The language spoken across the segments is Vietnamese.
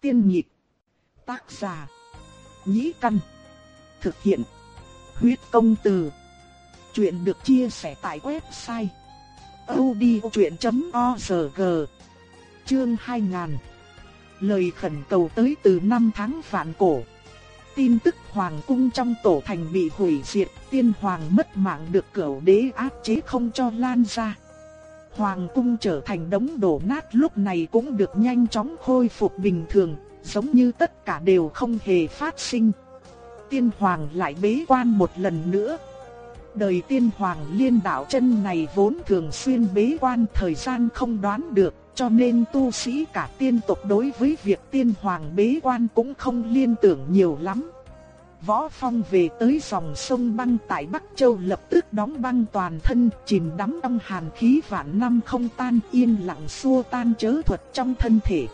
Tiên nhịp. Tác giả. Nhĩ căn. Thực hiện. Huyết công từ. Chuyện được chia sẻ tại website. odchuyện.org Chương 2000 Lời khẩn cầu tới từ năm tháng vạn cổ. Tin tức hoàng cung trong tổ thành bị hủy diệt, tiên hoàng mất mạng được cửu đế áp chế không cho lan ra. Hoàng cung trở thành đống đổ nát lúc này cũng được nhanh chóng khôi phục bình thường, giống như tất cả đều không hề phát sinh. Tiên hoàng lại bế quan một lần nữa. Đời tiên hoàng liên đạo chân này vốn thường xuyên bế quan thời gian không đoán được, cho nên tu sĩ cả tiên tộc đối với việc tiên hoàng bế quan cũng không liên tưởng nhiều lắm. Võ Phong về tới dòng sông băng tại Bắc Châu lập tức đóng băng toàn thân, chìm đắm trong hàn khí vạn năm không tan yên lặng xua tan chớ thuật trong thân thể.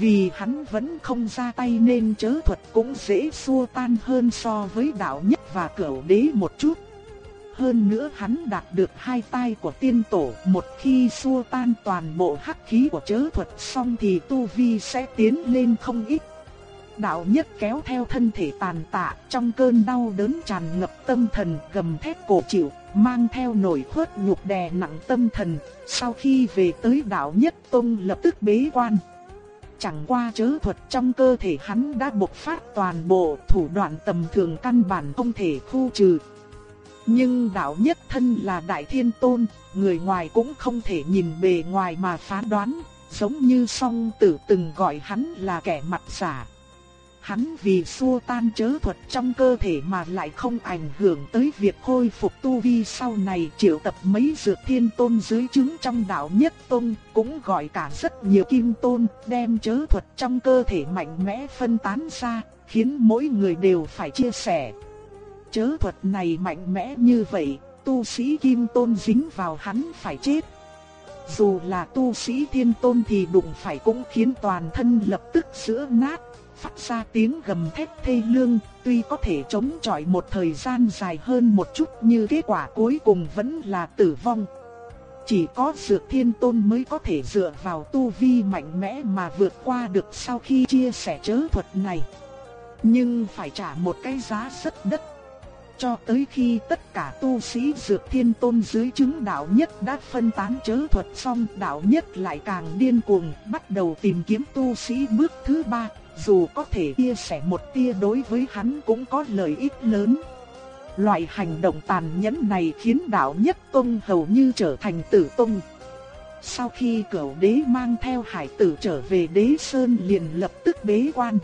Vì hắn vẫn không ra tay nên chớ thuật cũng dễ xua tan hơn so với đạo nhất và cửu đế một chút. Hơn nữa hắn đạt được hai tay của tiên tổ, một khi xua tan toàn bộ hắc khí của chớ thuật xong thì tu vi sẽ tiến lên không ít. Đạo nhất kéo theo thân thể tàn tạ, trong cơn đau đớn tràn ngập tâm thần, gầm thét cổ chịu, mang theo nổi khuất nhục đè nặng tâm thần, sau khi về tới đạo nhất tông lập tức bế quan. Chẳng qua chớ thuật trong cơ thể hắn đã bộc phát toàn bộ thủ đoạn tầm thường căn bản không thể khu trừ. Nhưng đạo nhất thân là đại thiên tôn, người ngoài cũng không thể nhìn bề ngoài mà phán đoán, giống như song tử từng gọi hắn là kẻ mặt giả. Hắn vì xua tan chớ thuật trong cơ thể mà lại không ảnh hưởng tới việc khôi phục tu vi sau này triệu tập mấy dược thiên tôn dưới chứng trong đạo nhất tôn, cũng gọi cả rất nhiều kim tôn, đem chớ thuật trong cơ thể mạnh mẽ phân tán ra, khiến mỗi người đều phải chia sẻ. Chớ thuật này mạnh mẽ như vậy, tu sĩ kim tôn dính vào hắn phải chết. Dù là tu sĩ thiên tôn thì đụng phải cũng khiến toàn thân lập tức sữa nát phát ra tiếng gầm thét thê lương, tuy có thể chống chọi một thời gian dài hơn một chút như kết quả cuối cùng vẫn là tử vong. Chỉ có Dược Thiên Tôn mới có thể dựa vào tu vi mạnh mẽ mà vượt qua được sau khi chia sẻ chớ thuật này. Nhưng phải trả một cái giá rất đắt. Cho tới khi tất cả tu sĩ Dược Thiên Tôn dưới chứng đạo nhất đã phân tán chớ thuật xong đạo nhất lại càng điên cuồng bắt đầu tìm kiếm tu sĩ bước thứ ba dù có thể chia sẻ một tia đối với hắn cũng có lợi ích lớn. Loại hành động tàn nhẫn này khiến đạo nhất tông hầu như trở thành tử tông. Sau khi cửu đế mang theo hải tử trở về đế sơn liền lập tức bế quan.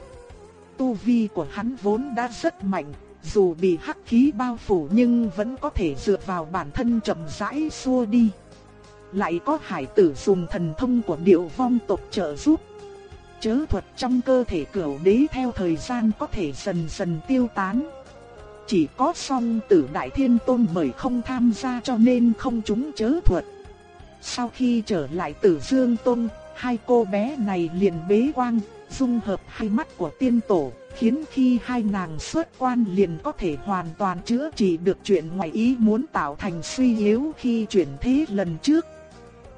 Tu vi của hắn vốn đã rất mạnh, dù bị hắc khí bao phủ nhưng vẫn có thể dựa vào bản thân chậm rãi xua đi. Lại có hải tử dùng thần thông của điệu vong tộc trợ giúp chớ thuật trong cơ thể cửu đế theo thời gian có thể dần dần tiêu tán. Chỉ có song tử đại thiên tôn bởi không tham gia cho nên không trúng chớ thuật. Sau khi trở lại tử dương tôn, hai cô bé này liền bế quan, dung hợp hai mắt của tiên tổ, khiến khi hai nàng xuất quan liền có thể hoàn toàn chữa trị được chuyện ngoài ý muốn tạo thành suy yếu khi chuyển thế lần trước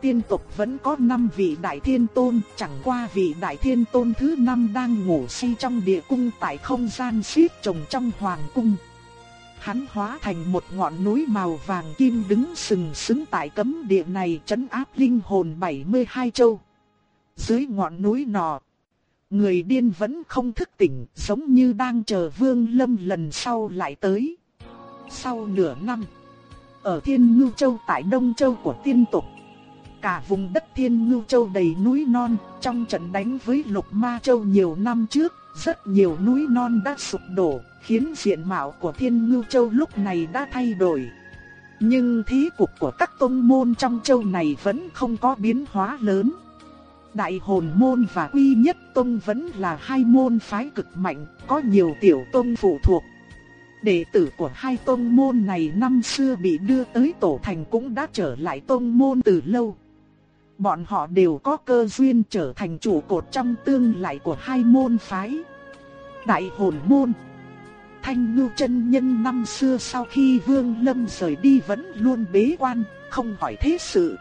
tiên tộc vẫn có 5 vị đại thiên tôn, chẳng qua vị đại thiên tôn thứ 5 đang ngủ say trong địa cung tại không gian xếp trồng trong hoàng cung. Hắn hóa thành một ngọn núi màu vàng kim đứng sừng sững tại cấm địa này trấn áp linh hồn 72 châu. Dưới ngọn núi nọ, người điên vẫn không thức tỉnh, giống như đang chờ vương lâm lần sau lại tới. Sau nửa năm, ở Thiên Ngưu Châu tại Đông Châu của tiên tộc, Cả vùng đất Thiên Ngưu Châu đầy núi non, trong trận đánh với Lục Ma Châu nhiều năm trước, rất nhiều núi non đã sụp đổ, khiến diện mạo của Thiên Ngưu Châu lúc này đã thay đổi. Nhưng thế cục của các tông môn trong châu này vẫn không có biến hóa lớn. Đại hồn môn và quy nhất tông vẫn là hai môn phái cực mạnh, có nhiều tiểu tông phụ thuộc. Đệ tử của hai tông môn này năm xưa bị đưa tới tổ thành cũng đã trở lại tông môn từ lâu bọn họ đều có cơ duyên trở thành chủ cột trong tương lai của hai môn phái. Đại hồn môn Thanh Ngưu chân nhân năm xưa sau khi Vương Lâm rời đi vẫn luôn bế quan, không hỏi thế sự.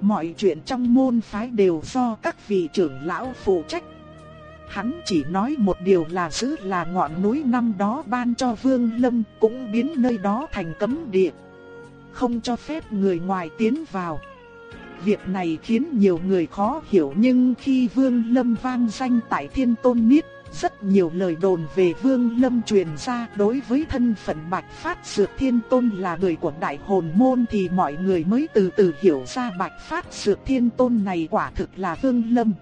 Mọi chuyện trong môn phái đều do các vị trưởng lão phụ trách. Hắn chỉ nói một điều là giữ là ngọn núi năm đó ban cho Vương Lâm cũng biến nơi đó thành cấm địa. Không cho phép người ngoài tiến vào. Việc này khiến nhiều người khó hiểu nhưng khi Vương Lâm vang danh tại Thiên Tôn Niết, rất nhiều lời đồn về Vương Lâm truyền ra đối với thân phận Bạch Phát Dược Thiên Tôn là người của Đại Hồn Môn thì mọi người mới từ từ hiểu ra Bạch Phát Dược Thiên Tôn này quả thực là Vương Lâm.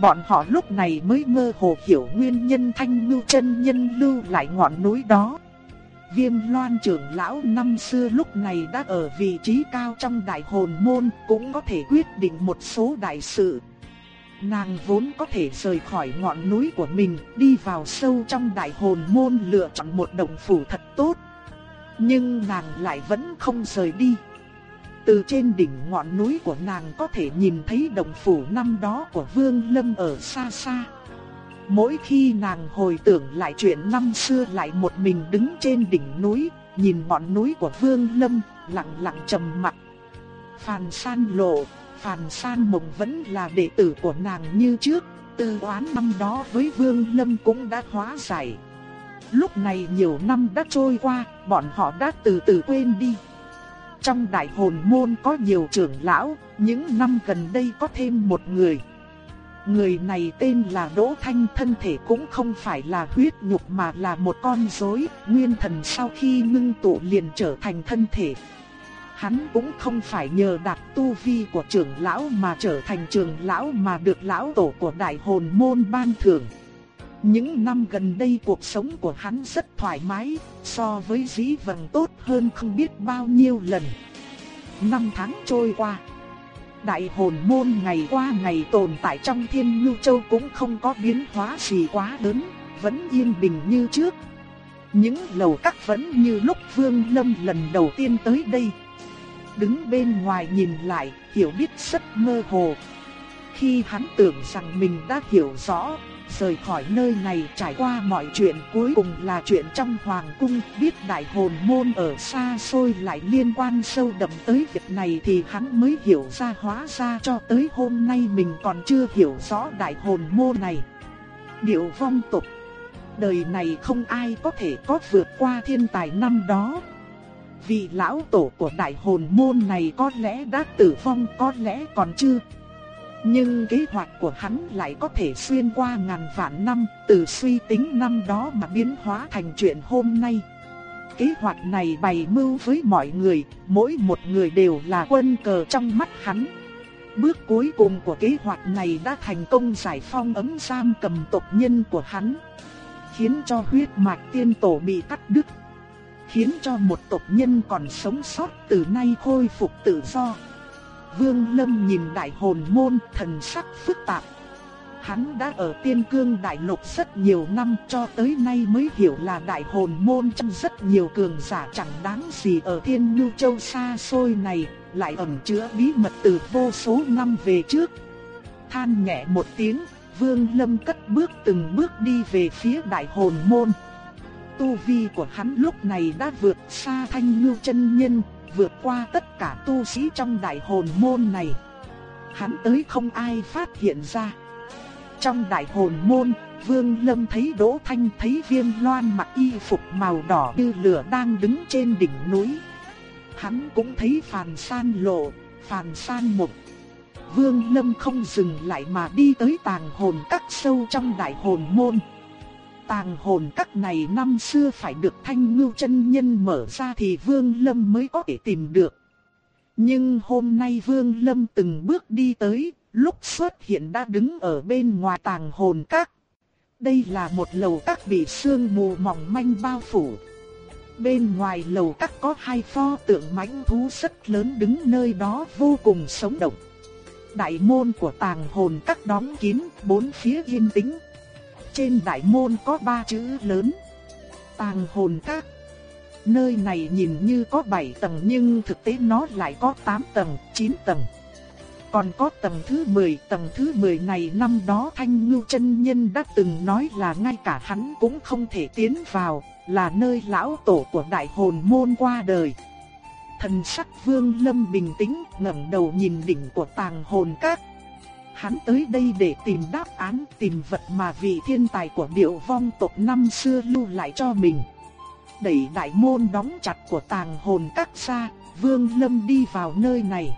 Bọn họ lúc này mới mơ hồ hiểu nguyên nhân Thanh Ngưu chân nhân lưu lại ngọn núi đó. Viêm loan trưởng lão năm xưa lúc này đã ở vị trí cao trong đại hồn môn, cũng có thể quyết định một số đại sự. Nàng vốn có thể rời khỏi ngọn núi của mình, đi vào sâu trong đại hồn môn lựa chọn một đồng phủ thật tốt. Nhưng nàng lại vẫn không rời đi. Từ trên đỉnh ngọn núi của nàng có thể nhìn thấy đồng phủ năm đó của Vương Lâm ở xa xa. Mỗi khi nàng hồi tưởng lại chuyện năm xưa lại một mình đứng trên đỉnh núi, nhìn ngọn núi của Vương Lâm, lặng lặng trầm mặc. Phàn San lộ, Phàn San mộng vẫn là đệ tử của nàng như trước, tư oán năm đó với Vương Lâm cũng đã hóa giải. Lúc này nhiều năm đã trôi qua, bọn họ đã từ từ quên đi. Trong đại hồn môn có nhiều trưởng lão, những năm gần đây có thêm một người. Người này tên là Đỗ Thanh thân thể cũng không phải là huyết nhục mà là một con rối, nguyên thần sau khi ngưng tụ liền trở thành thân thể. Hắn cũng không phải nhờ đạt tu vi của trưởng lão mà trở thành trưởng lão mà được lão tổ của đại hồn môn ban thưởng. Những năm gần đây cuộc sống của hắn rất thoải mái, so với dĩ vầng tốt hơn không biết bao nhiêu lần. Năm tháng trôi qua. Đại hồn môn ngày qua ngày tồn tại trong thiên ngưu châu cũng không có biến hóa gì quá lớn, vẫn yên bình như trước. Những lầu các vẫn như lúc Vương Lâm lần đầu tiên tới đây. Đứng bên ngoài nhìn lại, hiểu biết rất mơ hồ. Khi hắn tưởng rằng mình đã hiểu rõ, rời khỏi nơi này trải qua mọi chuyện cuối cùng là chuyện trong hoàng cung, biết đại hồn môn ở xa xôi lại liên quan sâu đậm tới việc này thì hắn mới hiểu ra hóa ra cho tới hôm nay mình còn chưa hiểu rõ đại hồn môn này. Điệu vong tục Đời này không ai có thể có vượt qua thiên tài năm đó. vì lão tổ của đại hồn môn này có lẽ đã tử vong có lẽ còn chưa nhưng kế hoạch của hắn lại có thể xuyên qua ngàn vạn năm, từ suy tính năm đó mà biến hóa thành chuyện hôm nay. Kế hoạch này bày mưu với mọi người, mỗi một người đều là quân cờ trong mắt hắn. Bước cuối cùng của kế hoạch này đã thành công giải phong ấm giam cầm tộc nhân của hắn. Khiến cho huyết mạch tiên tổ bị cắt đứt. Khiến cho một tộc nhân còn sống sót từ nay khôi phục tự do. Vương Lâm nhìn đại hồn môn thần sắc phức tạp. Hắn đã ở tiên cương đại lục rất nhiều năm cho tới nay mới hiểu là đại hồn môn trong rất nhiều cường giả chẳng đáng gì ở thiên lưu châu xa xôi này, lại ẩn chứa bí mật từ vô số năm về trước. Than nhẹ một tiếng, Vương Lâm cất bước từng bước đi về phía đại hồn môn. Tu vi của hắn lúc này đã vượt xa thanh lưu chân nhân, vượt qua tất cả tu sĩ trong đại hồn môn này. Hắn tới không ai phát hiện ra. Trong đại hồn môn, Vương Lâm thấy Đỗ Thanh thấy Viêm Loan mặc y phục màu đỏ như lửa đang đứng trên đỉnh núi. Hắn cũng thấy Phàn San lộ, Phàn San mục. Vương Lâm không dừng lại mà đi tới tàng hồn các sâu trong đại hồn môn. Tàng hồn các này năm xưa phải được thanh ngưu chân nhân mở ra thì Vương Lâm mới có thể tìm được. Nhưng hôm nay Vương Lâm từng bước đi tới, lúc xuất hiện đã đứng ở bên ngoài tàng hồn các. Đây là một lầu các bị sương mù mỏng manh bao phủ. Bên ngoài lầu các có hai pho tượng mãnh thú rất lớn đứng nơi đó vô cùng sống động. Đại môn của tàng hồn các đóng kín, bốn phía yên tĩnh, trên đại môn có ba chữ lớn. Tàng hồn các. Nơi này nhìn như có 7 tầng nhưng thực tế nó lại có 8 tầng, 9 tầng. Còn có tầng thứ 10, tầng thứ 10 này năm đó Thanh Ngưu chân Nhân đã từng nói là ngay cả hắn cũng không thể tiến vào, là nơi lão tổ của đại hồn môn qua đời. Thần sắc Vương Lâm bình tĩnh, ngẩng đầu nhìn đỉnh của tàng hồn các. Hắn tới đây để tìm đáp án, tìm vật mà vị thiên tài của điệu vong tộc năm xưa lưu lại cho mình. Đẩy đại môn đóng chặt của tàng hồn các xa, Vương Lâm đi vào nơi này.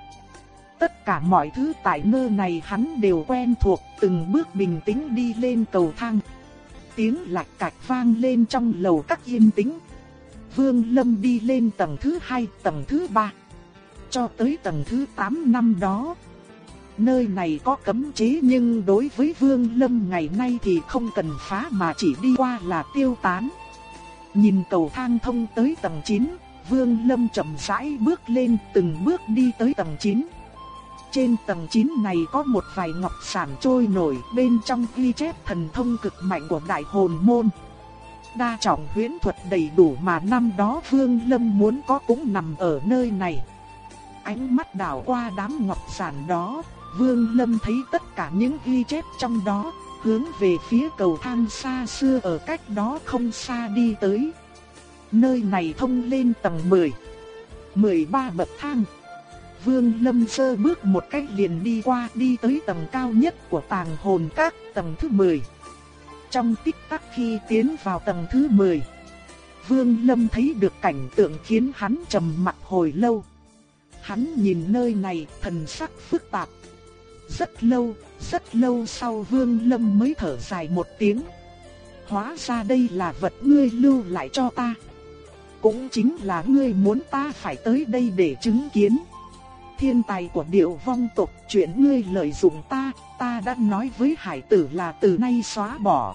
Tất cả mọi thứ tại nơi này hắn đều quen thuộc, từng bước bình tĩnh đi lên cầu thang. Tiếng lạch cạch vang lên trong lầu các yên tĩnh. Vương Lâm đi lên tầng thứ hai, tầng thứ ba, cho tới tầng thứ 8 năm đó. Nơi này có cấm chế nhưng đối với Vương Lâm ngày nay thì không cần phá mà chỉ đi qua là tiêu tán. Nhìn cầu thang thông tới tầng 9, Vương Lâm chậm rãi bước lên từng bước đi tới tầng 9. Trên tầng 9 này có một vài ngọc sản trôi nổi bên trong ghi chép thần thông cực mạnh của đại hồn môn. Đa trọng huyễn thuật đầy đủ mà năm đó Vương Lâm muốn có cũng nằm ở nơi này. Ánh mắt đảo qua đám ngọc sản đó, Vương Lâm thấy tất cả những ghi chép trong đó, hướng về phía cầu thang xa xưa ở cách đó không xa đi tới. Nơi này thông lên tầng 10, 13 bậc thang. Vương Lâm sơ bước một cách liền đi qua đi tới tầng cao nhất của tàng hồn các tầng thứ 10. Trong tích tắc khi tiến vào tầng thứ 10, Vương Lâm thấy được cảnh tượng khiến hắn trầm mặt hồi lâu. Hắn nhìn nơi này thần sắc phức tạp. Rất lâu, rất lâu sau Vương Lâm mới thở dài một tiếng. Hóa ra đây là vật ngươi lưu lại cho ta. Cũng chính là ngươi muốn ta phải tới đây để chứng kiến. Thiên tài của điệu vong tộc chuyện ngươi lợi dụng ta, ta đã nói với hải tử là từ nay xóa bỏ.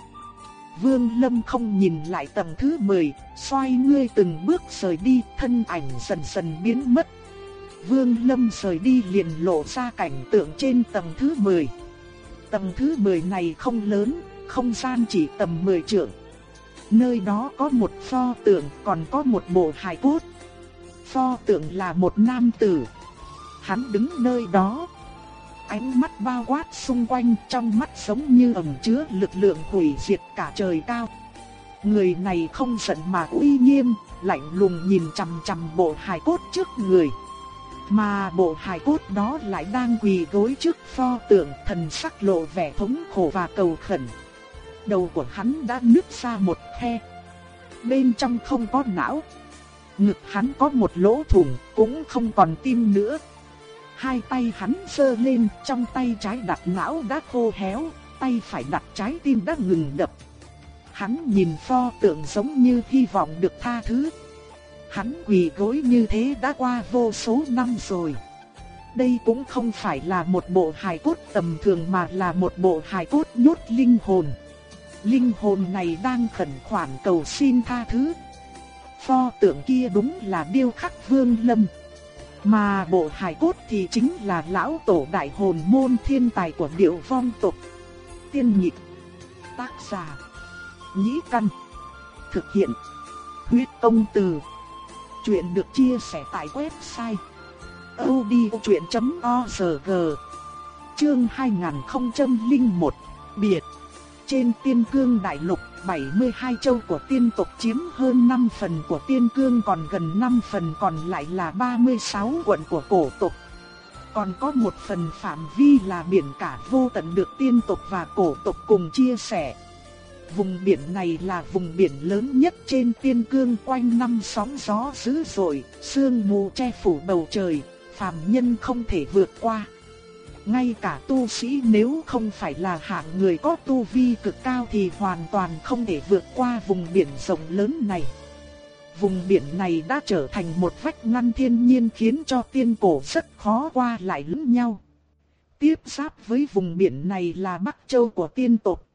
Vương Lâm không nhìn lại tầng thứ 10, xoay ngươi từng bước rời đi, thân ảnh dần dần biến mất. Vương Lâm rời đi liền lộ ra cảnh tượng trên tầng thứ 10. Tầng thứ 10 này không lớn, không gian chỉ tầm 10 trượng. Nơi đó có một pho tượng, còn có một bộ hài cốt. Pho tượng là một nam tử. Hắn đứng nơi đó. Ánh mắt bao quát xung quanh trong mắt giống như ẩn chứa lực lượng hủy diệt cả trời cao. Người này không giận mà uy nghiêm, lạnh lùng nhìn chằm chằm bộ hài cốt trước người. Mà bộ hài cốt đó lại đang quỳ gối trước pho tượng thần sắc lộ vẻ thống khổ và cầu khẩn. Đầu của hắn đã nứt ra một khe. Bên trong không có não. Ngực hắn có một lỗ thủng, cũng không còn tim nữa. Hai tay hắn sơ lên, trong tay trái đặt não đã khô héo, tay phải đặt trái tim đã ngừng đập. Hắn nhìn pho tượng giống như hy vọng được tha thứ, Hắn quỳ gối như thế đã qua vô số năm rồi. Đây cũng không phải là một bộ hài cốt tầm thường mà là một bộ hài cốt nhốt linh hồn. Linh hồn này đang khẩn khoản cầu xin tha thứ. Pho tượng kia đúng là điêu khắc vương lâm. Mà bộ hài cốt thì chính là lão tổ đại hồn môn thiên tài của điệu vong tộc. Tiên nhịp. Tác giả. Nhĩ căn. Thực hiện. Huyết công từ. Chuyện được chia sẻ tại website odchuyện.org Chương 2001 Biệt Trên tiên cương đại lục 72 châu của tiên tộc chiếm hơn 5 phần của tiên cương, còn gần 5 phần còn lại là 36 quận của cổ tộc. Còn có một phần phạm vi là biển cả vô tận được tiên tộc và cổ tộc cùng chia sẻ. Vùng biển này là vùng biển lớn nhất trên tiên cương quanh năm sóng gió dữ dội, sương mù che phủ bầu trời, phàm nhân không thể vượt qua. Ngay cả tu sĩ nếu không phải là hạng người có tu vi cực cao thì hoàn toàn không thể vượt qua vùng biển rộng lớn này. Vùng biển này đã trở thành một vách ngăn thiên nhiên khiến cho tiên cổ rất khó qua lại lẫn nhau. Tiếp giáp với vùng biển này là Bắc Châu của tiên tộc.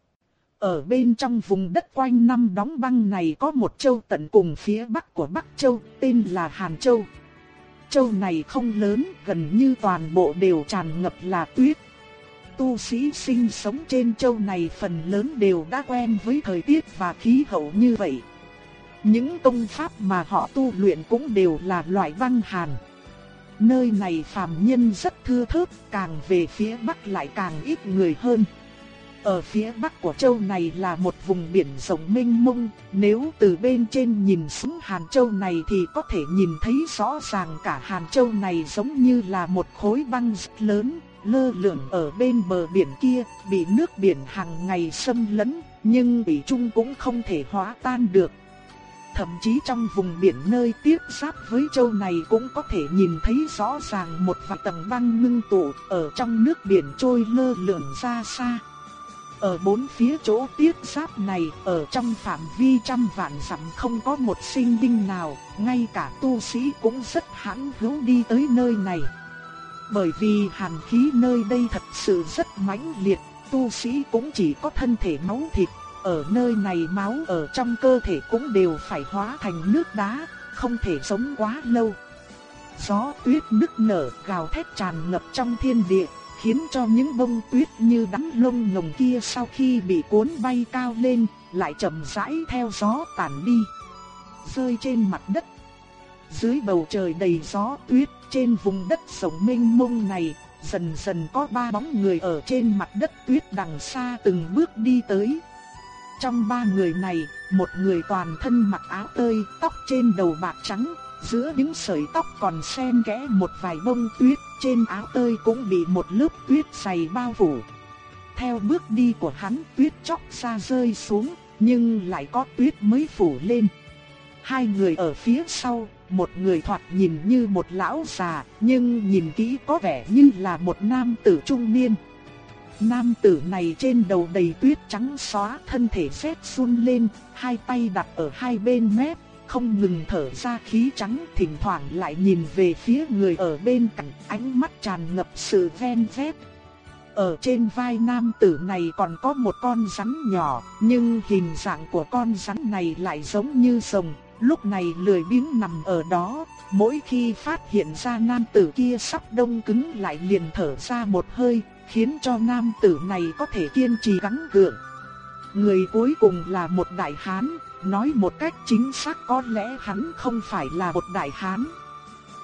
Ở bên trong vùng đất quanh năm đóng băng này có một châu tận cùng phía bắc của Bắc Châu, tên là Hàn Châu. Châu này không lớn, gần như toàn bộ đều tràn ngập là tuyết. Tu sĩ sinh sống trên châu này phần lớn đều đã quen với thời tiết và khí hậu như vậy. Những công pháp mà họ tu luyện cũng đều là loại băng hàn. Nơi này phàm nhân rất thưa thớt, càng về phía bắc lại càng ít người hơn. Ở phía bắc của châu này là một vùng biển rộng mênh mông, nếu từ bên trên nhìn xuống Hàn Châu này thì có thể nhìn thấy rõ ràng cả Hàn Châu này giống như là một khối băng rất lớn, lơ lửng ở bên bờ biển kia, bị nước biển hàng ngày xâm lấn, nhưng bị trung cũng không thể hóa tan được. Thậm chí trong vùng biển nơi tiếp giáp với châu này cũng có thể nhìn thấy rõ ràng một vài tầng băng ngưng tụ ở trong nước biển trôi lơ lửng ra xa. Ở bốn phía chỗ tiếp giáp này, ở trong phạm vi trăm vạn dặm không có một sinh linh nào, ngay cả tu sĩ cũng rất hãn hữu đi tới nơi này. Bởi vì hàn khí nơi đây thật sự rất mãnh liệt, tu sĩ cũng chỉ có thân thể máu thịt, ở nơi này máu ở trong cơ thể cũng đều phải hóa thành nước đá, không thể sống quá lâu. Gió tuyết nức nở gào thét tràn ngập trong thiên địa, khiến cho những bông tuyết như đám lông ngồng kia sau khi bị cuốn bay cao lên, lại chậm rãi theo gió tản đi, rơi trên mặt đất. Dưới bầu trời đầy gió tuyết, trên vùng đất rộng mênh mông này, dần dần có ba bóng người ở trên mặt đất tuyết đằng xa từng bước đi tới. Trong ba người này, một người toàn thân mặc áo tơi, tóc trên đầu bạc trắng, giữa những sợi tóc còn xen kẽ một vài bông tuyết, trên áo tơi cũng bị một lớp tuyết dày bao phủ. Theo bước đi của hắn, tuyết chóc xa rơi xuống, nhưng lại có tuyết mới phủ lên. Hai người ở phía sau, một người thoạt nhìn như một lão già, nhưng nhìn kỹ có vẻ như là một nam tử trung niên. Nam tử này trên đầu đầy tuyết trắng xóa, thân thể rét run lên, hai tay đặt ở hai bên mép, không ngừng thở ra khí trắng, thỉnh thoảng lại nhìn về phía người ở bên cạnh, ánh mắt tràn ngập sự ven vét. Ở trên vai nam tử này còn có một con rắn nhỏ, nhưng hình dạng của con rắn này lại giống như rồng, lúc này lười biếng nằm ở đó, mỗi khi phát hiện ra nam tử kia sắp đông cứng lại liền thở ra một hơi, khiến cho nam tử này có thể kiên trì gắng gượng. Người cuối cùng là một đại hán, nói một cách chính xác có lẽ hắn không phải là một đại hán,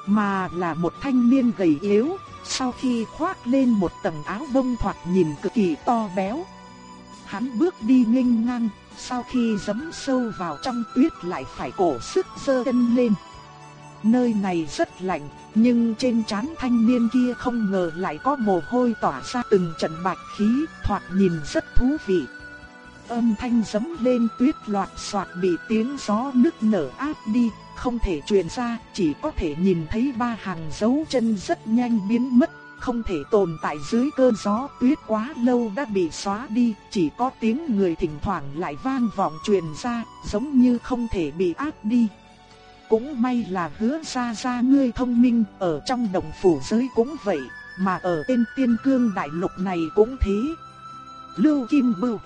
mà là một thanh niên gầy yếu, sau khi khoác lên một tầng áo bông thoạt nhìn cực kỳ to béo. Hắn bước đi nghênh ngang, sau khi giẫm sâu vào trong tuyết lại phải cổ sức dơ chân lên. Nơi này rất lạnh, nhưng trên trán thanh niên kia không ngờ lại có mồ hôi tỏa ra từng trận bạch khí, thoạt nhìn rất thú vị. Âm thanh giấm lên tuyết loạt xoạt bị tiếng gió nứt nở áp đi, không thể truyền ra, chỉ có thể nhìn thấy ba hàng dấu chân rất nhanh biến mất, không thể tồn tại dưới cơn gió tuyết quá lâu đã bị xóa đi, chỉ có tiếng người thỉnh thoảng lại vang vọng truyền ra, giống như không thể bị áp đi. Cũng may là hứa ra ra ngươi thông minh, ở trong đồng phủ giới cũng vậy, mà ở tên tiên cương đại lục này cũng thế. Lưu Kim Bưu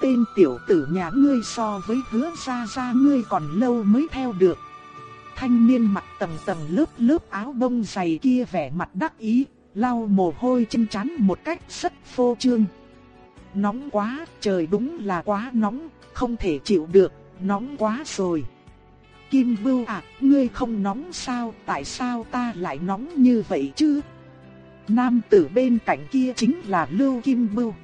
Tên tiểu tử nhà ngươi so với hứa ra ra ngươi còn lâu mới theo được. Thanh niên mặc tầng tầng lớp lớp áo bông dày kia vẻ mặt đắc ý, lau mồ hôi trên trán một cách rất phô trương. Nóng quá, trời đúng là quá nóng, không thể chịu được, nóng quá rồi. Kim Bưu à, ngươi không nóng sao, tại sao ta lại nóng như vậy chứ? Nam tử bên cạnh kia chính là Lưu Kim Bưu.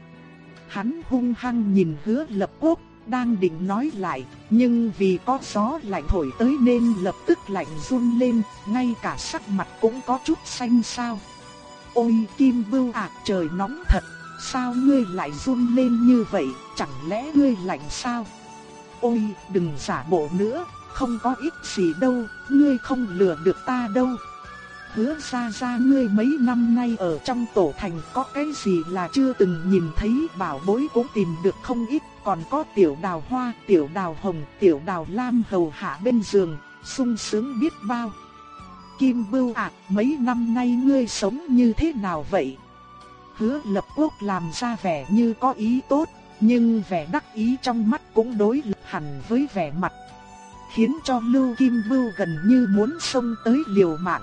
Hắn hung hăng nhìn hứa lập quốc, đang định nói lại, nhưng vì có gió lạnh thổi tới nên lập tức lạnh run lên, ngay cả sắc mặt cũng có chút xanh xao. Ôi Kim Bưu à, trời nóng thật, sao ngươi lại run lên như vậy, chẳng lẽ ngươi lạnh sao? Ôi, đừng giả bộ nữa, không có ích gì đâu, ngươi không lừa được ta đâu. Hứa ra ra ngươi mấy năm nay ở trong tổ thành có cái gì là chưa từng nhìn thấy bảo bối cũng tìm được không ít, còn có tiểu đào hoa, tiểu đào hồng, tiểu đào lam hầu hạ bên giường, sung sướng biết bao. Kim Bưu ạ, mấy năm nay ngươi sống như thế nào vậy? Hứa lập quốc làm ra vẻ như có ý tốt, nhưng vẻ đắc ý trong mắt cũng đối lập hẳn với vẻ mặt khiến cho Lưu Kim Bưu gần như muốn xông tới liều mạng.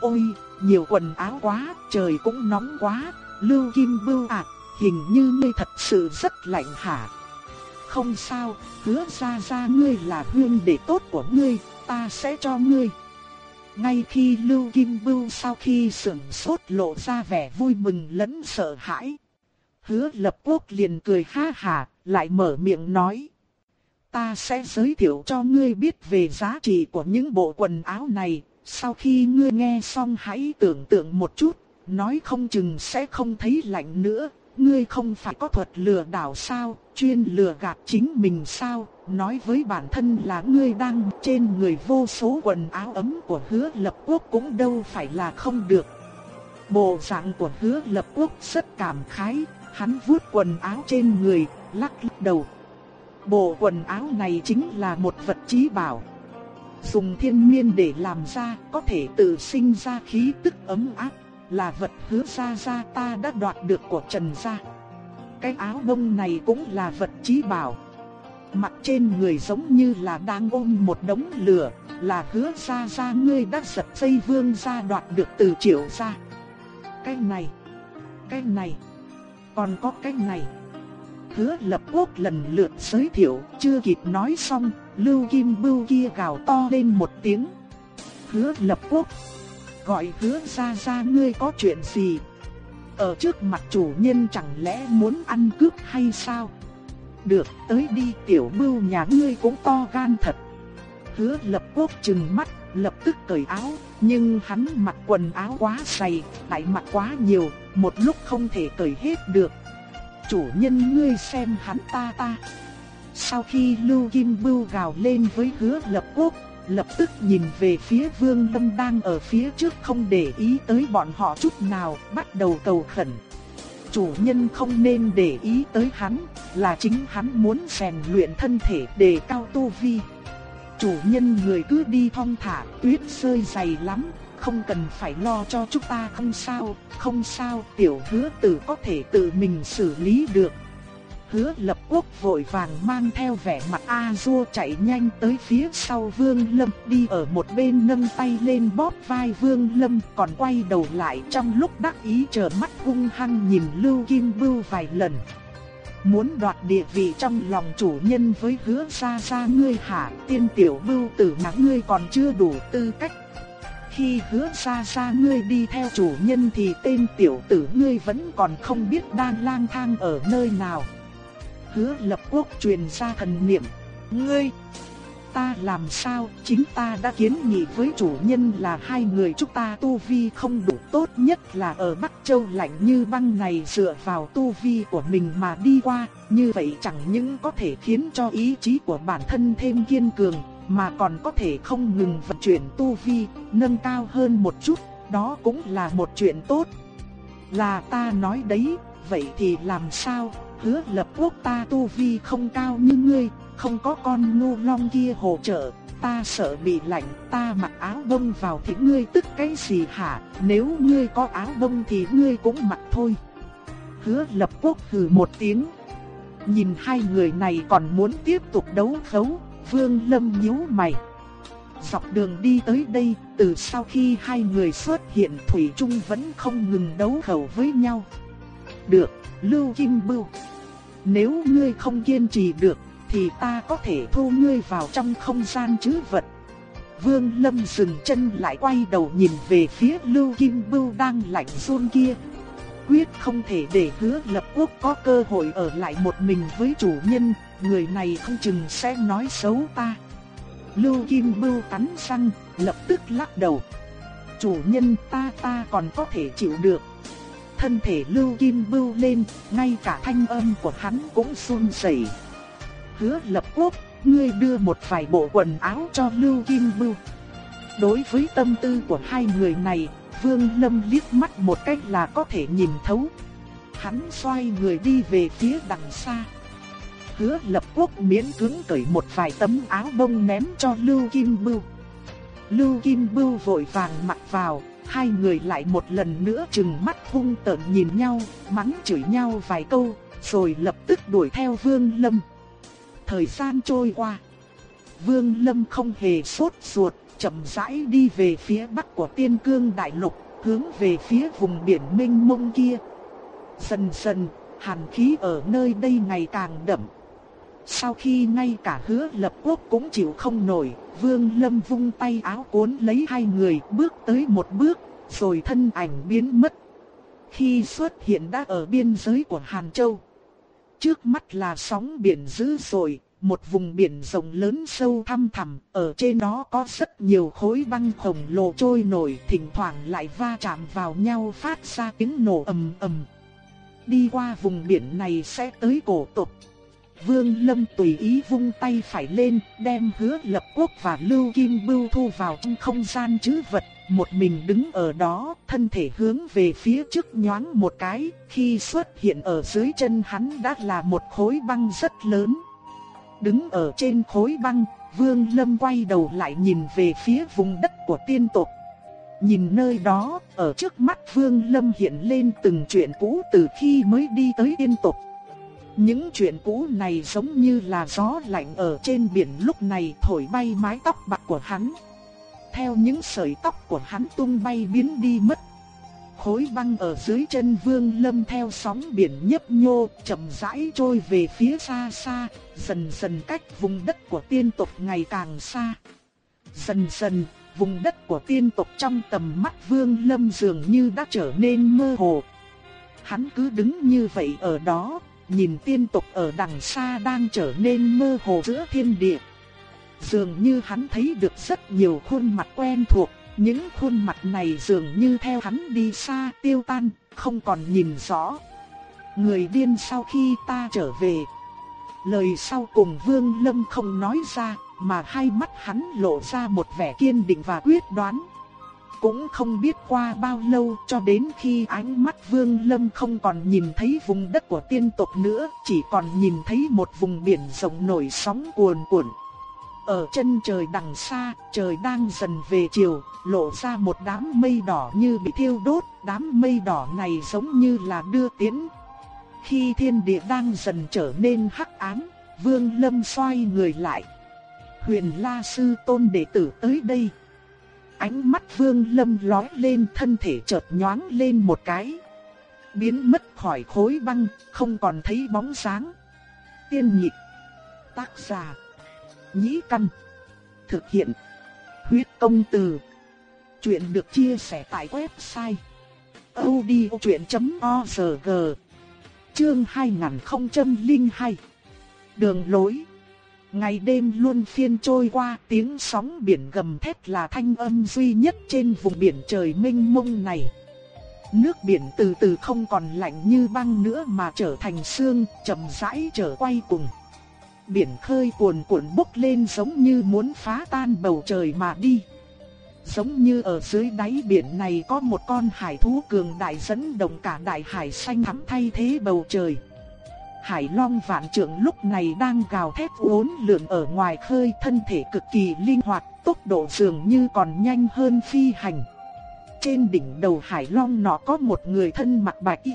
Ôi, nhiều quần áo quá, trời cũng nóng quá, Lưu Kim Bưu à, hình như ngươi thật sự rất lạnh hả? Không sao, hứa ra ra ngươi là huynh đệ tốt của ngươi, ta sẽ cho ngươi. Ngay khi Lưu Kim Bưu sau khi sửng sốt lộ ra vẻ vui mừng lẫn sợ hãi. Hứa lập quốc liền cười ha hà, lại mở miệng nói. Ta sẽ giới thiệu cho ngươi biết về giá trị của những bộ quần áo này. Sau khi ngươi nghe xong hãy tưởng tượng một chút, nói không chừng sẽ không thấy lạnh nữa. Ngươi không phải có thuật lừa đảo sao, chuyên lừa gạt chính mình sao, nói với bản thân là ngươi đang trên người vô số quần áo ấm của hứa lập quốc cũng đâu phải là không được. Bộ dạng của hứa lập quốc rất cảm khái, hắn vuốt quần áo trên người, lắc lắc đầu. Bộ quần áo này chính là một vật trí bảo. Dùng thiên miên để làm ra, có thể tự sinh ra khí tức ấm áp, là vật hứa ra ra ta đã đoạt được của Trần gia. Cái áo bông này cũng là vật trí bảo. Mặt trên người giống như là đang ôm một đống lửa, là hứa ra ra ngươi đã giật dây vương ra đoạt được từ triệu ra. Cái này, cái này, còn có cái này. Hứa lập quốc lần lượt giới thiệu, chưa kịp nói xong, Lưu Kim Bưu kia gào to lên một tiếng. Hứa lập quốc, gọi hứa ra ra ngươi có chuyện gì? Ở trước mặt chủ nhân chẳng lẽ muốn ăn cướp hay sao? Được, tới đi tiểu bưu nhà ngươi cũng to gan thật. Hứa lập quốc trừng mắt, lập tức cởi áo, nhưng hắn mặc quần áo quá dày, lại mặc quá nhiều, một lúc không thể cởi hết được. Chủ nhân ngươi xem hắn ta ta. Sau khi Lưu Kim Bưu gào lên với hứa lập quốc, lập tức nhìn về phía Vương Lâm đang ở phía trước không để ý tới bọn họ chút nào, bắt đầu cầu khẩn. Chủ nhân không nên để ý tới hắn, là chính hắn muốn rèn luyện thân thể để cao tu vi. Chủ nhân người cứ đi thong thả, tuyết rơi dày lắm, không cần phải lo cho chúng ta không sao, không sao, tiểu hứa tử có thể tự mình xử lý được. Hứa lập quốc vội vàng mang theo vẻ mặt a dua chạy nhanh tới phía sau vương lâm, đi ở một bên nâng tay lên bóp vai vương lâm, còn quay đầu lại trong lúc đắc ý trợn mắt hung hăng nhìn lưu kim bưu vài lần. Muốn đoạt địa vị trong lòng chủ nhân với hứa xa xa ngươi hả tiên tiểu bưu tử mà ngươi còn chưa đủ tư cách. Khi hứa xa xa ngươi đi theo chủ nhân thì tên tiểu tử ngươi vẫn còn không biết đang lang thang ở nơi nào hứa lập quốc truyền ra thần niệm. Ngươi, ta làm sao, chính ta đã kiến nghị với chủ nhân là hai người chúng ta tu vi không đủ tốt nhất là ở Bắc Châu lạnh như băng này dựa vào tu vi của mình mà đi qua, như vậy chẳng những có thể khiến cho ý chí của bản thân thêm kiên cường, mà còn có thể không ngừng vận chuyển tu vi, nâng cao hơn một chút, đó cũng là một chuyện tốt. Là ta nói đấy, vậy thì làm sao, hứa lập quốc ta tu vi không cao như ngươi, không có con ngu long kia hỗ trợ, ta sợ bị lạnh, ta mặc áo bông vào thì ngươi tức cái gì hả, nếu ngươi có áo bông thì ngươi cũng mặc thôi. Hứa lập quốc hừ một tiếng. Nhìn hai người này còn muốn tiếp tục đấu khấu, vương lâm nhíu mày. Dọc đường đi tới đây, từ sau khi hai người xuất hiện Thủy Trung vẫn không ngừng đấu khẩu với nhau. Được, Lưu Kim Bưu. Nếu ngươi không kiên trì được, thì ta có thể thu ngươi vào trong không gian chứ vật. Vương Lâm dừng chân lại quay đầu nhìn về phía Lưu Kim Bưu đang lạnh run kia. Quyết không thể để hứa lập quốc có cơ hội ở lại một mình với chủ nhân, người này không chừng sẽ nói xấu ta. Lưu Kim Bưu cắn răng, lập tức lắc đầu. Chủ nhân ta ta còn có thể chịu được thân thể Lưu Kim Bưu lên, ngay cả thanh âm của hắn cũng run rẩy. Hứa lập quốc, ngươi đưa một vài bộ quần áo cho Lưu Kim Bưu. Đối với tâm tư của hai người này, Vương Lâm liếc mắt một cách là có thể nhìn thấu. Hắn xoay người đi về phía đằng xa. Hứa lập quốc miễn cưỡng cởi một vài tấm áo bông ném cho Lưu Kim Bưu. Lưu Kim Bưu vội vàng mặc vào, hai người lại một lần nữa chừng mắt hung tợn nhìn nhau, mắng chửi nhau vài câu, rồi lập tức đuổi theo Vương Lâm. Thời gian trôi qua, Vương Lâm không hề sốt ruột, chậm rãi đi về phía bắc của Tiên Cương Đại Lục, hướng về phía vùng biển mênh mông kia. Dần dần, hàn khí ở nơi đây ngày càng đậm. Sau khi ngay cả hứa lập quốc cũng chịu không nổi, Vương Lâm vung tay áo cuốn lấy hai người bước tới một bước, rồi thân ảnh biến mất. Khi xuất hiện đã ở biên giới của Hàn Châu. Trước mắt là sóng biển dữ dội, một vùng biển rộng lớn sâu thăm thẳm, ở trên đó có rất nhiều khối băng khổng lồ trôi nổi, thỉnh thoảng lại va chạm vào nhau phát ra tiếng nổ ầm ầm. Đi qua vùng biển này sẽ tới cổ tộc. Vương Lâm tùy ý vung tay phải lên, đem hứa lập quốc và Lưu Kim Bưu thu vào trong không gian chứ vật, một mình đứng ở đó, thân thể hướng về phía trước nhoáng một cái, khi xuất hiện ở dưới chân hắn đã là một khối băng rất lớn. Đứng ở trên khối băng, Vương Lâm quay đầu lại nhìn về phía vùng đất của tiên tộc. Nhìn nơi đó, ở trước mắt Vương Lâm hiện lên từng chuyện cũ từ khi mới đi tới tiên tộc. Những chuyện cũ này giống như là gió lạnh ở trên biển lúc này thổi bay mái tóc bạc của hắn. Theo những sợi tóc của hắn tung bay biến đi mất. Khối băng ở dưới chân Vương Lâm theo sóng biển nhấp nhô, chậm rãi trôi về phía xa xa, dần dần cách vùng đất của tiên tộc ngày càng xa. Dần dần, vùng đất của tiên tộc trong tầm mắt Vương Lâm dường như đã trở nên mơ hồ. Hắn cứ đứng như vậy ở đó, nhìn tiên tộc ở đằng xa đang trở nên mơ hồ giữa thiên địa. Dường như hắn thấy được rất nhiều khuôn mặt quen thuộc, những khuôn mặt này dường như theo hắn đi xa tiêu tan, không còn nhìn rõ. Người điên sau khi ta trở về. Lời sau cùng Vương Lâm không nói ra, mà hai mắt hắn lộ ra một vẻ kiên định và quyết đoán. Cũng không biết qua bao lâu cho đến khi ánh mắt Vương Lâm không còn nhìn thấy vùng đất của tiên tộc nữa, chỉ còn nhìn thấy một vùng biển rộng nổi sóng cuồn cuộn. Ở chân trời đằng xa, trời đang dần về chiều, lộ ra một đám mây đỏ như bị thiêu đốt, đám mây đỏ này giống như là đưa tiến. Khi thiên địa đang dần trở nên hắc ám, Vương Lâm xoay người lại. Huyền La sư tôn đệ tử tới đây. Ánh mắt Vương Lâm lói lên, thân thể chợt nhoáng lên một cái, biến mất khỏi khối băng, không còn thấy bóng sáng. Tiên nhịp, tác giả Nhĩ Căn. Thực hiện. Huyết công từ. Chuyện được chia sẻ tại website. audiochuyện.org Chương 2002 Đường lối Ngày đêm luôn phiên trôi qua tiếng sóng biển gầm thét là thanh âm duy nhất trên vùng biển trời mênh mông này. Nước biển từ từ không còn lạnh như băng nữa mà trở thành sương, chậm rãi trở quay cùng biển khơi cuồn cuộn bốc lên giống như muốn phá tan bầu trời mà đi. Giống như ở dưới đáy biển này có một con hải thú cường đại dẫn động cả đại hải xanh thắm thay thế bầu trời. Hải Long vạn trưởng lúc này đang gào thét uốn lượn ở ngoài khơi thân thể cực kỳ linh hoạt, tốc độ dường như còn nhanh hơn phi hành. Trên đỉnh đầu Hải Long nó có một người thân mặc bạch y.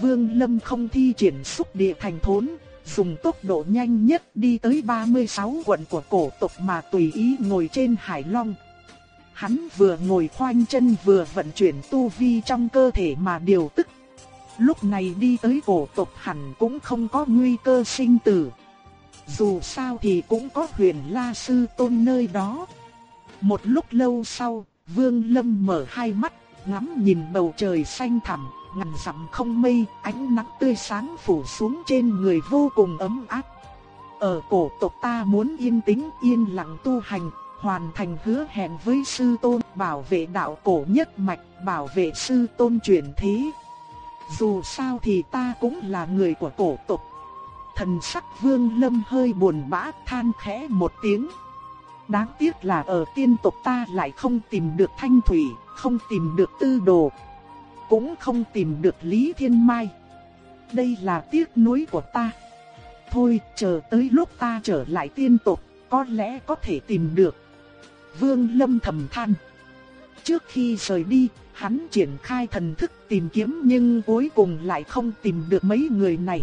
Vương Lâm không thi triển xúc địa thành thốn, dùng tốc độ nhanh nhất đi tới 36 quận của cổ tộc mà tùy ý ngồi trên hải long. Hắn vừa ngồi khoanh chân vừa vận chuyển tu vi trong cơ thể mà điều tức. Lúc này đi tới cổ tộc hẳn cũng không có nguy cơ sinh tử. Dù sao thì cũng có huyền la sư tôn nơi đó. Một lúc lâu sau, Vương Lâm mở hai mắt, ngắm nhìn bầu trời xanh thẳm, ngàn dặm không mây, ánh nắng tươi sáng phủ xuống trên người vô cùng ấm áp. Ở cổ tộc ta muốn yên tĩnh yên lặng tu hành, hoàn thành hứa hẹn với sư tôn, bảo vệ đạo cổ nhất mạch, bảo vệ sư tôn truyền thế. Dù sao thì ta cũng là người của cổ tộc. Thần sắc vương lâm hơi buồn bã than khẽ một tiếng. Đáng tiếc là ở tiên tộc ta lại không tìm được thanh thủy, không tìm được tư đồ, cũng không tìm được Lý Thiên Mai. Đây là tiếc nuối của ta. Thôi, chờ tới lúc ta trở lại tiên tộc, có lẽ có thể tìm được. Vương Lâm thầm than. Trước khi rời đi, hắn triển khai thần thức tìm kiếm nhưng cuối cùng lại không tìm được mấy người này.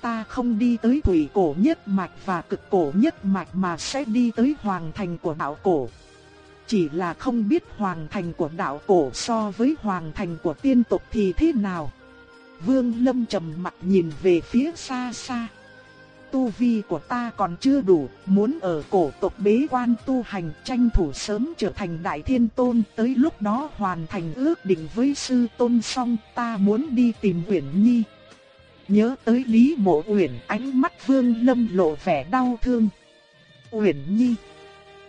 Ta không đi tới thủy cổ nhất mạch và cực cổ nhất mạch mà sẽ đi tới hoàng thành của đạo cổ. Chỉ là không biết hoàng thành của đạo cổ so với hoàng thành của tiên tộc thì thế nào. Vương Lâm trầm mặt nhìn về phía xa xa. Tu vi của ta còn chưa đủ, muốn ở cổ tộc bế quan tu hành tranh thủ sớm trở thành đại thiên tôn, tới lúc đó hoàn thành ước định với sư tôn xong, ta muốn đi tìm Uyển Nhi. nhớ tới Lý Mộ Uyển, ánh mắt Vương Lâm lộ vẻ đau thương. Uyển Nhi,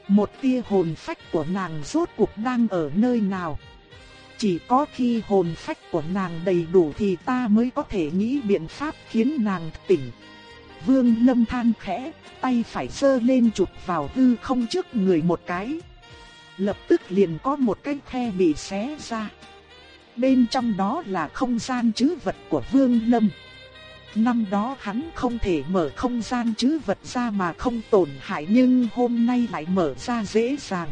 một tia hồn phách của nàng rốt cuộc đang ở nơi nào? Chỉ có khi hồn phách của nàng đầy đủ thì ta mới có thể nghĩ biện pháp khiến nàng tỉnh. Vương Lâm than khẽ, tay phải sơ lên chụp vào hư không trước người một cái. Lập tức liền có một cái khe bị xé ra. Bên trong đó là không gian trữ vật của Vương Lâm. Năm đó hắn không thể mở không gian trữ vật ra mà không tổn hại nhưng hôm nay lại mở ra dễ dàng.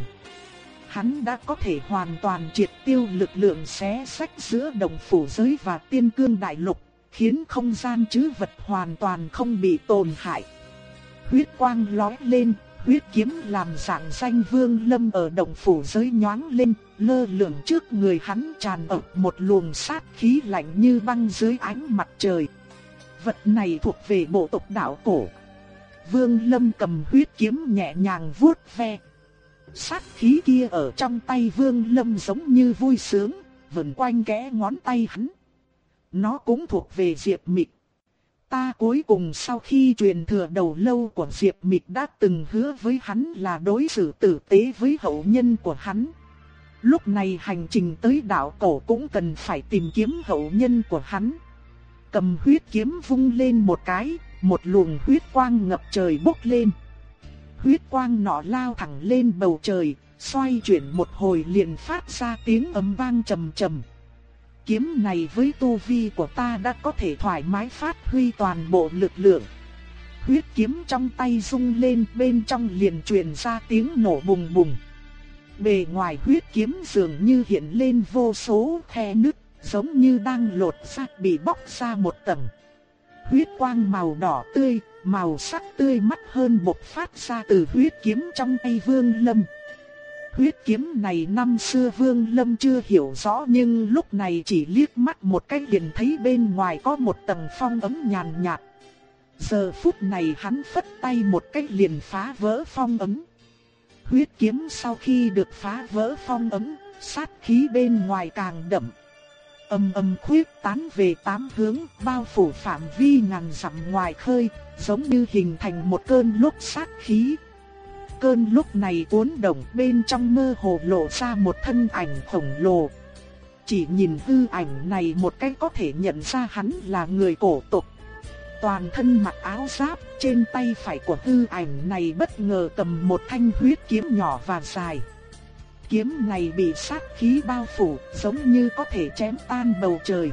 Hắn đã có thể hoàn toàn triệt tiêu lực lượng xé sách giữa đồng phủ giới và tiên cương đại lục, khiến không gian chứ vật hoàn toàn không bị tổn hại. Huyết quang lóe lên, huyết kiếm làm dạng danh vương lâm ở động phủ giới nhoáng lên, lơ lửng trước người hắn tràn ập một luồng sát khí lạnh như băng dưới ánh mặt trời. Vật này thuộc về bộ tộc đạo cổ. Vương lâm cầm huyết kiếm nhẹ nhàng vuốt ve. Sát khí kia ở trong tay vương lâm giống như vui sướng, vần quanh kẽ ngón tay hắn. Nó cũng thuộc về Diệp Mịch. Ta cuối cùng sau khi truyền thừa đầu lâu của Diệp Mịch đã từng hứa với hắn là đối xử tử tế với hậu nhân của hắn. Lúc này hành trình tới đảo cổ cũng cần phải tìm kiếm hậu nhân của hắn. Cầm huyết kiếm vung lên một cái, một luồng huyết quang ngập trời bốc lên. Huyết quang nọ lao thẳng lên bầu trời, xoay chuyển một hồi liền phát ra tiếng ầm vang trầm trầm kiếm này với tu vi của ta đã có thể thoải mái phát huy toàn bộ lực lượng. Huyết kiếm trong tay rung lên bên trong liền truyền ra tiếng nổ bùng bùng. Bề ngoài huyết kiếm dường như hiện lên vô số khe nứt, giống như đang lột xác bị bóc ra một tầng. Huyết quang màu đỏ tươi, màu sắc tươi mắt hơn bộc phát ra từ huyết kiếm trong tay Vương Lâm. Huyết kiếm này năm xưa Vương Lâm chưa hiểu rõ nhưng lúc này chỉ liếc mắt một cái liền thấy bên ngoài có một tầng phong ấm nhàn nhạt. Giờ phút này hắn phất tay một cái liền phá vỡ phong ấm. Huyết kiếm sau khi được phá vỡ phong ấm, sát khí bên ngoài càng đậm. Âm âm khuyết tán về tám hướng, bao phủ phạm vi ngàn dặm ngoài khơi, giống như hình thành một cơn lốc sát khí, cơn lúc này cuốn động bên trong mơ hồ lộ ra một thân ảnh khổng lồ. Chỉ nhìn hư ảnh này một cách có thể nhận ra hắn là người cổ tộc. Toàn thân mặc áo giáp, trên tay phải của hư ảnh này bất ngờ cầm một thanh huyết kiếm nhỏ và dài. Kiếm này bị sát khí bao phủ, giống như có thể chém tan bầu trời.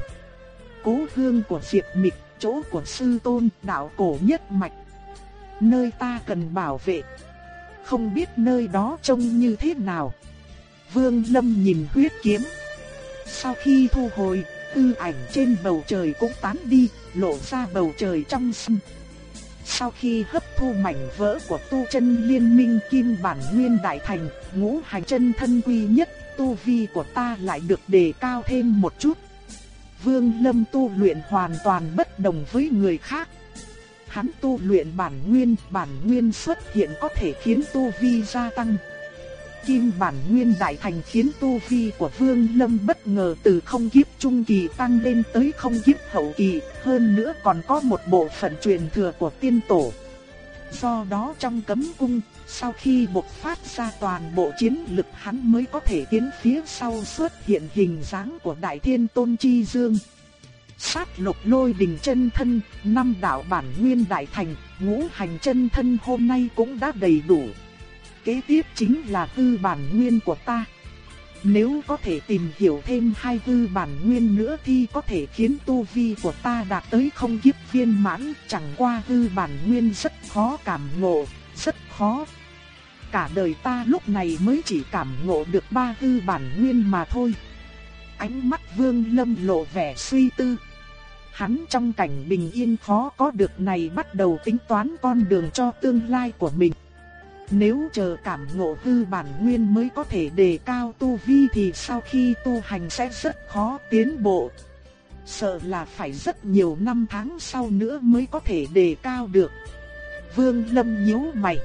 Cố hương của Diệp Mịch, chỗ của sư tôn, đạo cổ nhất mạch. Nơi ta cần bảo vệ không biết nơi đó trông như thế nào. Vương Lâm nhìn huyết kiếm. Sau khi thu hồi, tư ảnh trên bầu trời cũng tán đi, lộ ra bầu trời trong xanh. Sau khi hấp thu mảnh vỡ của tu chân liên minh kim bản nguyên đại thành, ngũ hành chân thân quy nhất, tu vi của ta lại được đề cao thêm một chút. Vương Lâm tu luyện hoàn toàn bất đồng với người khác, Hắn tu luyện bản nguyên, bản nguyên xuất hiện có thể khiến tu vi gia tăng. Kim bản nguyên đại thành khiến tu vi của Vương Lâm bất ngờ từ không kiếp trung kỳ tăng lên tới không kiếp hậu kỳ, hơn nữa còn có một bộ phận truyền thừa của tiên tổ. Do đó trong cấm cung, sau khi bộc phát ra toàn bộ chiến lực hắn mới có thể tiến phía sau xuất hiện hình dáng của Đại Thiên Tôn Chi Dương sát lục lôi đình chân thân, năm đạo bản nguyên đại thành, ngũ hành chân thân hôm nay cũng đã đầy đủ. Kế tiếp chính là tư bản nguyên của ta. Nếu có thể tìm hiểu thêm hai tư bản nguyên nữa thì có thể khiến tu vi của ta đạt tới không kiếp viên mãn, chẳng qua tư bản nguyên rất khó cảm ngộ, rất khó. Cả đời ta lúc này mới chỉ cảm ngộ được ba tư bản nguyên mà thôi. Ánh mắt Vương Lâm lộ vẻ suy tư. Hắn trong cảnh bình yên khó có được này bắt đầu tính toán con đường cho tương lai của mình. Nếu chờ cảm ngộ hư bản nguyên mới có thể đề cao tu vi thì sau khi tu hành sẽ rất khó tiến bộ. Sợ là phải rất nhiều năm tháng sau nữa mới có thể đề cao được. Vương Lâm nhíu mày.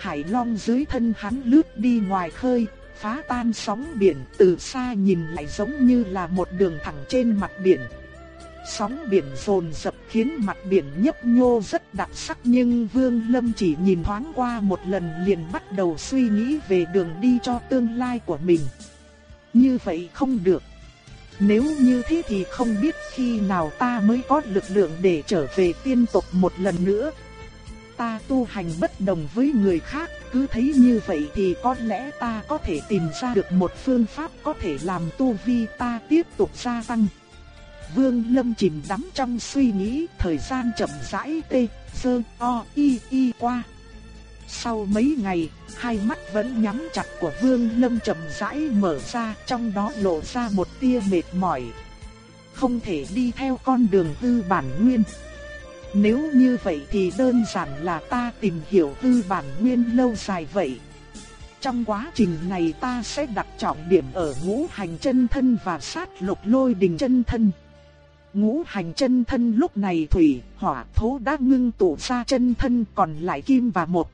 Hải Long dưới thân hắn lướt đi ngoài khơi, phá tan sóng biển từ xa nhìn lại giống như là một đường thẳng trên mặt biển. Sóng biển rồn rập khiến mặt biển nhấp nhô rất đặc sắc nhưng Vương Lâm chỉ nhìn thoáng qua một lần liền bắt đầu suy nghĩ về đường đi cho tương lai của mình. Như vậy không được. Nếu như thế thì không biết khi nào ta mới có lực lượng để trở về tiên tộc một lần nữa. Ta tu hành bất đồng với người khác, cứ thấy như vậy thì có lẽ ta có thể tìm ra được một phương pháp có thể làm tu vi ta tiếp tục gia tăng. Vương Lâm chìm đắm trong suy nghĩ, thời gian chậm rãi tê, sơ, o, y, y qua. Sau mấy ngày, hai mắt vẫn nhắm chặt của Vương Lâm chậm rãi mở ra, trong đó lộ ra một tia mệt mỏi. Không thể đi theo con đường hư bản nguyên. Nếu như vậy thì đơn giản là ta tìm hiểu hư bản nguyên lâu dài vậy. Trong quá trình này ta sẽ đặt trọng điểm ở ngũ hành chân thân và sát lục lôi đình chân thân. Ngũ hành chân thân lúc này thủy, hỏa, thổ đã ngưng tụ ra chân thân còn lại kim và một.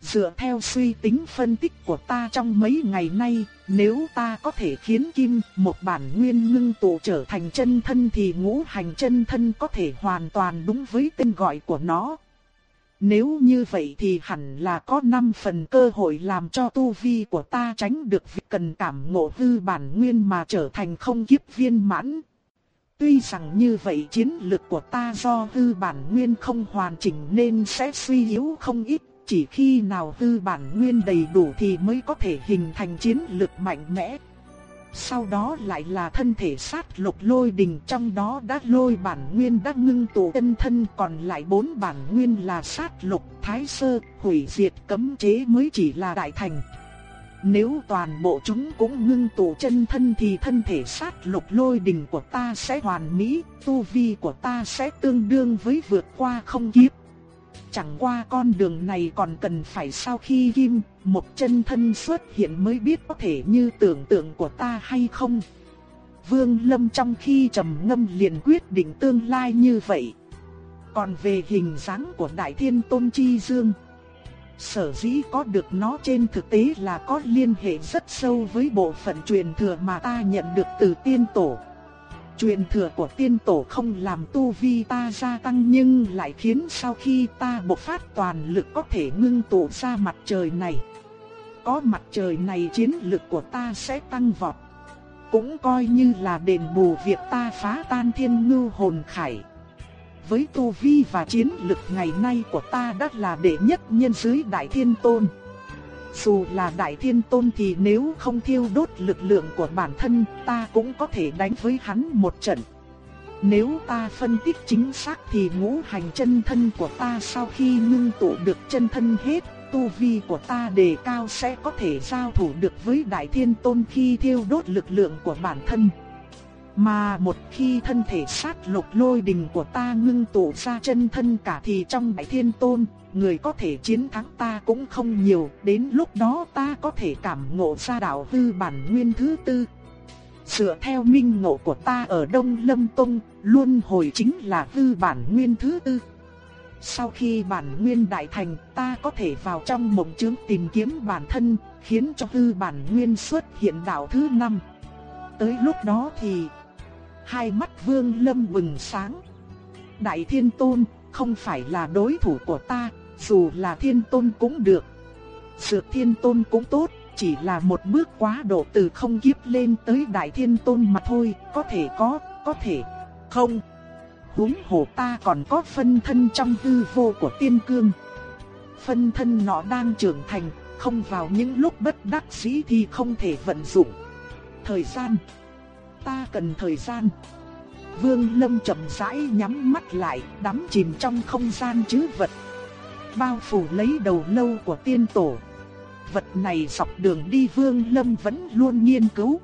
Dựa theo suy tính phân tích của ta trong mấy ngày nay, nếu ta có thể khiến kim một bản nguyên ngưng tụ trở thành chân thân thì ngũ hành chân thân có thể hoàn toàn đúng với tên gọi của nó. Nếu như vậy thì hẳn là có 5 phần cơ hội làm cho tu vi của ta tránh được việc cần cảm ngộ hư bản nguyên mà trở thành không kiếp viên mãn. Tuy rằng như vậy chiến lực của ta do hư bản nguyên không hoàn chỉnh nên sẽ suy yếu không ít, chỉ khi nào hư bản nguyên đầy đủ thì mới có thể hình thành chiến lực mạnh mẽ. Sau đó lại là thân thể sát lục lôi đình trong đó đã lôi bản nguyên đã ngưng tụ tân thân còn lại bốn bản nguyên là sát lục, thái sơ, hủy diệt cấm chế mới chỉ là đại thành. Nếu toàn bộ chúng cũng ngưng tụ chân thân thì thân thể sát lục lôi đình của ta sẽ hoàn mỹ, tu vi của ta sẽ tương đương với vượt qua không kiếp. Chẳng qua con đường này còn cần phải sau khi kim, một chân thân xuất hiện mới biết có thể như tưởng tượng của ta hay không. Vương Lâm trong khi trầm ngâm liền quyết định tương lai như vậy. Còn về hình dáng của Đại Thiên Tôn Chi Dương, sở dĩ có được nó trên thực tế là có liên hệ rất sâu với bộ phận truyền thừa mà ta nhận được từ tiên tổ. Truyền thừa của tiên tổ không làm tu vi ta gia tăng nhưng lại khiến sau khi ta bộc phát toàn lực có thể ngưng tụ ra mặt trời này. Có mặt trời này chiến lực của ta sẽ tăng vọt. Cũng coi như là đền bù việc ta phá tan thiên ngưu hồn khải. Với tu vi và chiến lực ngày nay của ta đã là đệ nhất nhân dưới đại thiên tôn. Dù là đại thiên tôn thì nếu không thiêu đốt lực lượng của bản thân ta cũng có thể đánh với hắn một trận. Nếu ta phân tích chính xác thì ngũ hành chân thân của ta sau khi ngưng tụ được chân thân hết, tu vi của ta đề cao sẽ có thể giao thủ được với đại thiên tôn khi thiêu đốt lực lượng của bản thân. Mà một khi thân thể sát lục lôi đình của ta ngưng tụ ra chân thân cả thì trong đại thiên tôn, người có thể chiến thắng ta cũng không nhiều, đến lúc đó ta có thể cảm ngộ ra đạo hư bản nguyên thứ tư. Dựa theo minh ngộ của ta ở Đông Lâm Tông, luôn hồi chính là hư bản nguyên thứ tư. Sau khi bản nguyên đại thành, ta có thể vào trong mộng chứng tìm kiếm bản thân, khiến cho hư bản nguyên xuất hiện đạo thứ năm. Tới lúc đó thì Hai mắt vương lâm bừng sáng. Đại thiên tôn, không phải là đối thủ của ta, dù là thiên tôn cũng được. Dược thiên tôn cũng tốt, chỉ là một bước quá độ từ không kiếp lên tới đại thiên tôn mà thôi, có thể có, có thể không. Húng hồ ta còn có phân thân trong hư vô của tiên cương. Phân thân nó đang trưởng thành, không vào những lúc bất đắc dĩ thì không thể vận dụng. Thời gian ta cần thời gian. Vương Lâm chậm rãi nhắm mắt lại, đắm chìm trong không gian chứ vật. Bao phủ lấy đầu lâu của tiên tổ. Vật này dọc đường đi Vương Lâm vẫn luôn nghiên cứu.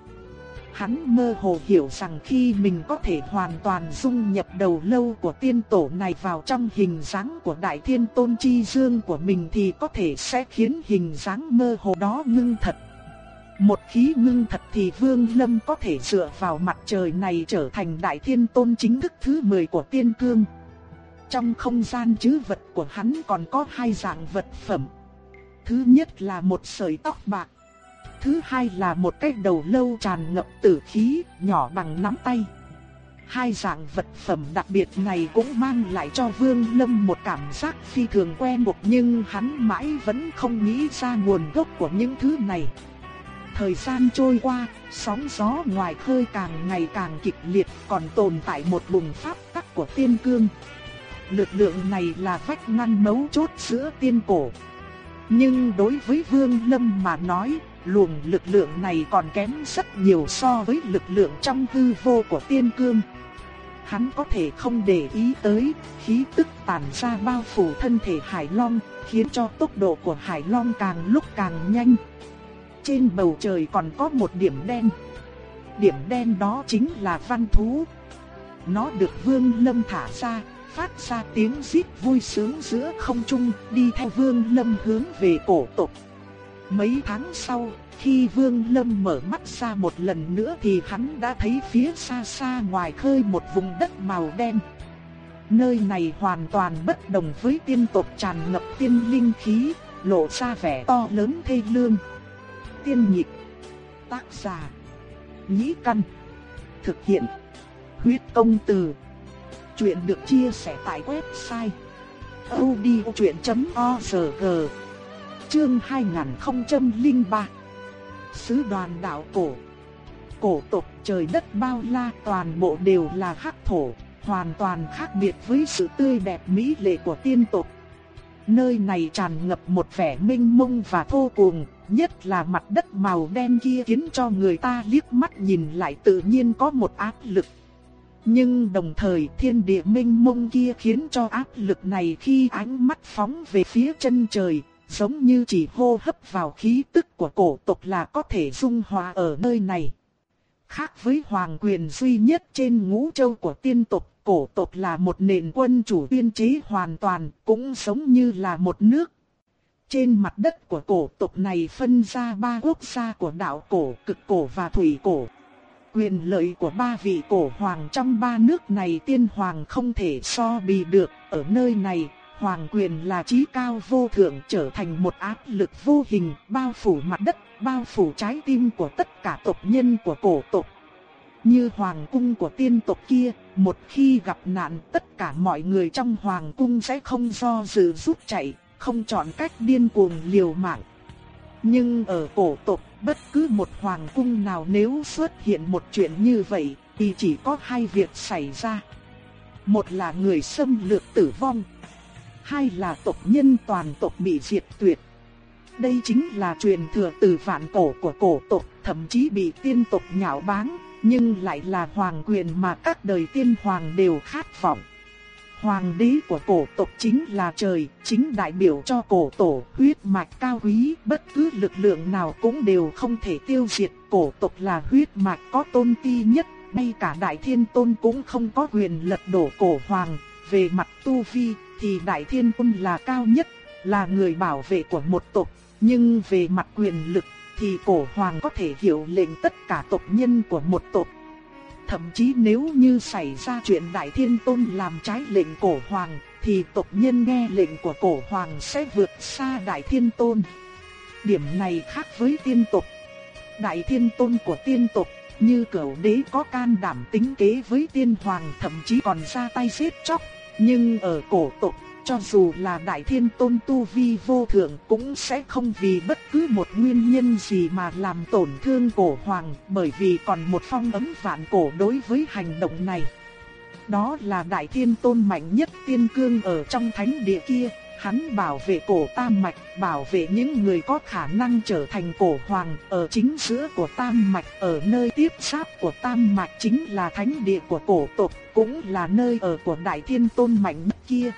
Hắn mơ hồ hiểu rằng khi mình có thể hoàn toàn dung nhập đầu lâu của tiên tổ này vào trong hình dáng của Đại Thiên Tôn Chi Dương của mình thì có thể sẽ khiến hình dáng mơ hồ đó ngưng thật. Một khí ngưng thật thì Vương Lâm có thể dựa vào mặt trời này trở thành Đại Thiên Tôn chính thức thứ 10 của Tiên Cương. Trong không gian chứ vật của hắn còn có hai dạng vật phẩm. Thứ nhất là một sợi tóc bạc. Thứ hai là một cái đầu lâu tràn ngập tử khí, nhỏ bằng nắm tay. Hai dạng vật phẩm đặc biệt này cũng mang lại cho Vương Lâm một cảm giác phi thường quen thuộc nhưng hắn mãi vẫn không nghĩ ra nguồn gốc của những thứ này. Thời gian trôi qua, sóng gió ngoài khơi càng ngày càng kịch liệt còn tồn tại một bùng pháp tắc của tiên cương. Lực lượng này là vách ngăn mấu chốt giữa tiên cổ. Nhưng đối với Vương Lâm mà nói, luồng lực lượng này còn kém rất nhiều so với lực lượng trong hư vô của tiên cương. Hắn có thể không để ý tới, khí tức tản ra bao phủ thân thể Hải Long, khiến cho tốc độ của Hải Long càng lúc càng nhanh. Trên bầu trời còn có một điểm đen. Điểm đen đó chính là văn thú. Nó được Vương Lâm thả ra, phát ra tiếng rít vui sướng giữa không trung, đi theo Vương Lâm hướng về cổ tộc. Mấy tháng sau, khi Vương Lâm mở mắt ra một lần nữa thì hắn đã thấy phía xa xa ngoài khơi một vùng đất màu đen. Nơi này hoàn toàn bất đồng với tiên tộc tràn ngập tiên linh khí, lộ ra vẻ to lớn thê lương. Tiên nhịp, tác giả, nhĩ căn, thực hiện, huyết công từ. Chuyện được chia sẻ tại website odchuyện.org Chương 2003 Sứ đoàn đạo cổ. Cổ tộc trời đất bao la toàn bộ đều là hắc thổ, hoàn toàn khác biệt với sự tươi đẹp mỹ lệ của tiên tộc. Nơi này tràn ngập một vẻ minh mông và vô cùng nhất là mặt đất màu đen kia khiến cho người ta liếc mắt nhìn lại tự nhiên có một áp lực. Nhưng đồng thời thiên địa minh mông kia khiến cho áp lực này khi ánh mắt phóng về phía chân trời, giống như chỉ hô hấp vào khí tức của cổ tộc là có thể dung hòa ở nơi này. Khác với hoàng quyền duy nhất trên ngũ châu của tiên tộc, cổ tộc là một nền quân chủ tiên chế hoàn toàn, cũng giống như là một nước. Trên mặt đất của cổ tộc này phân ra ba quốc gia của đạo cổ, cực cổ và thủy cổ. Quyền lợi của ba vị cổ hoàng trong ba nước này tiên hoàng không thể so bì được, ở nơi này hoàng quyền là trí cao vô thượng trở thành một áp lực vô hình bao phủ mặt đất, bao phủ trái tim của tất cả tộc nhân của cổ tộc. Như hoàng cung của tiên tộc kia, một khi gặp nạn tất cả mọi người trong hoàng cung sẽ không do dự rút chạy, không chọn cách điên cuồng liều mạng. Nhưng ở cổ tộc, bất cứ một hoàng cung nào nếu xuất hiện một chuyện như vậy, thì chỉ có hai việc xảy ra. Một là người xâm lược tử vong, hai là tộc nhân toàn tộc bị diệt tuyệt. Đây chính là truyền thừa từ vạn cổ của cổ tộc, thậm chí bị tiên tộc nhạo báng, nhưng lại là hoàng quyền mà các đời tiên hoàng đều khát vọng. Hoàng đế của cổ tộc chính là trời, chính đại biểu cho cổ tổ, huyết mạch cao quý, bất cứ lực lượng nào cũng đều không thể tiêu diệt, cổ tộc là huyết mạch có tôn ti nhất, ngay cả đại thiên tôn cũng không có quyền lật đổ cổ hoàng, về mặt tu vi, thì Đại Thiên Quân là cao nhất, là người bảo vệ của một tộc, nhưng về mặt quyền lực thì cổ hoàng có thể hiểu lệnh tất cả tộc nhân của một tộc. Thậm chí nếu như xảy ra chuyện Đại Thiên Tôn làm trái lệnh cổ hoàng, thì tộc nhân nghe lệnh của cổ hoàng sẽ vượt xa Đại Thiên Tôn. Điểm này khác với tiên tộc. Đại Thiên Tôn của tiên tộc, như cửu đế có can đảm tính kế với tiên hoàng thậm chí còn ra tay giết chóc, nhưng ở cổ tộc, cho dù là đại thiên tôn tu vi vô thượng cũng sẽ không vì bất cứ một nguyên nhân gì mà làm tổn thương cổ hoàng, bởi vì còn một phong ấm vạn cổ đối với hành động này. Đó là đại thiên tôn mạnh nhất tiên cương ở trong thánh địa kia, hắn bảo vệ cổ tam mạch, bảo vệ những người có khả năng trở thành cổ hoàng, ở chính giữa của tam mạch, ở nơi tiếp giáp của tam mạch chính là thánh địa của cổ tộc, cũng là nơi ở của đại thiên tôn mạnh nhất kia.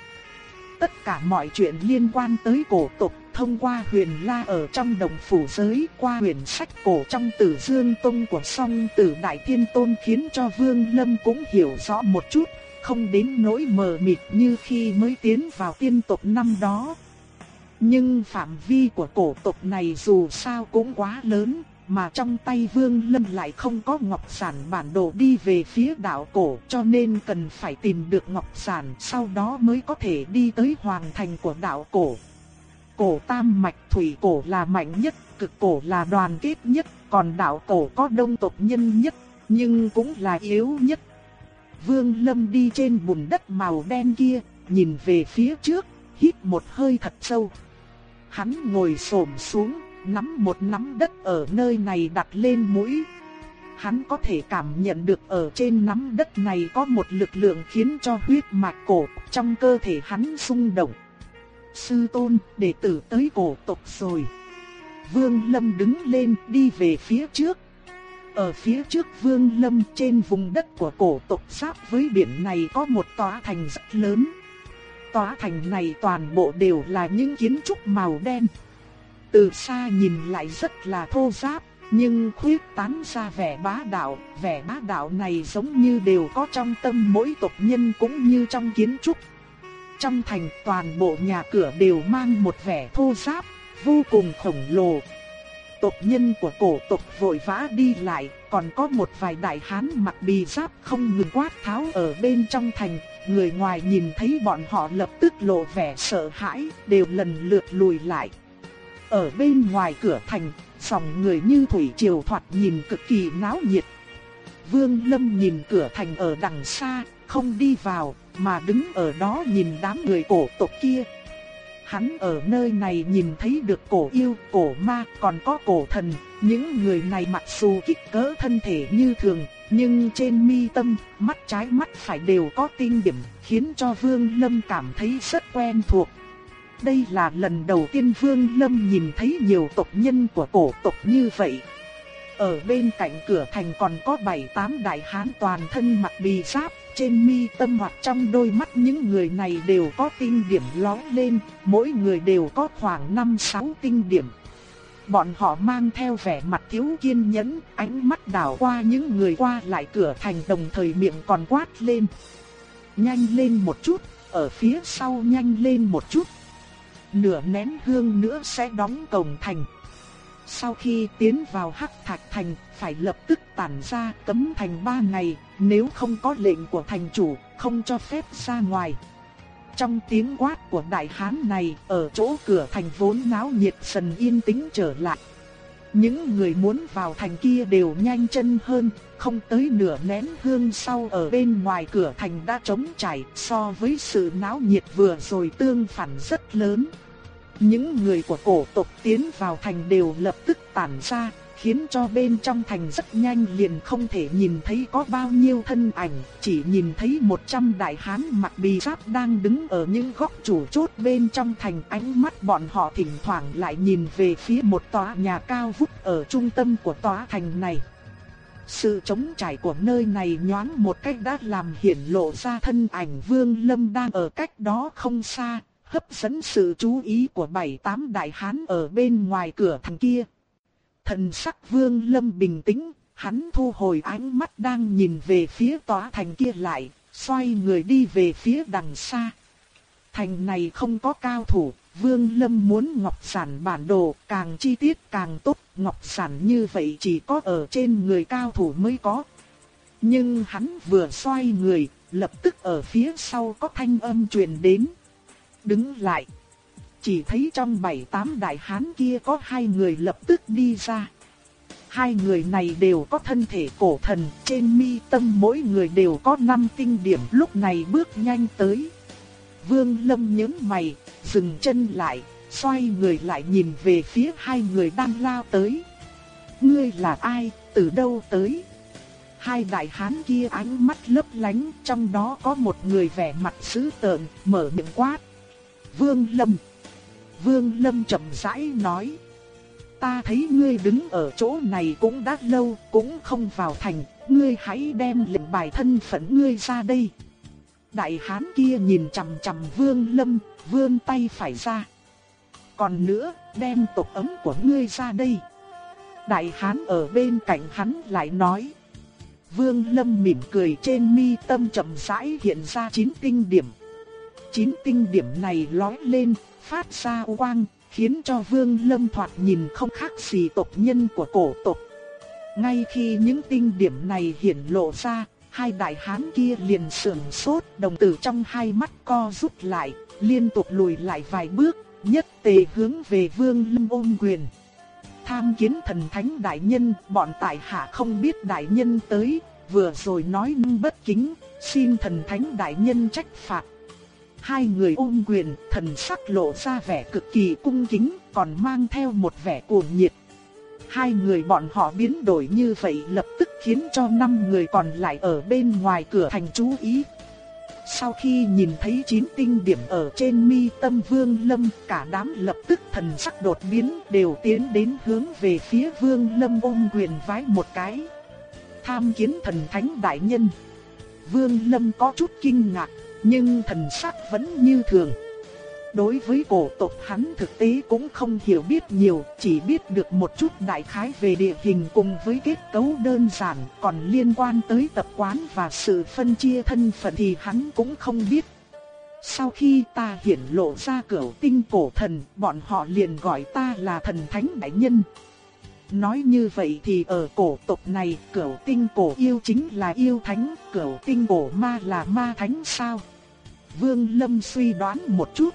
Tất cả mọi chuyện liên quan tới cổ tộc thông qua huyền la ở trong đồng phủ giới qua huyền sách cổ trong tử dương tông của song tử đại thiên tôn khiến cho vương lâm cũng hiểu rõ một chút không đến nỗi mờ mịt như khi mới tiến vào tiên tộc năm đó. Nhưng phạm vi của cổ tộc này dù sao cũng quá lớn, mà trong tay Vương Lâm lại không có ngọc sản bản đồ đi về phía đảo cổ cho nên cần phải tìm được ngọc sản sau đó mới có thể đi tới hoàng thành của đảo cổ. Cổ tam mạch thủy cổ là mạnh nhất, cực cổ là đoàn kết nhất, còn đảo cổ có đông tộc nhân nhất, nhưng cũng là yếu nhất Vương Lâm đi trên bùn đất màu đen kia, nhìn về phía trước, hít một hơi thật sâu. Hắn ngồi xổm xuống, nắm một nắm đất ở nơi này đặt lên mũi. Hắn có thể cảm nhận được ở trên nắm đất này có một lực lượng khiến cho huyết mạch cổ trong cơ thể hắn rung động. Sư tôn, đệ tử tới cổ tộc rồi. Vương Lâm đứng lên đi về phía trước. Ở phía trước Vương Lâm trên vùng đất của cổ tộc giáp với biển này có một tòa thành rất lớn. Tòa thành này toàn bộ đều là những kiến trúc màu đen. Từ xa nhìn lại rất là thô ráp, nhưng khuyết tán ra vẻ bá đạo, vẻ bá đạo này giống như đều có trong tâm mỗi tộc nhân cũng như trong kiến trúc. Trong thành toàn bộ nhà cửa đều mang một vẻ thô ráp, vô cùng khổng lồ. Tộc nhân của cổ tộc vội vã đi lại, còn có một vài đại hán mặc bì giáp không ngừng quát tháo ở bên trong thành. Người ngoài nhìn thấy bọn họ lập tức lộ vẻ sợ hãi, đều lần lượt lùi lại. Ở bên ngoài cửa thành, dòng người như thủy triều thoạt nhìn cực kỳ náo nhiệt. Vương Lâm nhìn cửa thành ở đằng xa, không đi vào, mà đứng ở đó nhìn đám người cổ tộc kia. Hắn ở nơi này nhìn thấy được cổ yêu, cổ ma, còn có cổ thần, những người này mặc dù kích cỡ thân thể như thường, nhưng trên mi tâm, mắt trái mắt phải đều có tinh điểm, khiến cho Vương Lâm cảm thấy rất quen thuộc. Đây là lần đầu tiên Vương Lâm nhìn thấy nhiều tộc nhân của cổ tộc như vậy. Ở bên cạnh cửa thành còn có bảy tám đại hán toàn thân mặc bì giáp, trên mi tâm hoặc trong đôi mắt những người này đều có tinh điểm lóe lên, mỗi người đều có khoảng 5-6 tinh điểm. Bọn họ mang theo vẻ mặt thiếu kiên nhẫn, ánh mắt đảo qua những người qua lại cửa thành đồng thời miệng còn quát lên. Nhanh lên một chút, ở phía sau nhanh lên một chút. Nửa nén hương nữa sẽ đóng cổng thành. Sau khi tiến vào Hắc Thạch Thành, phải lập tức tản ra cấm thành ba ngày, nếu không có lệnh của thành chủ, không cho phép ra ngoài. Trong tiếng quát của đại hán này, ở chỗ cửa thành vốn náo nhiệt dần yên tĩnh trở lại. Những người muốn vào thành kia đều nhanh chân hơn, không tới nửa nén hương sau ở bên ngoài cửa thành đã trống trải so với sự náo nhiệt vừa rồi tương phản rất lớn. Những người của cổ tộc tiến vào thành đều lập tức tản ra, khiến cho bên trong thành rất nhanh liền không thể nhìn thấy có bao nhiêu thân ảnh, chỉ nhìn thấy 100 đại hán mặc bì giáp đang đứng ở những góc chủ chốt bên trong thành ánh mắt bọn họ thỉnh thoảng lại nhìn về phía một tòa nhà cao vút ở trung tâm của tòa thành này. Sự chống trải của nơi này nhoáng một cách đã làm hiển lộ ra thân ảnh Vương Lâm đang ở cách đó không xa, hấp dẫn sự chú ý của bảy tám đại hán ở bên ngoài cửa thành kia. Thần sắc vương lâm bình tĩnh, hắn thu hồi ánh mắt đang nhìn về phía tòa thành kia lại, xoay người đi về phía đằng xa. Thành này không có cao thủ, vương lâm muốn ngọc sản bản đồ càng chi tiết càng tốt, ngọc sản như vậy chỉ có ở trên người cao thủ mới có. Nhưng hắn vừa xoay người, lập tức ở phía sau có thanh âm truyền đến. Đứng lại. Chỉ thấy trong bảy tám đại hán kia có hai người lập tức đi ra. Hai người này đều có thân thể cổ thần, trên mi tâm mỗi người đều có năm tinh điểm lúc này bước nhanh tới. Vương Lâm nhướng mày, dừng chân lại, xoay người lại nhìn về phía hai người đang lao tới. Ngươi là ai, từ đâu tới? Hai đại hán kia ánh mắt lấp lánh, trong đó có một người vẻ mặt dữ tợn, mở miệng quát. Vương Lâm Vương Lâm chậm rãi nói. Ta thấy ngươi đứng ở chỗ này cũng đã lâu, cũng không vào thành, ngươi hãy đem lệnh bài thân phận ngươi ra đây. Đại hán kia nhìn chằm chằm Vương Lâm, vươn tay phải ra. Còn nữa, đem tộc ấm của ngươi ra đây. Đại hán ở bên cạnh hắn lại nói. Vương Lâm mỉm cười trên mi tâm chậm rãi hiện ra chín tinh điểm. Chín tinh điểm này lói lên, phát ra quang, khiến cho Vương Lâm thoạt nhìn không khác gì tộc nhân của cổ tộc. Ngay khi những tinh điểm này hiển lộ ra, hai đại hán kia liền sửng sốt, đồng tử trong hai mắt co rút lại, liên tục lùi lại vài bước, nhất tề hướng về Vương Lâm ôm quyền. Tham kiến thần thánh đại nhân, bọn tại hạ không biết đại nhân tới, vừa rồi nói bất kính, xin thần thánh đại nhân trách phạt. Hai người ôm quyền, thần sắc lộ ra vẻ cực kỳ cung kính, còn mang theo một vẻ cuồng nhiệt. Hai người bọn họ biến đổi như vậy lập tức khiến cho năm người còn lại ở bên ngoài cửa thành chú ý. Sau khi nhìn thấy chín tinh điểm ở trên mi tâm vương lâm, cả đám lập tức thần sắc đột biến đều tiến đến hướng về phía vương lâm ôm quyền vái một cái. Tham kiến thần thánh đại nhân. Vương lâm có chút kinh ngạc, nhưng thần sắc vẫn như thường. Đối với cổ tộc hắn thực tế cũng không hiểu biết nhiều, chỉ biết được một chút đại khái về địa hình cùng với kết cấu đơn giản, còn liên quan tới tập quán và sự phân chia thân phận thì hắn cũng không biết. Sau khi ta hiển lộ ra cửu tinh cổ thần, bọn họ liền gọi ta là thần thánh đại nhân. Nói như vậy thì ở cổ tộc này, cửu tinh cổ yêu chính là yêu thánh, cửu tinh cổ ma là ma thánh sao? Vương Lâm suy đoán một chút.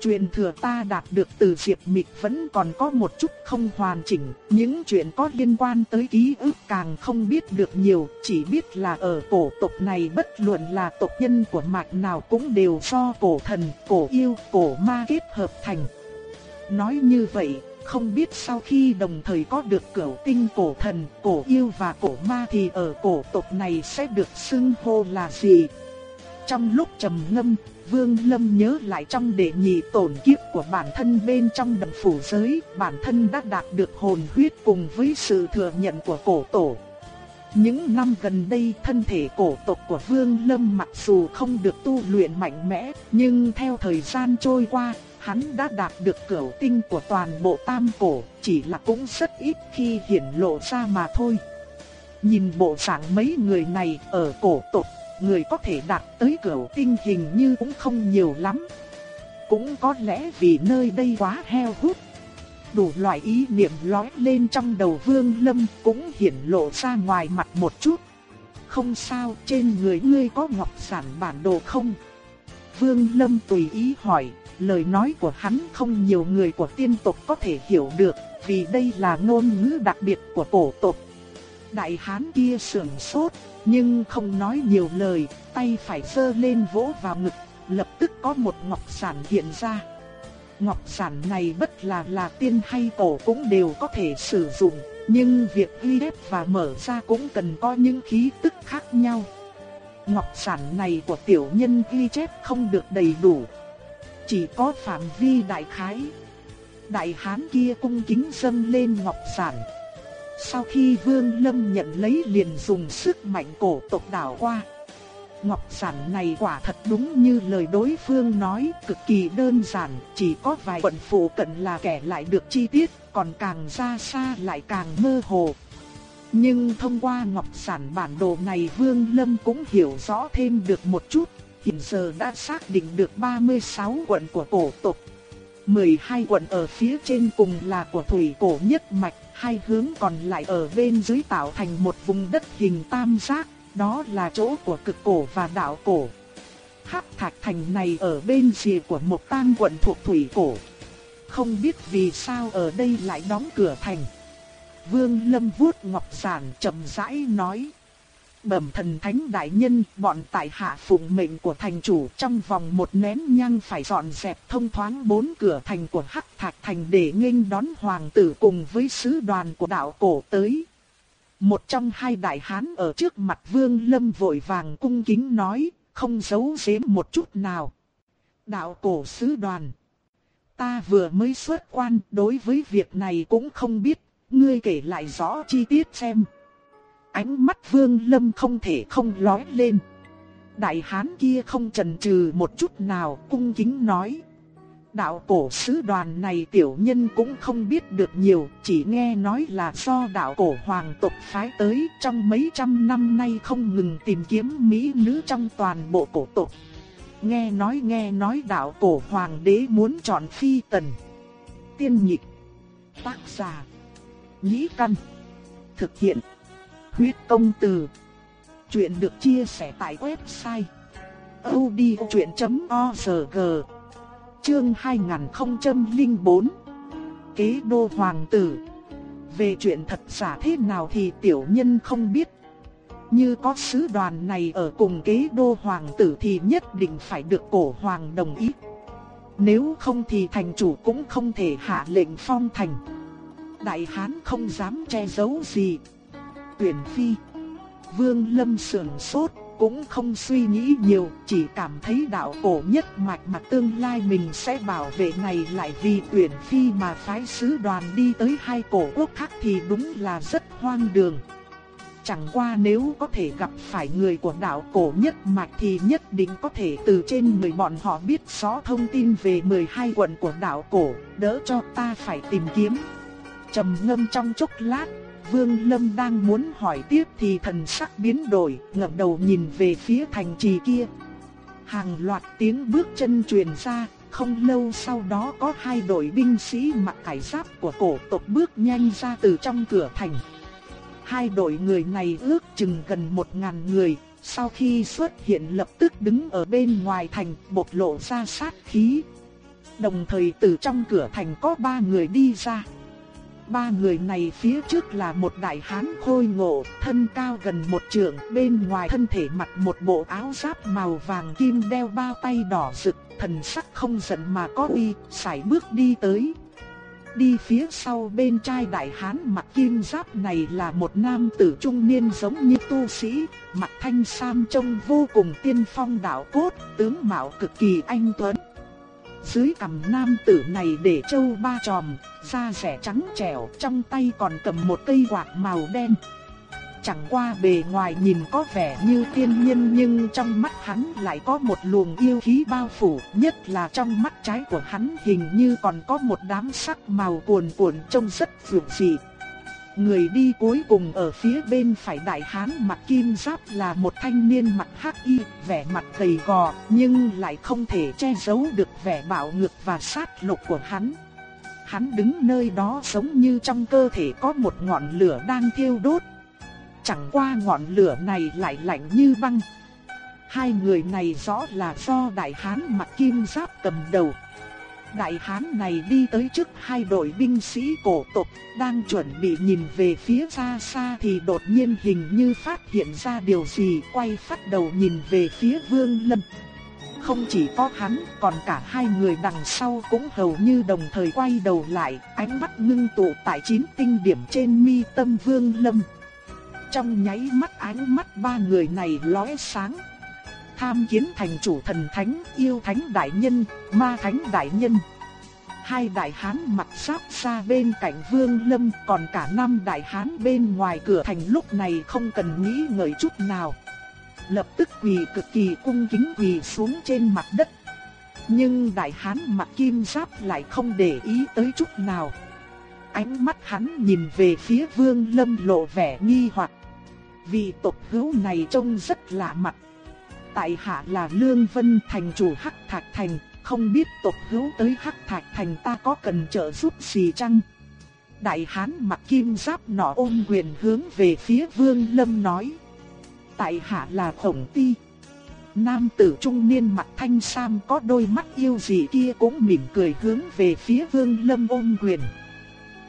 Truyền thừa ta đạt được từ Diệp Mịch vẫn còn có một chút không hoàn chỉnh, những chuyện có liên quan tới ký ức càng không biết được nhiều, chỉ biết là ở cổ tộc này bất luận là tộc nhân của mạch nào cũng đều do cổ thần, cổ yêu, cổ ma kết hợp thành. Nói như vậy, không biết sau khi đồng thời có được cửu tinh cổ thần, cổ yêu và cổ ma thì ở cổ tộc này sẽ được xưng hô là gì? Trong lúc trầm ngâm, Vương Lâm nhớ lại trong đệ nhị tổn kiếp của bản thân bên trong đồng phủ giới, bản thân đã đạt được hồn huyết cùng với sự thừa nhận của cổ tổ. Những năm gần đây thân thể cổ tộc của Vương Lâm mặc dù không được tu luyện mạnh mẽ, nhưng theo thời gian trôi qua, hắn đã đạt được cửu tinh của toàn bộ tam cổ, chỉ là cũng rất ít khi hiển lộ ra mà thôi. Nhìn bộ dạng mấy người này ở cổ tộc người có thể đạt tới cửu tinh hình như cũng không nhiều lắm. Cũng có lẽ vì nơi đây quá heo hút. Đủ loại ý niệm lói lên trong đầu Vương Lâm cũng hiển lộ ra ngoài mặt một chút. Không sao, trên người ngươi có ngọc sản bản đồ không? Vương Lâm tùy ý hỏi, lời nói của hắn không nhiều người của tiên tộc có thể hiểu được, vì đây là ngôn ngữ đặc biệt của cổ tộc. Đại hán kia sườn sốt, nhưng không nói nhiều lời, tay phải sơ lên vỗ vào ngực, lập tức có một ngọc sản hiện ra. Ngọc sản này bất là là tiên hay cổ cũng đều có thể sử dụng, nhưng việc ghi đếp và mở ra cũng cần có những khí tức khác nhau. Ngọc sản này của tiểu nhân ghi chép không được đầy đủ, chỉ có phạm vi đại khái. Đại hán kia cung kính dâng lên ngọc sản. Sau khi Vương Lâm nhận lấy liền dùng sức mạnh cổ tộc đảo qua. Ngọc sản này quả thật đúng như lời đối phương nói, cực kỳ đơn giản, chỉ có vài quận phụ cận là kẻ lại được chi tiết, còn càng ra xa lại càng mơ hồ. Nhưng thông qua ngọc sản bản đồ này Vương Lâm cũng hiểu rõ thêm được một chút, hiện giờ đã xác định được 36 quận của cổ tộc. 12 quận ở phía trên cùng là của thủy cổ nhất mạch, hai hướng còn lại ở bên dưới tạo thành một vùng đất hình tam giác, đó là chỗ của cực cổ và đạo cổ. Hắc thạch thành này ở bên rìa của một tang quận thuộc thủy cổ. Không biết vì sao ở đây lại đóng cửa thành. Vương Lâm vuốt ngọc giản chậm rãi nói bẩm thần thánh đại nhân, bọn tại hạ phụng mệnh của thành chủ trong vòng một nén nhang phải dọn dẹp thông thoáng bốn cửa thành của Hắc Thạch thành để nghênh đón hoàng tử cùng với sứ đoàn của đạo cổ tới. Một trong hai đại hán ở trước mặt Vương Lâm vội vàng cung kính nói, không giấu giếm một chút nào. Đạo cổ sứ đoàn. Ta vừa mới xuất quan, đối với việc này cũng không biết, ngươi kể lại rõ chi tiết xem. Ánh mắt vương lâm không thể không lói lên. Đại hán kia không chần chừ một chút nào cung kính nói. Đạo cổ sứ đoàn này tiểu nhân cũng không biết được nhiều, chỉ nghe nói là do đạo cổ hoàng tộc phái tới trong mấy trăm năm nay không ngừng tìm kiếm mỹ nữ trong toàn bộ cổ tộc. Nghe nói nghe nói đạo cổ hoàng đế muốn chọn phi tần. Tiên nhịp, tác giả, nhĩ căn, thực hiện Huyết công từ. Chuyện được chia sẻ tại website odchuyện.org. Chương 2004. Kế đô hoàng tử. Về chuyện thật giả thế nào thì tiểu nhân không biết. Như có sứ đoàn này ở cùng kế đô hoàng tử thì nhất định phải được cổ hoàng đồng ý. Nếu không thì thành chủ cũng không thể hạ lệnh phong thành. Đại Hán không dám che giấu gì. Tuyển phi. Vương Lâm sườn sốt, cũng không suy nghĩ nhiều, chỉ cảm thấy đạo cổ nhất mạch mà tương lai mình sẽ bảo vệ này lại vì tuyển phi mà phái sứ đoàn đi tới hai cổ quốc khác thì đúng là rất hoang đường. Chẳng qua nếu có thể gặp phải người của đạo cổ nhất mạch thì nhất định có thể từ trên người bọn họ biết rõ thông tin về 12 quận của đạo cổ, đỡ cho ta phải tìm kiếm. trầm ngâm trong chốc lát, Vương Lâm đang muốn hỏi tiếp thì thần sắc biến đổi, ngẩng đầu nhìn về phía thành trì kia. Hàng loạt tiếng bước chân truyền ra, không lâu sau đó có hai đội binh sĩ mặc cải giáp của cổ tộc bước nhanh ra từ trong cửa thành. Hai đội người này ước chừng gần một ngàn người, sau khi xuất hiện lập tức đứng ở bên ngoài thành bộc lộ ra sát khí. Đồng thời từ trong cửa thành có ba người đi ra. Ba người này phía trước là một đại hán khôi ngộ, thân cao gần một trượng, bên ngoài thân thể mặc một bộ áo giáp màu vàng kim đeo bao tay đỏ rực, thần sắc không giận mà có uy, sải bước đi tới. Đi phía sau bên trai đại hán mặc kim giáp này là một nam tử trung niên giống như tu sĩ, mặt thanh sam trông vô cùng tiên phong đạo cốt, tướng mạo cực kỳ anh tuấn. Dưới cằm nam tử này để châu ba tròm, da rẻ trắng trẻo, trong tay còn cầm một cây quạt màu đen. Chẳng qua bề ngoài nhìn có vẻ như tiên nhân nhưng trong mắt hắn lại có một luồng yêu khí bao phủ, nhất là trong mắt trái của hắn hình như còn có một đám sắc màu cuồn cuộn trông rất vượng dị. Người đi cuối cùng ở phía bên phải đại hán mặt kim giáp là một thanh niên mặt hắc y, vẻ mặt gầy gò, nhưng lại không thể che giấu được vẻ bạo ngược và sát lục của hắn. Hắn đứng nơi đó giống như trong cơ thể có một ngọn lửa đang thiêu đốt. Chẳng qua ngọn lửa này lại lạnh như băng. Hai người này rõ là do đại hán mặt kim giáp cầm đầu. Đại hán này đi tới trước hai đội binh sĩ cổ tộc, đang chuẩn bị nhìn về phía xa xa thì đột nhiên hình như phát hiện ra điều gì, quay phát đầu nhìn về phía Vương Lâm. Không chỉ có hắn, còn cả hai người đằng sau cũng hầu như đồng thời quay đầu lại, ánh mắt ngưng tụ tại chín tinh điểm trên mi tâm Vương Lâm. Trong nháy mắt ánh mắt ba người này lóe sáng, tham kiến thành chủ thần thánh, yêu thánh đại nhân, ma thánh đại nhân. Hai đại hán mặt sáp xa bên cạnh vương lâm còn cả năm đại hán bên ngoài cửa thành lúc này không cần nghĩ ngợi chút nào. Lập tức quỳ cực kỳ cung kính quỳ xuống trên mặt đất. Nhưng đại hán mặt kim giáp lại không để ý tới chút nào. Ánh mắt hắn nhìn về phía vương lâm lộ vẻ nghi hoặc. Vì tộc hữu này trông rất lạ mặt tại hạ là Lương Vân thành chủ Hắc Thạch Thành, không biết tộc hữu tới Hắc Thạch Thành ta có cần trợ giúp gì chăng? Đại hán mặc kim giáp nọ ôm quyền hướng về phía Vương Lâm nói. Tại hạ là Khổng Ti. Nam tử trung niên mặt thanh sam có đôi mắt yêu dị kia cũng mỉm cười hướng về phía Vương Lâm ôm quyền.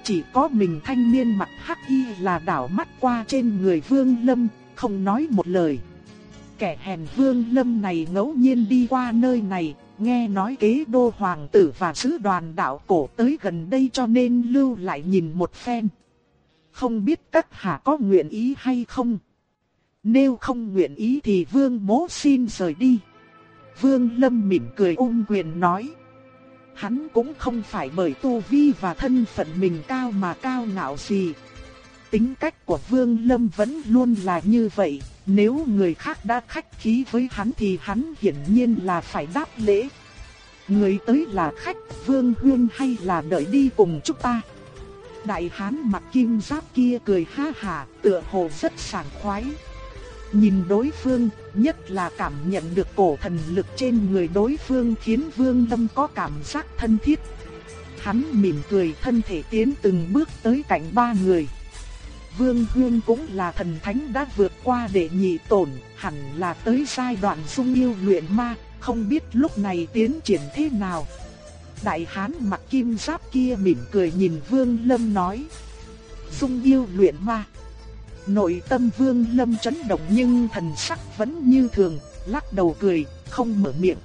Chỉ có mình thanh niên mặt hắc y là đảo mắt qua trên người Vương Lâm, không nói một lời kẻ hèn vương lâm này ngẫu nhiên đi qua nơi này, nghe nói kế đô hoàng tử và sứ đoàn đạo cổ tới gần đây cho nên lưu lại nhìn một phen. Không biết các hạ có nguyện ý hay không? Nếu không nguyện ý thì vương mố xin rời đi. Vương lâm mỉm cười ôm quyền nói. Hắn cũng không phải bởi tu vi và thân phận mình cao mà cao ngạo gì. Tính cách của Vương Lâm vẫn luôn là như vậy, nếu người khác đã khách khí với hắn thì hắn hiển nhiên là phải đáp lễ. Người tới là khách Vương Huyên hay là đợi đi cùng chúng ta? Đại hán mặc kim giáp kia cười ha hà, tựa hồ rất sảng khoái. Nhìn đối phương, nhất là cảm nhận được cổ thần lực trên người đối phương khiến Vương Lâm có cảm giác thân thiết. Hắn mỉm cười thân thể tiến từng bước tới cạnh ba người. Vương Hương cũng là thần thánh đã vượt qua để nhị tổn, hẳn là tới giai đoạn dung yêu luyện ma, không biết lúc này tiến triển thế nào. Đại hán mặc kim giáp kia mỉm cười nhìn Vương Lâm nói. Dung yêu luyện ma. Nội tâm Vương Lâm chấn động nhưng thần sắc vẫn như thường, lắc đầu cười, không mở miệng.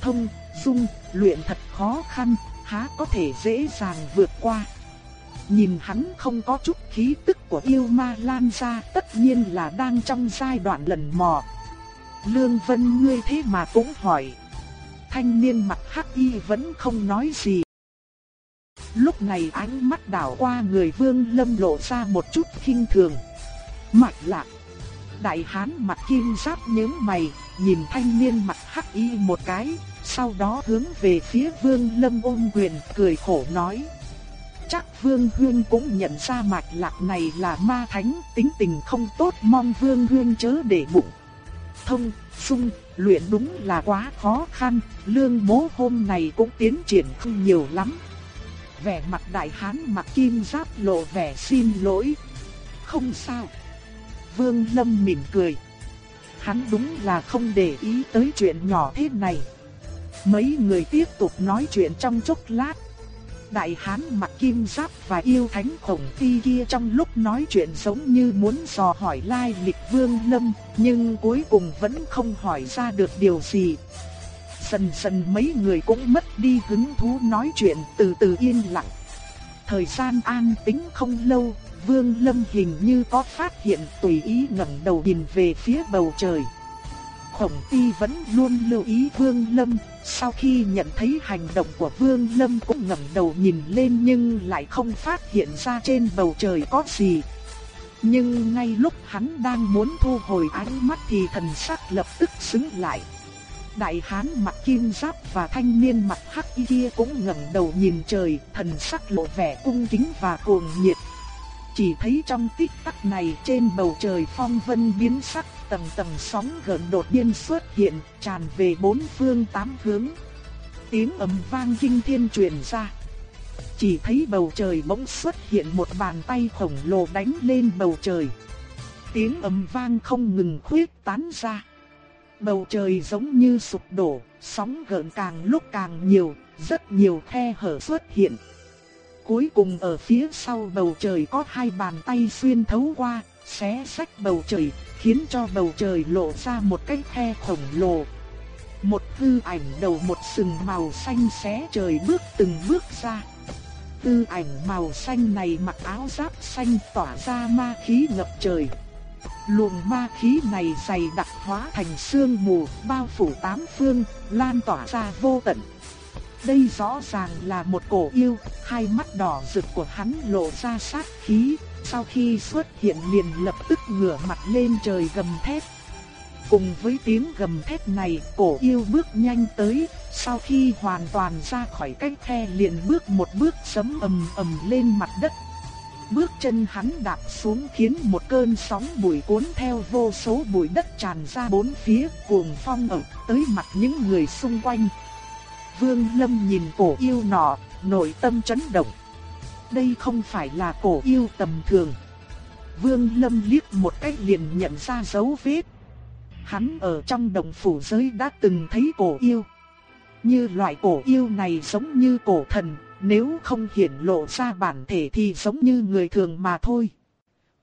Thông, dung, luyện thật khó khăn, há có thể dễ dàng vượt qua. Nhìn hắn không có chút khí tức của yêu ma lan ra tất nhiên là đang trong giai đoạn lần mò. Lương Vân ngươi thế mà cũng hỏi. Thanh niên mặt hắc y vẫn không nói gì. Lúc này ánh mắt đảo qua người vương lâm lộ ra một chút khinh thường. Mặt lạc. Đại hán mặt kim giáp nhướng mày, nhìn thanh niên mặt hắc y một cái, sau đó hướng về phía vương lâm ôm quyền cười khổ nói. Chắc vương huyên cũng nhận ra mạch lạc này là ma thánh, tính tình không tốt mong vương huyên chớ để bụng. Thông, sung, luyện đúng là quá khó khăn, lương bố hôm này cũng tiến triển không nhiều lắm. Vẻ mặt đại hán mặc kim giáp lộ vẻ xin lỗi. Không sao. Vương Lâm mỉm cười. Hắn đúng là không để ý tới chuyện nhỏ thế này. Mấy người tiếp tục nói chuyện trong chốc lát. Đại hán mặc kim giáp và yêu thánh khổng phi kia trong lúc nói chuyện giống như muốn dò hỏi lai lịch vương lâm, nhưng cuối cùng vẫn không hỏi ra được điều gì. Dần dần mấy người cũng mất đi hứng thú nói chuyện từ từ yên lặng. Thời gian an tĩnh không lâu, vương lâm hình như có phát hiện tùy ý ngẩng đầu nhìn về phía bầu trời. Khổng ti vẫn luôn lưu ý vương lâm, sau khi nhận thấy hành động của Vương Lâm cũng ngẩng đầu nhìn lên nhưng lại không phát hiện ra trên bầu trời có gì. Nhưng ngay lúc hắn đang muốn thu hồi ánh mắt thì thần sắc lập tức xứng lại. Đại hán mặt kim giáp và thanh niên mặt hắc y kia cũng ngẩng đầu nhìn trời, thần sắc lộ vẻ cung kính và cuồng nhiệt. Chỉ thấy trong tích tắc này trên bầu trời phong vân biến sắc, tầng tầng sóng gợn đột nhiên xuất hiện, tràn về bốn phương tám hướng. Tiếng ầm vang kinh thiên truyền ra. Chỉ thấy bầu trời bỗng xuất hiện một bàn tay khổng lồ đánh lên bầu trời. Tiếng ầm vang không ngừng khuyết tán ra. Bầu trời giống như sụp đổ, sóng gợn càng lúc càng nhiều, rất nhiều khe hở xuất hiện. Cuối cùng ở phía sau bầu trời có hai bàn tay xuyên thấu qua, xé sách bầu trời, khiến cho bầu trời lộ ra một cái khe khổng lồ. Một hư ảnh đầu một sừng màu xanh xé trời bước từng bước ra. Tư ảnh màu xanh này mặc áo giáp xanh tỏa ra ma khí ngập trời. Luồng ma khí này dày đặc hóa thành sương mù, bao phủ tám phương, lan tỏa ra vô tận. Đây rõ ràng là một cổ yêu, hai mắt đỏ rực của hắn lộ ra sát khí, sau khi xuất hiện liền lập tức ngửa mặt lên trời gầm thét. Cùng với tiếng gầm thét này, cổ yêu bước nhanh tới, sau khi hoàn toàn ra khỏi cái khe liền bước một bước sấm ầm ầm lên mặt đất. Bước chân hắn đạp xuống khiến một cơn sóng bụi cuốn theo vô số bụi đất tràn ra bốn phía, cuồng phong ập tới mặt những người xung quanh. Vương Lâm nhìn cổ yêu nọ, nội tâm chấn động. Đây không phải là cổ yêu tầm thường. Vương Lâm liếc một cách liền nhận ra dấu vết. Hắn ở trong đồng phủ giới đã từng thấy cổ yêu. Như loại cổ yêu này giống như cổ thần, nếu không hiển lộ ra bản thể thì giống như người thường mà thôi.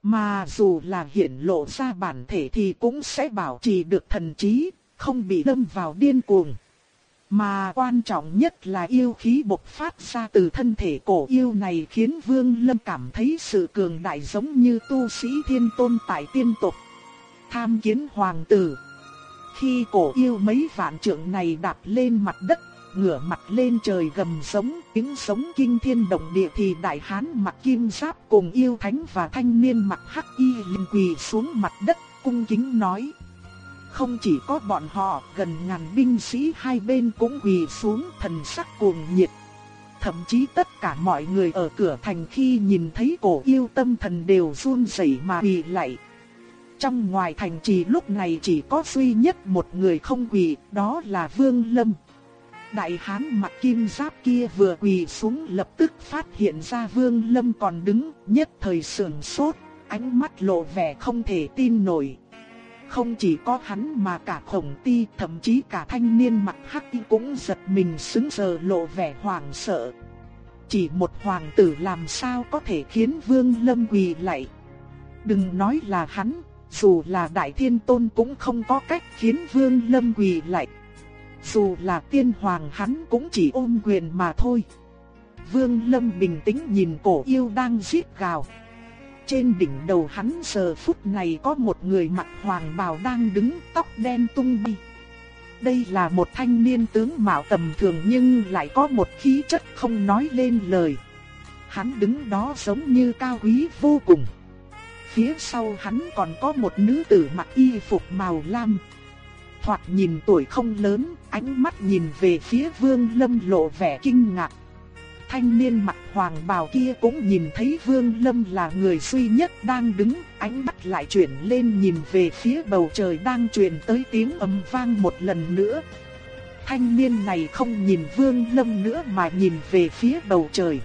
Mà dù là hiển lộ ra bản thể thì cũng sẽ bảo trì được thần trí, không bị đâm vào điên cuồng. Mà quan trọng nhất là yêu khí bộc phát ra từ thân thể cổ yêu này khiến Vương Lâm cảm thấy sự cường đại giống như tu sĩ thiên tôn tại tiên tộc. Tham kiến hoàng tử. Khi cổ yêu mấy vạn trượng này đạp lên mặt đất, ngửa mặt lên trời gầm sống, tiếng sống kinh thiên động địa thì đại hán mặc kim giáp cùng yêu thánh và thanh niên mặc hắc y liền quỳ xuống mặt đất, cung kính nói. Không chỉ có bọn họ, gần ngàn binh sĩ hai bên cũng quỳ xuống thần sắc cuồng nhiệt. Thậm chí tất cả mọi người ở cửa thành khi nhìn thấy cổ yêu tâm thần đều run rẩy mà quỳ lạy. Trong ngoài thành trì lúc này chỉ có duy nhất một người không quỳ, đó là Vương Lâm. Đại hán mặc kim giáp kia vừa quỳ xuống lập tức phát hiện ra Vương Lâm còn đứng, nhất thời sườn sốt, ánh mắt lộ vẻ không thể tin nổi. Không chỉ có hắn mà cả khổng ti thậm chí cả thanh niên mặt hắc y cũng giật mình sững sờ lộ vẻ hoảng sợ. Chỉ một hoàng tử làm sao có thể khiến vương lâm quỳ lạy. Đừng nói là hắn, dù là Đại Thiên Tôn cũng không có cách khiến Vương Lâm quỳ lại. Dù là tiên hoàng hắn cũng chỉ ôm quyền mà thôi. Vương Lâm bình tĩnh nhìn cổ yêu đang giết gào. Trên đỉnh đầu hắn giờ phút này có một người mặc hoàng bào đang đứng tóc đen tung bi. Đây là một thanh niên tướng mạo tầm thường nhưng lại có một khí chất không nói lên lời. Hắn đứng đó giống như cao quý vô cùng. Phía sau hắn còn có một nữ tử mặc y phục màu lam. Thoạt nhìn tuổi không lớn, ánh mắt nhìn về phía Vương Lâm lộ vẻ kinh ngạc. Thanh niên mặc hoàng bào kia cũng nhìn thấy Vương Lâm là người duy nhất đang đứng, ánh mắt lại chuyển lên nhìn về phía bầu trời đang truyền tới tiếng ầm vang một lần nữa. Thanh niên này không nhìn Vương Lâm nữa mà nhìn về phía bầu trời.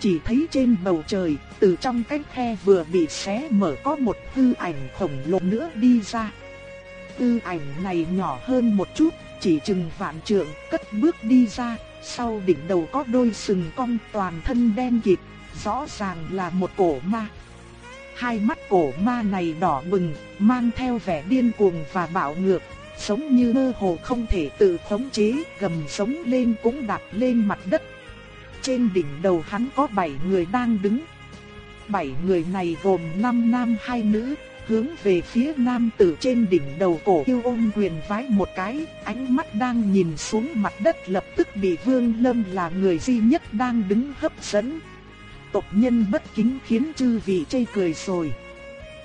Chỉ thấy trên bầu trời, từ trong cái khe vừa bị xé mở có một tư ảnh khổng lồ nữa đi ra. Tư ảnh này nhỏ hơn một chút, chỉ chừng vạn trượng, cất bước đi ra, sau đỉnh đầu có đôi sừng cong toàn thân đen kịt, rõ ràng là một cổ ma. Hai mắt cổ ma này đỏ bừng, mang theo vẻ điên cuồng và bạo ngược, sống như mơ hồ không thể tự khống chế, gầm sống lên cũng đạp lên mặt đất. Trên đỉnh đầu hắn có bảy người đang đứng. Bảy người này gồm năm nam hai nữ, hướng về phía nam tử trên đỉnh đầu cổ yêu ôm quyền vái một cái, ánh mắt đang nhìn xuống mặt đất lập tức bị Vương Lâm là người duy nhất đang đứng hấp dẫn. Tộc nhân bất kính khiến chư vị chê cười rồi.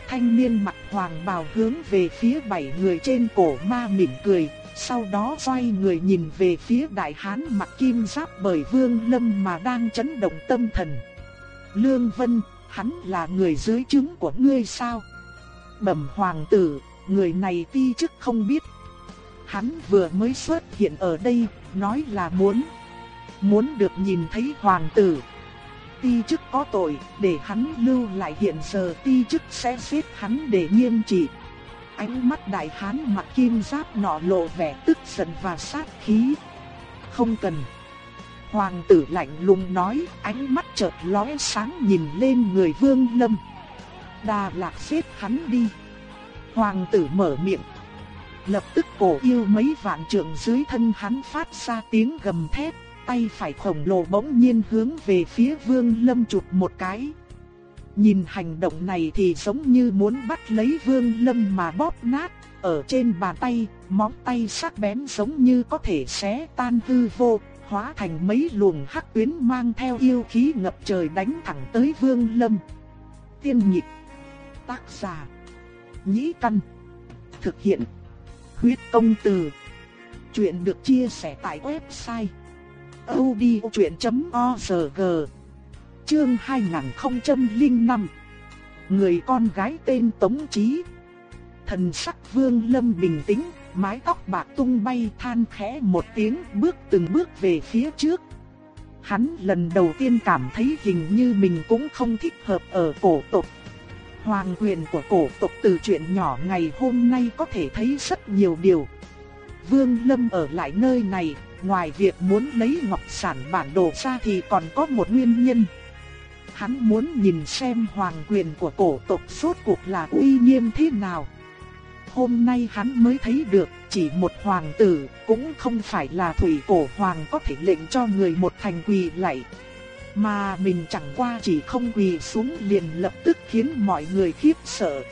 Thanh niên mặt hoàng bào hướng về phía bảy người trên cổ ma mỉm cười, sau đó xoay người nhìn về phía đại hán mặt kim giáp bởi Vương Lâm mà đang chấn động tâm thần. Lương Vân, hắn là người dưới chứng của ngươi sao? Bẩm hoàng tử, người này ti chức không biết. Hắn vừa mới xuất hiện ở đây, nói là muốn muốn được nhìn thấy hoàng tử. Ti chức có tội, để hắn lưu lại hiện giờ ti chức sẽ giết hắn để nghiêm trị. Ánh mắt đại hán mặt kim giáp nọ lộ vẻ tức giận và sát khí. Không cần. Hoàng tử lạnh lùng nói, ánh mắt chợt lóe sáng nhìn lên người Vương Lâm. Đà lạc giết hắn đi. Hoàng tử mở miệng. Lập tức cổ yêu mấy vạn trượng dưới thân hắn phát ra tiếng gầm thét, tay phải khổng lồ bỗng nhiên hướng về phía Vương Lâm chụp một cái. Nhìn hành động này thì giống như muốn bắt lấy Vương Lâm mà bóp nát, ở trên bàn tay, móng tay sắc bén giống như có thể xé tan hư vô, hóa thành mấy luồng hắc tuyến mang theo yêu khí ngập trời đánh thẳng tới Vương Lâm. Tiên nhịp Tác giả, Nhĩ Căn, Thực hiện, Huyết công từ. Chuyện được chia sẻ tại website odchuyện.org Chương 2005 Người con gái tên Tống Chí. Thần sắc vương lâm bình tĩnh, Mái tóc bạc tung bay than khẽ một tiếng bước từng bước về phía trước. Hắn lần đầu tiên cảm thấy hình như mình cũng không thích hợp ở cổ tộc. Hoàng quyền của cổ tộc từ chuyện nhỏ ngày hôm nay có thể thấy rất nhiều điều. Vương Lâm ở lại nơi này, ngoài việc muốn lấy ngọc sản bản đồ ra thì còn có một nguyên nhân. Hắn muốn nhìn xem hoàng quyền của cổ tộc suốt cuộc là uy nghiêm thế nào. Hôm nay hắn mới thấy được, chỉ một hoàng tử cũng không phải là thủy cổ hoàng có thể lệnh cho người một thành quỳ lạy. Mà mình chẳng qua chỉ không quỳ xuống liền lập tức khiến mọi người khiếp sợ.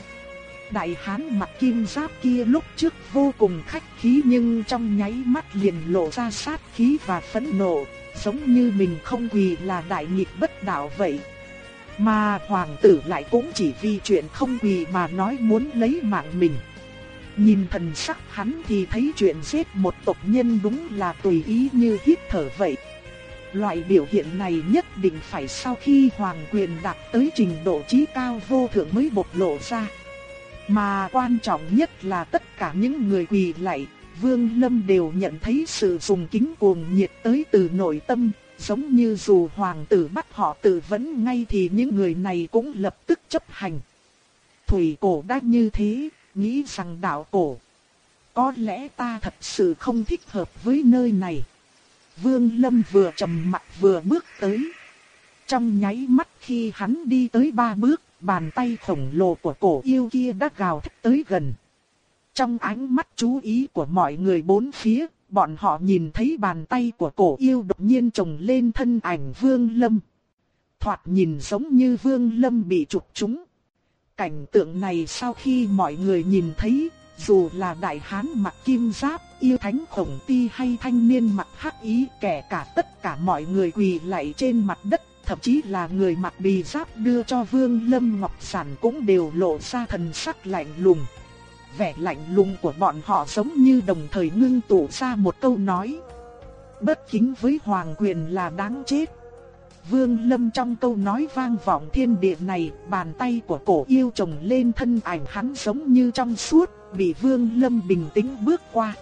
Đại hán mặt kim giáp kia lúc trước vô cùng khách khí nhưng trong nháy mắt liền lộ ra sát khí và phẫn nộ, giống như mình không quỳ là đại nghịch bất đạo vậy. Mà hoàng tử lại cũng chỉ vì chuyện không quỳ mà nói muốn lấy mạng mình. Nhìn thần sắc hắn thì thấy chuyện giết một tộc nhân đúng là tùy ý như hít thở vậy. Loại biểu hiện này nhất định phải sau khi hoàng quyền đạt tới trình độ trí cao vô thượng mới bộc lộ ra. Mà quan trọng nhất là tất cả những người quỳ lạy, Vương Lâm đều nhận thấy sự dùng kính cuồng nhiệt tới từ nội tâm, giống như dù hoàng tử bắt họ tự vấn ngay thì những người này cũng lập tức chấp hành. Thủy cổ đã như thế, nghĩ rằng đạo cổ. Có lẽ ta thật sự không thích hợp với nơi này. Vương Lâm vừa trầm mặt vừa bước tới. Trong nháy mắt khi hắn đi tới ba bước, bàn tay khổng lồ của cổ yêu kia đã gào thét tới gần. Trong ánh mắt chú ý của mọi người bốn phía, bọn họ nhìn thấy bàn tay của cổ yêu đột nhiên trồng lên thân ảnh Vương Lâm. Thoạt nhìn giống như Vương Lâm bị trục trúng. Cảnh tượng này sau khi mọi người nhìn thấy, dù là đại hán mặc kim giáp, yêu thánh khổng ti hay thanh niên mặc hắc ý, kẻ cả tất cả mọi người quỳ lạy trên mặt đất, thậm chí là người mặc bì giáp đưa cho Vương Lâm Ngọc Sản cũng đều lộ ra thần sắc lạnh lùng. Vẻ lạnh lùng của bọn họ giống như đồng thời ngưng tụ ra một câu nói. Bất kính với hoàng quyền là đáng chết. Vương Lâm trong câu nói vang vọng thiên địa này, bàn tay của cổ yêu chồng lên thân ảnh hắn giống như trong suốt, bị Vương Lâm bình tĩnh bước qua.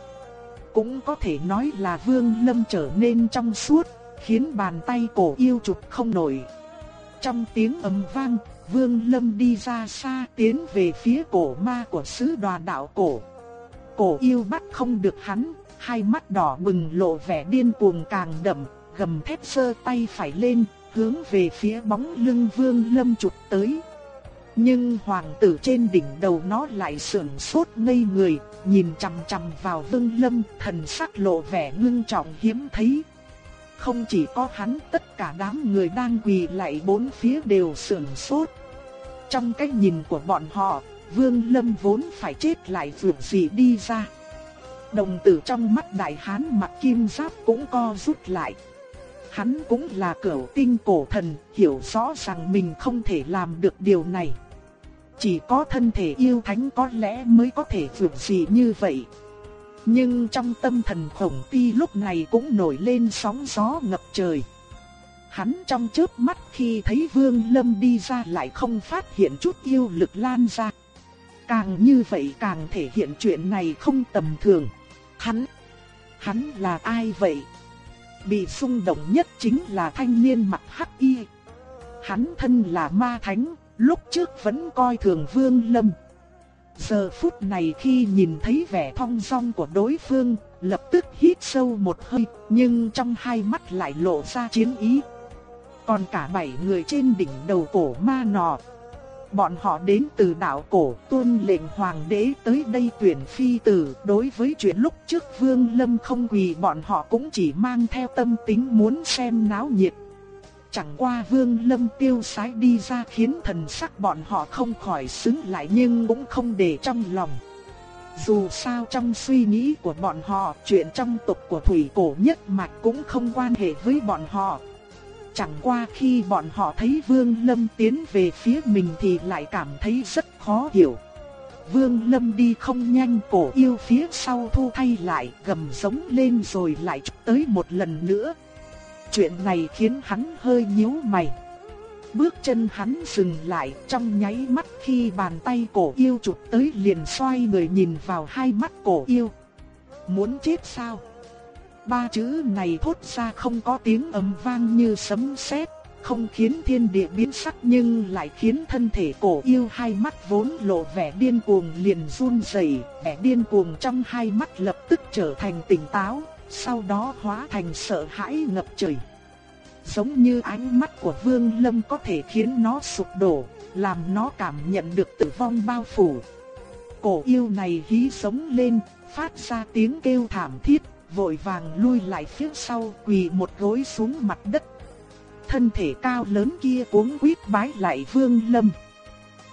Cũng có thể nói là Vương Lâm trở nên trong suốt, khiến bàn tay cổ yêu chụp không nổi. Trong tiếng ầm vang, Vương Lâm đi ra xa tiến về phía cổ ma của sứ đoàn đạo cổ. Cổ yêu bắt không được hắn, hai mắt đỏ bừng lộ vẻ điên cuồng càng đậm, gầm thét sơ tay phải lên, hướng về phía bóng lưng Vương Lâm chụp tới. Nhưng hoàng tử trên đỉnh đầu nó lại sườn sốt ngây người, nhìn chằm chằm vào Vương Lâm, thần sắc lộ vẻ ngưng trọng hiếm thấy. Không chỉ có hắn, tất cả đám người đang quỳ lại bốn phía đều sườn sốt. Trong cái nhìn của bọn họ, Vương Lâm vốn phải chết lại vượt gì đi ra. Đồng tử trong mắt đại hán mặt kim giáp cũng co rút lại. Hắn cũng là cửu tinh cổ thần, hiểu rõ rằng mình không thể làm được điều này. Chỉ có thân thể yêu thánh có lẽ mới có thể vượt gì như vậy. Nhưng trong tâm thần khổng ti lúc này cũng nổi lên sóng gió ngập trời. Hắn trong chớp mắt khi thấy Vương Lâm đi ra lại không phát hiện chút yêu lực lan ra. Càng như vậy càng thể hiện chuyện này không tầm thường. Hắn, hắn là ai vậy? Bị xung động nhất chính là thanh niên mặt hắc y. Hắn thân là ma thánh, lúc trước vẫn coi thường Vương Lâm. Giờ phút này khi nhìn thấy vẻ thong dong của đối phương, lập tức hít sâu một hơi, nhưng trong hai mắt lại lộ ra chiến ý. Còn cả bảy người trên đỉnh đầu cổ ma nọ. Bọn họ đến từ đảo cổ tuân lệnh hoàng đế tới đây tuyển phi tử. Đối với chuyện lúc trước vương lâm không quỳ bọn họ cũng chỉ mang theo tâm tính muốn xem náo nhiệt. Chẳng qua vương lâm tiêu sái đi ra khiến thần sắc bọn họ không khỏi xứng lại nhưng cũng không để trong lòng. Dù sao trong suy nghĩ của bọn họ, chuyện trong tục của thủy cổ nhất mạch cũng không quan hệ với bọn họ. Chẳng qua khi bọn họ thấy Vương Lâm tiến về phía mình thì lại cảm thấy rất khó hiểu. Vương Lâm đi không nhanh, cổ yêu phía sau thu thay lại, gầm giống lên rồi lại tới một lần nữa. Chuyện này khiến hắn hơi nhíu mày. Bước chân hắn dừng lại, trong nháy mắt khi bàn tay cổ yêu chụp tới liền xoay người nhìn vào hai mắt cổ yêu. Muốn chết sao? Ba chữ này thốt ra không có tiếng ầm vang như sấm sét, không khiến thiên địa biến sắc nhưng lại khiến thân thể cổ yêu hai mắt vốn lộ vẻ điên cuồng liền run rẩy, vẻ điên cuồng trong hai mắt lập tức trở thành tỉnh táo, sau đó hóa thành sợ hãi ngập trời. Giống như ánh mắt của Vương Lâm có thể khiến nó sụp đổ, làm nó cảm nhận được tử vong bao phủ. Cổ yêu này hí sống lên, phát ra tiếng kêu thảm thiết, vội vàng lui lại phía sau quỳ một gối xuống mặt đất. Thân thể cao lớn kia cuống quýt bái lại Vương Lâm.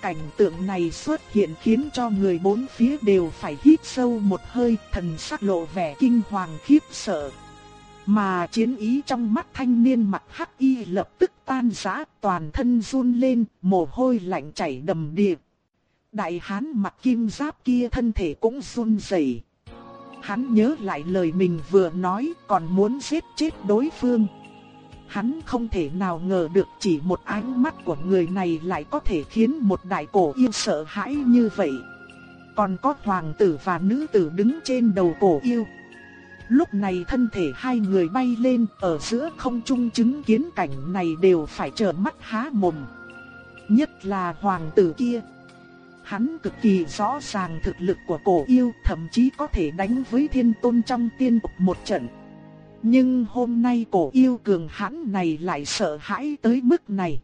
Cảnh tượng này xuất hiện khiến cho người bốn phía đều phải hít sâu một hơi, thần sắc lộ vẻ kinh hoàng khiếp sợ. Mà chiến ý trong mắt thanh niên mặt hắc y lập tức tan rã, toàn thân run lên, mồ hôi lạnh chảy đầm đìa. Đại hán mặt kim giáp kia thân thể cũng run rẩy. Hắn nhớ lại lời mình vừa nói còn muốn giết chết đối phương. Hắn không thể nào ngờ được chỉ một ánh mắt của người này lại có thể khiến một đại cổ yêu sợ hãi như vậy. Còn có hoàng tử và nữ tử đứng trên đầu cổ yêu. Lúc này thân thể hai người bay lên ở giữa không trung chứng kiến cảnh này đều phải trợn mắt há mồm. Nhất là hoàng tử kia. Hắn cực kỳ rõ ràng thực lực của cổ yêu thậm chí có thể đánh với thiên tôn trong tiên cục một trận. Nhưng hôm nay cổ yêu cường hãn này lại sợ hãi tới mức này.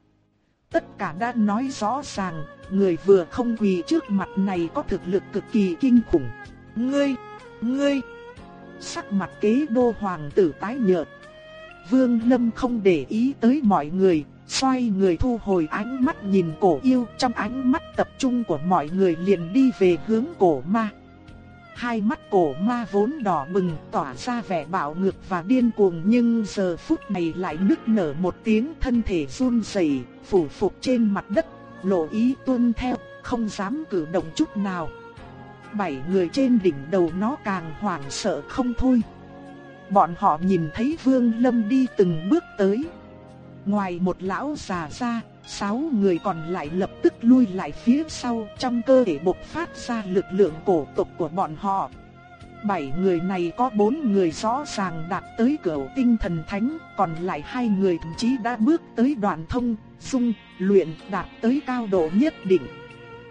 tất cả đã nói rõ ràng, người vừa không quỳ trước mặt này có thực lực cực kỳ kinh khủng. Ngươi, ngươi, sắc mặt kế đô hoàng tử tái nhợt. Vương Lâm không để ý tới mọi người, xoay người thu hồi ánh mắt nhìn cổ yêu trong ánh mắt tập trung của mọi người liền đi về hướng cổ ma. Hai mắt cổ ma vốn đỏ bừng tỏa ra vẻ bạo ngược và điên cuồng nhưng giờ phút này lại nức nở một tiếng thân thể run rẩy phủ phục trên mặt đất, lộ ý tuân theo, không dám cử động chút nào. Bảy người trên đỉnh đầu nó càng hoảng sợ không thôi. Bọn họ nhìn thấy Vương Lâm đi từng bước tới. Ngoài một lão già ra, sáu người còn lại lập tức lui lại phía sau trong cơ thể bộc phát ra lực lượng cổ tộc của bọn họ. Bảy người này có bốn người rõ ràng đạt tới cửa tinh thần thánh, còn lại hai người thậm chí đã bước tới đoạn thông, dung, luyện đạt tới cao độ nhất định.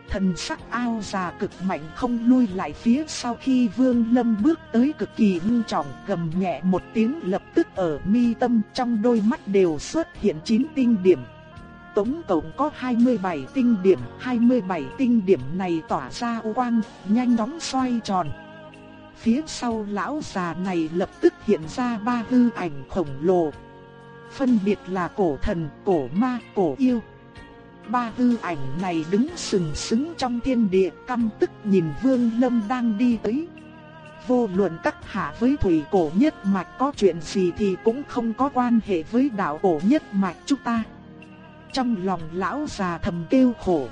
Thần sắc ao già cực mạnh không lui lại phía sau khi Vương Lâm bước tới cực kỳ ngưng trọng gầm nhẹ một tiếng lập tức ở mi tâm trong đôi mắt đều xuất hiện chín tinh điểm. Tổng cộng có 27 tinh điểm, 27 tinh điểm này tỏa ra quang, nhanh chóng xoay tròn. Phía sau lão già này lập tức hiện ra ba hư ảnh khổng lồ. Phân biệt là cổ thần, cổ ma, cổ yêu. Ba hư ảnh này đứng sừng sững trong thiên địa, căm tức nhìn Vương Lâm đang đi tới. Vô luận các hạ với thủy cổ nhất mạch có chuyện gì thì cũng không có quan hệ với đạo cổ nhất mạch chúng ta. Trong lòng lão già thầm kêu khổ.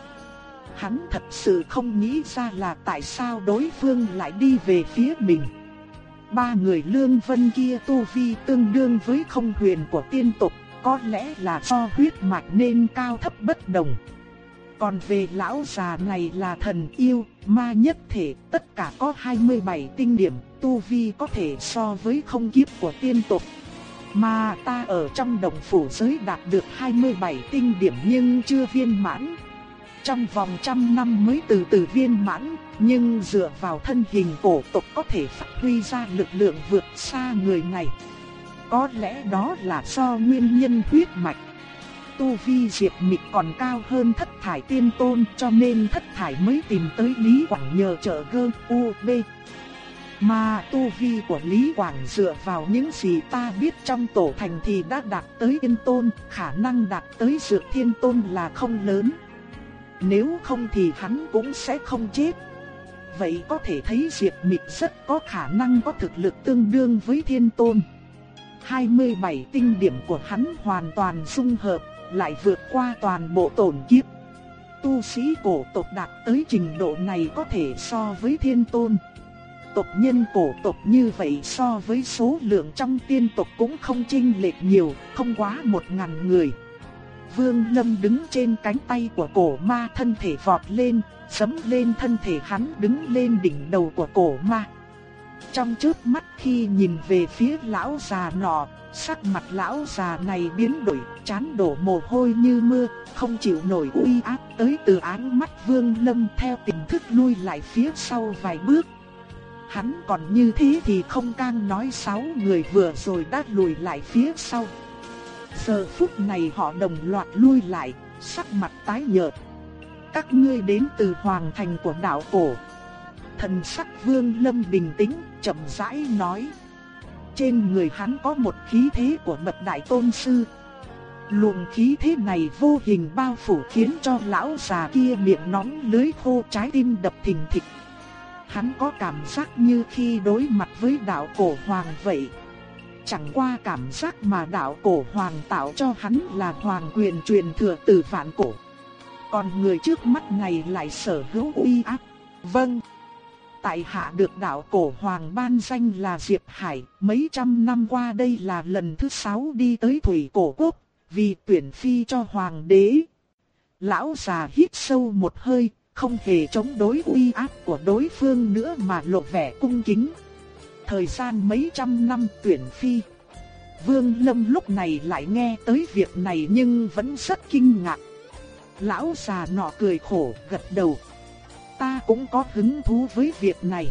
Hắn thật sự không nghĩ ra là tại sao đối phương lại đi về phía mình. Ba người lương vân kia tu vi tương đương với không huyền của tiên tộc có lẽ là do huyết mạch nên cao thấp bất đồng. Còn về lão già này là thần yêu, ma nhất thể, tất cả có 27 tinh điểm, tu vi có thể so với không kiếp của tiên tộc. Mà ta ở trong đồng phủ giới đạt được 27 tinh điểm nhưng chưa viên mãn. Trong vòng trăm năm mới từ từ viên mãn, nhưng dựa vào thân hình cổ tộc có thể phát huy ra lực lượng vượt xa người này. Có lẽ đó là do nguyên nhân huyết mạch. Tu vi Diệp Mịch còn cao hơn thất thải tiên tôn cho nên thất thải mới tìm tới Lý Quảng nhờ trợ gơ U B. Mà tu vi của Lý Quảng dựa vào những gì ta biết trong tổ thành thì đã đạt tới tiên tôn, khả năng đạt tới dược thiên tôn là không lớn. Nếu không thì hắn cũng sẽ không chết. Vậy có thể thấy Diệp Mịch rất có khả năng có thực lực tương đương với thiên tôn. 27 tinh điểm của hắn hoàn toàn dung hợp, lại vượt qua toàn bộ tổn kiếp. Tu sĩ cổ tộc đạt tới trình độ này có thể so với thiên tôn. Tộc nhân cổ tộc như vậy so với số lượng trong tiên tộc cũng không chênh lệch nhiều, không quá một ngàn người. Vương Lâm đứng trên cánh tay của cổ ma thân thể vọt lên, sấm lên thân thể hắn đứng lên đỉnh đầu của cổ ma. Trong chớp mắt khi nhìn về phía lão già nọ, sắc mặt lão già này biến đổi, chán đổ mồ hôi như mưa, không chịu nổi uy áp tới từ ánh mắt Vương Lâm theo tình thức lui lại phía sau vài bước. Hắn còn như thế thì không can nói sáu người vừa rồi đã lùi lại phía sau. Giờ phút này họ đồng loạt lui lại, sắc mặt tái nhợt. Các ngươi đến từ hoàng thành của đạo cổ. Thần sắc Vương Lâm bình tĩnh, chậm rãi nói. Trên người hắn có một khí thế của bậc đại tôn sư. Luồng khí thế này vô hình bao phủ khiến cho lão già kia miệng nóng lưới khô trái tim đập thình thịch. Hắn có cảm giác như khi đối mặt với đạo cổ hoàng vậy. Chẳng qua cảm giác mà đạo cổ hoàng tạo cho hắn là hoàng quyền truyền thừa từ vạn cổ. Còn người trước mắt này lại sở hữu uy áp. Vâng tại hạ được đạo cổ hoàng ban danh là Diệp Hải, mấy trăm năm qua đây là lần thứ sáu đi tới thủy cổ quốc, vì tuyển phi cho hoàng đế. Lão già hít sâu một hơi, không hề chống đối uy áp của đối phương nữa mà lộ vẻ cung kính. Thời gian mấy trăm năm tuyển phi. Vương Lâm lúc này lại nghe tới việc này nhưng vẫn rất kinh ngạc. Lão già nọ cười khổ gật đầu ta cũng có hứng thú với việc này.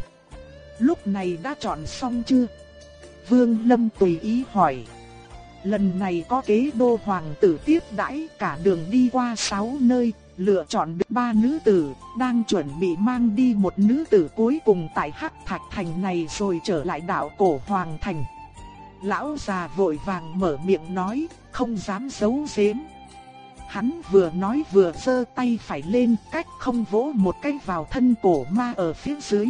Lúc này đã chọn xong chưa? Vương Lâm tùy ý hỏi. lần này có kế đô hoàng tử tiếp đãi cả đường đi qua sáu nơi, lựa chọn được ba nữ tử, đang chuẩn bị mang đi một nữ tử cuối cùng tại Hắc Thạch Thành này rồi trở lại đảo cổ Hoàng Thành. Lão già vội vàng mở miệng nói, không dám giấu giếm. Hắn vừa nói vừa giơ tay phải lên cách không vỗ một cái vào thân cổ ma ở phía dưới.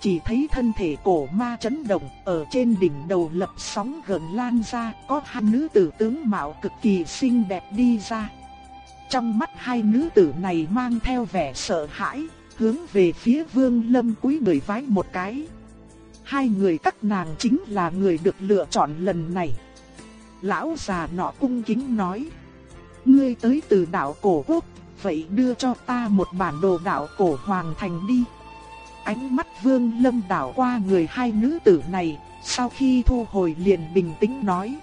Chỉ thấy thân thể cổ ma chấn động, ở trên đỉnh đầu lập sóng gần lan ra, có hai nữ tử tướng mạo cực kỳ xinh đẹp đi ra. Trong mắt hai nữ tử này mang theo vẻ sợ hãi, hướng về phía Vương Lâm cúi người vái một cái. Hai người các nàng chính là người được lựa chọn lần này. Lão già nọ cung kính nói: "Ngươi tới từ đảo cổ quốc, vậy đưa cho ta một bản đồ đảo cổ hoàng thành đi." Ánh mắt Vương Lâm đảo qua người hai nữ tử này, sau khi thu hồi liền bình tĩnh nói: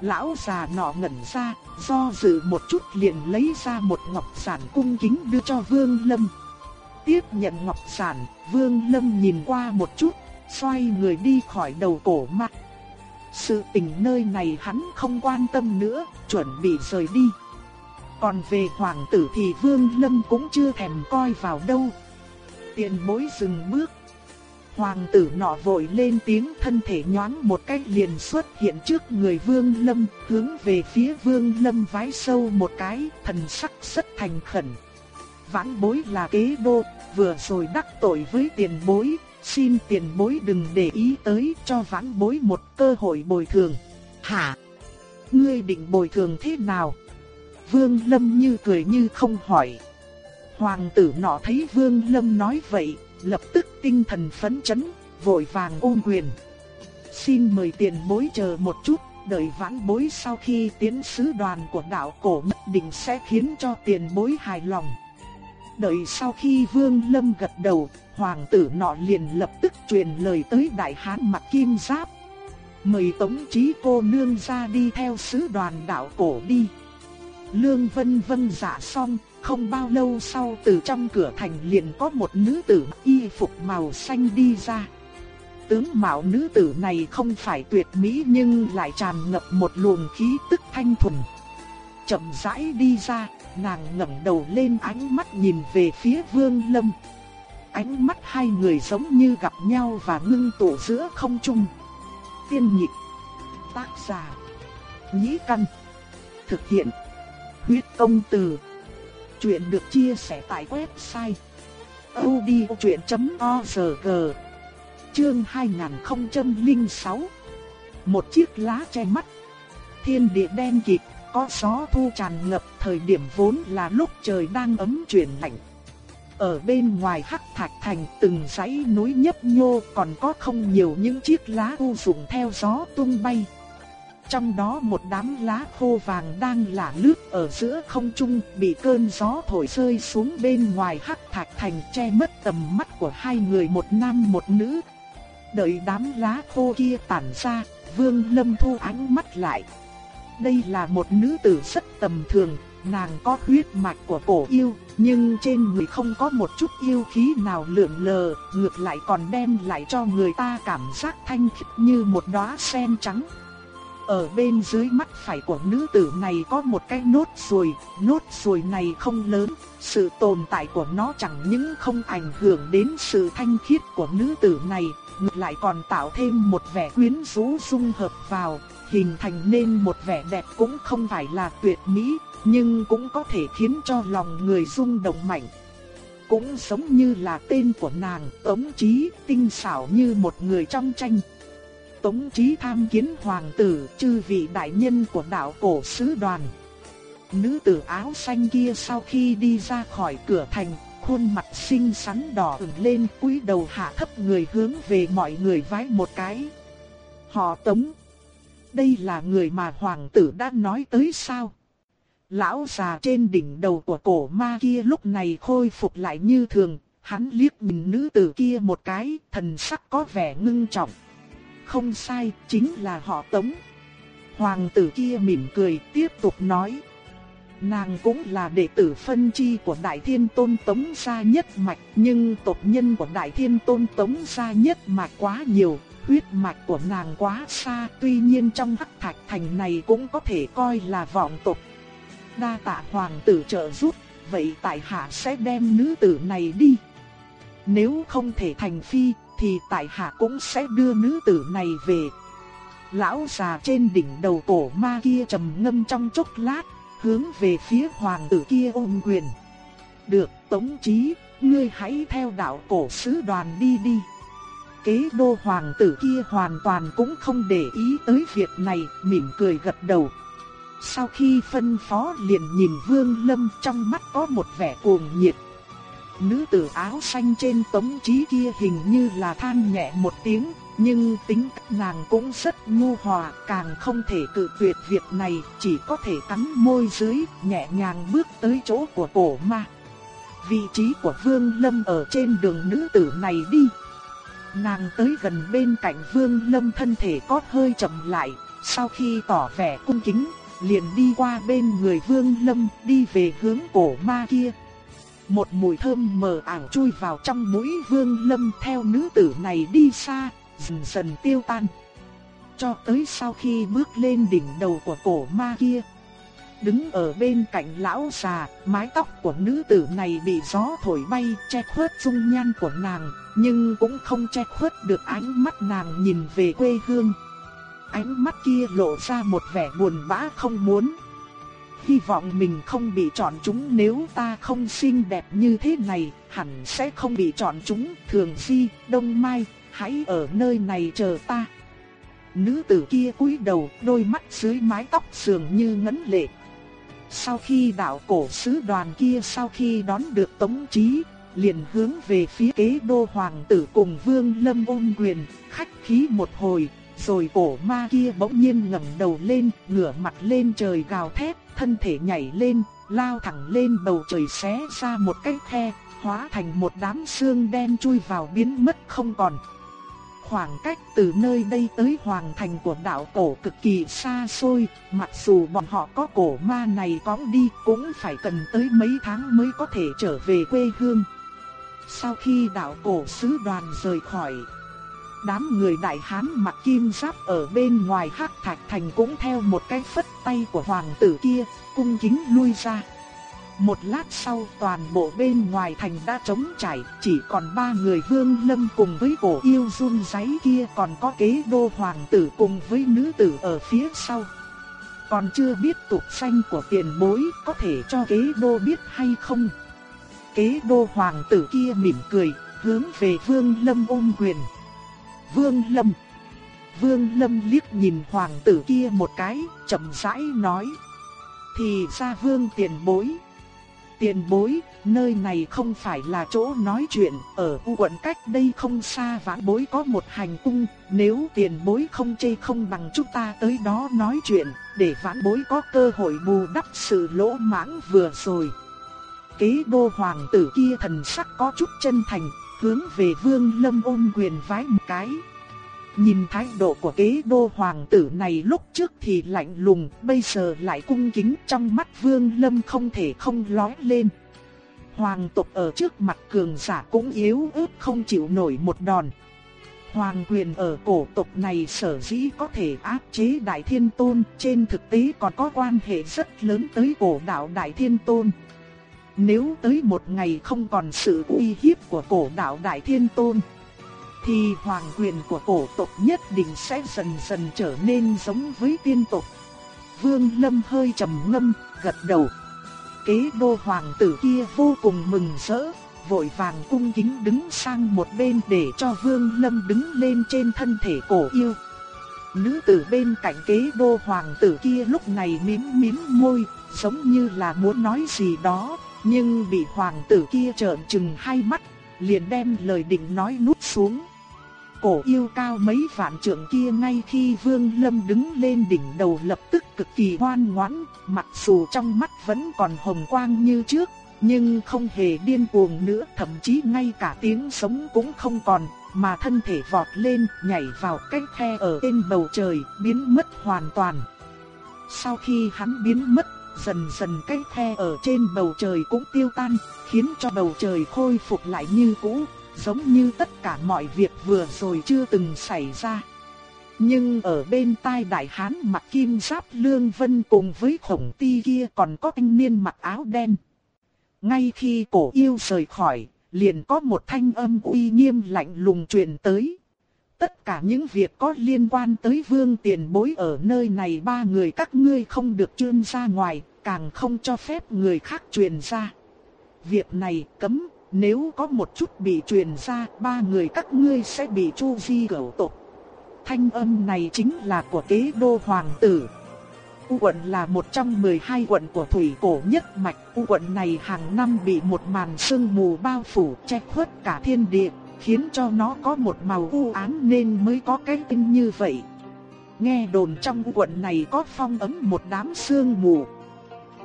Lão già nọ ngẩn ra, do dự một chút liền lấy ra một ngọc sản cung kính đưa cho Vương Lâm. Tiếp nhận ngọc sản, Vương Lâm nhìn qua một chút, xoay người đi khỏi đầu cổ mặt. Sự tình nơi này hắn không quan tâm nữa, chuẩn bị rời đi. Còn về hoàng tử thì Vương Lâm cũng chưa thèm coi vào đâu. Tiền bối dừng bước. Hoàng tử nọ vội lên tiếng thân thể nhoáng một cách liền xuất hiện trước người Vương Lâm, hướng về phía Vương Lâm vái sâu một cái, thần sắc rất thành khẩn. Vãn bối là kế đô, vừa rồi đắc tội với tiền bối, xin tiền bối đừng để ý tới cho vãn bối một cơ hội bồi thường. Hả? Ngươi định bồi thường thế nào? Vương Lâm như cười như không hỏi. Hoàng tử nọ thấy Vương Lâm nói vậy, lập tức tinh thần phấn chấn, vội vàng ôm quyền. Xin mời tiền bối chờ một chút, đợi vãn bối sau khi tiến sứ đoàn của đạo cổ nhất định sẽ khiến cho tiền bối hài lòng. Đợi sau khi Vương Lâm gật đầu, hoàng tử nọ liền lập tức truyền lời tới đại hán mặt kim giáp. Mời Tống Chí cô nương ra đi theo sứ đoàn đạo cổ đi. Lương Vân Vân giả xong, không bao lâu sau từ trong cửa thành liền có một nữ tử y phục màu xanh đi ra. Tướng mạo nữ tử này không phải tuyệt mỹ nhưng lại tràn ngập một luồng khí tức thanh thuần. Chậm rãi đi ra, nàng ngẩng đầu lên ánh mắt nhìn về phía Vương Lâm. Ánh mắt hai người giống như gặp nhau và ngưng tụ giữa không trung. Tiên nhịp, tác giả, nhĩ căn, thực hiện, huyết công từ. Chuyện được chia sẻ tại website odchuyện.org Chương 2006 Một chiếc lá che mắt Thiên địa đen kịt, có gió thu tràn ngập thời điểm vốn là lúc trời đang ấm chuyển lạnh. Ở bên ngoài hắc thạch thành từng dãy núi nhấp nhô còn có không nhiều những chiếc lá u rụng theo gió tung bay. Trong đó một đám lá khô vàng đang lả lướt ở giữa không trung bị cơn gió thổi rơi xuống bên ngoài hắc thạch thành che mất tầm mắt của hai người một nam một nữ. Đợi đám lá khô kia tản ra, Vương Lâm thu ánh mắt lại. Đây là một nữ tử rất tầm thường, nàng có huyết mạch của cổ yêu, nhưng trên người không có một chút yêu khí nào lượn lờ, ngược lại còn đem lại cho người ta cảm giác thanh khiết như một đóa sen trắng. Ở bên dưới mắt phải của nữ tử này có một cái nốt ruồi, nốt ruồi này không lớn, sự tồn tại của nó chẳng những không ảnh hưởng đến sự thanh khiết của nữ tử này, ngược lại còn tạo thêm một vẻ quyến rũ dung hợp vào, hình thành nên một vẻ đẹp cũng không phải là tuyệt mỹ, nhưng cũng có thể khiến cho lòng người rung động mạnh. Cũng giống như là tên của nàng, Tống Chí, tinh xảo như một người trong tranh. Tống Chí tham kiến hoàng tử, chư vị đại nhân của đạo cổ sứ đoàn. Nữ tử áo xanh kia sau khi đi ra khỏi cửa thành, khuôn mặt xinh xắn đỏ ửng lên, cúi đầu hạ thấp người hướng về mọi người vái một cái. Họ Tống, đây là người mà hoàng tử đã nói tới sao? Lão già trên đỉnh đầu của cổ ma kia lúc này khôi phục lại như thường, hắn liếc nhìn nữ tử kia một cái, thần sắc có vẻ ngưng trọng không sai, chính là họ Tống. Hoàng tử kia mỉm cười tiếp tục nói. Nàng cũng là đệ tử phân chi của Đại Thiên Tôn Tống gia nhất mạch, nhưng tộc nhân của Đại Thiên Tôn Tống gia nhất mạch quá nhiều, huyết mạch của nàng quá xa, tuy nhiên trong Hắc Thạch thành này cũng có thể coi là vọng tộc. Đa tạ hoàng tử trợ giúp, vậy tại hạ sẽ đem nữ tử này đi. Nếu không thể thành phi, thì tại hạ cũng sẽ đưa nữ tử này về. Lão già trên đỉnh đầu cổ ma kia trầm ngâm trong chốc lát, hướng về phía hoàng tử kia ôm quyền. Được, Tống Chí, ngươi hãy theo đạo cổ sứ đoàn đi đi. Kế đô hoàng tử kia hoàn toàn cũng không để ý tới việc này, mỉm cười gật đầu. Sau khi phân phó liền nhìn Vương Lâm trong mắt có một vẻ cuồng nhiệt. Nữ tử áo xanh trên tống trí kia hình như là than nhẹ một tiếng, nhưng tính nàng cũng rất nhu hòa, càng không thể cự tuyệt việc này, chỉ có thể cắn môi dưới, nhẹ nhàng bước tới chỗ của cổ ma. Vị trí của Vương Lâm ở trên đường nữ tử này đi. Nàng tới gần bên cạnh Vương Lâm thân thể có hơi chậm lại, sau khi tỏ vẻ cung kính, liền đi qua bên người Vương Lâm, đi về hướng cổ ma kia. Một mùi thơm mờ ảo chui vào trong mũi Vương Lâm theo nữ tử này đi xa, dần dần tiêu tan. Cho tới sau khi bước lên đỉnh đầu của cổ ma kia. Đứng ở bên cạnh lão già, mái tóc của nữ tử này bị gió thổi bay che khuất dung nhan của nàng, nhưng cũng không che khuất được ánh mắt nàng nhìn về quê hương. Ánh mắt kia lộ ra một vẻ buồn bã không muốn. Hy vọng mình không bị chọn chúng nếu ta không xinh đẹp như thế này, hẳn sẽ không bị chọn chúng. Thường Di, Đông Mai, hãy ở nơi này chờ ta. Nữ tử kia cúi đầu, đôi mắt dưới mái tóc sườn như ngấn lệ. Sau khi đạo cổ sứ đoàn kia sau khi đón được tống trí, liền hướng về phía kế đô hoàng tử cùng vương lâm ôn quyền, khách khí một hồi, rồi cổ ma kia bỗng nhiên ngẩng đầu lên, ngửa mặt lên trời gào thét, thân thể nhảy lên, lao thẳng lên bầu trời xé ra một cái khe, hóa thành một đám xương đen chui vào biến mất không còn. Khoảng cách từ nơi đây tới hoàng thành của đạo cổ cực kỳ xa xôi, mặc dù bọn họ có cổ ma này có đi cũng phải cần tới mấy tháng mới có thể trở về quê hương. Sau khi đạo cổ sứ đoàn rời khỏi, đám người đại hán mặc kim giáp ở bên ngoài hắc thạch thành cũng theo một cái phất tay của hoàng tử kia, cung kính lui ra. Một lát sau toàn bộ bên ngoài thành đã trống trải, chỉ còn ba người vương lâm cùng với cổ yêu run giấy kia còn có kế đô hoàng tử cùng với nữ tử ở phía sau. Còn chưa biết tục xanh của tiền bối có thể cho kế đô biết hay không. Kế đô hoàng tử kia mỉm cười, hướng về vương lâm ôm quyền. Vương lâm Vương lâm liếc nhìn hoàng tử kia một cái, chậm rãi nói. Thì ra vương tiền bối Tiền bối, nơi này không phải là chỗ nói chuyện, ở u quận cách đây không xa vãn bối có một hành cung, nếu tiền bối không chê không bằng chúng ta tới đó nói chuyện, để vãn bối có cơ hội bù đắp sự lỗ mãng vừa rồi. Kế đô hoàng tử kia thần sắc có chút chân thành, hướng về vương lâm ôm quyền vái một cái. Nhìn thái độ của kế đô hoàng tử này lúc trước thì lạnh lùng, bây giờ lại cung kính trong mắt vương lâm không thể không lói lên. Hoàng tộc ở trước mặt cường giả cũng yếu ớt không chịu nổi một đòn. Hoàng quyền ở cổ tộc này sở dĩ có thể áp chế Đại Thiên Tôn, trên thực tế còn có quan hệ rất lớn tới cổ đạo Đại Thiên Tôn. Nếu tới một ngày không còn sự uy hiếp của cổ đạo Đại Thiên Tôn, thì hoàng quyền của cổ tộc nhất định sẽ dần dần trở nên giống với tiên tộc. Vương Lâm hơi trầm ngâm, gật đầu. Kế đô hoàng tử kia vô cùng mừng rỡ, vội vàng cung kính đứng sang một bên để cho Vương Lâm đứng lên trên thân thể cổ yêu. Nữ tử bên cạnh kế đô hoàng tử kia lúc này mím mím môi, giống như là muốn nói gì đó, nhưng bị hoàng tử kia trợn trừng hai mắt, liền đem lời định nói nuốt xuống. Cổ yêu cao mấy vạn trượng kia ngay khi Vương Lâm đứng lên đỉnh đầu lập tức cực kỳ ngoan ngoãn, mặc dù trong mắt vẫn còn hồng quang như trước, nhưng không hề điên cuồng nữa, thậm chí ngay cả tiếng sống cũng không còn, mà thân thể vọt lên, nhảy vào cái khe ở trên bầu trời, biến mất hoàn toàn. Sau khi hắn biến mất, dần dần cái khe ở trên bầu trời cũng tiêu tan, khiến cho bầu trời khôi phục lại như cũ, giống như tất cả mọi việc vừa rồi chưa từng xảy ra. Nhưng ở bên tai đại hán mặc kim giáp lương vân cùng với khổng ti kia còn có thanh niên mặc áo đen. Ngay khi cổ yêu rời khỏi, liền có một thanh âm uy nghiêm lạnh lùng truyền tới. Tất cả những việc có liên quan tới vương tiền bối ở nơi này ba người các ngươi không được trương ra ngoài, càng không cho phép người khác truyền ra. Việc này cấm, nếu có một chút bị truyền ra, ba người các ngươi sẽ bị chu di cửu tộc. Thanh âm này chính là của kế đô hoàng tử. U quận là một trong 12 quận của thủy cổ nhất mạch. U quận này hàng năm bị một màn sương mù bao phủ che khuất cả thiên địa, khiến cho nó có một màu u ám nên mới có cái tên như vậy. Nghe đồn trong quận này có phong ấm một đám sương mù.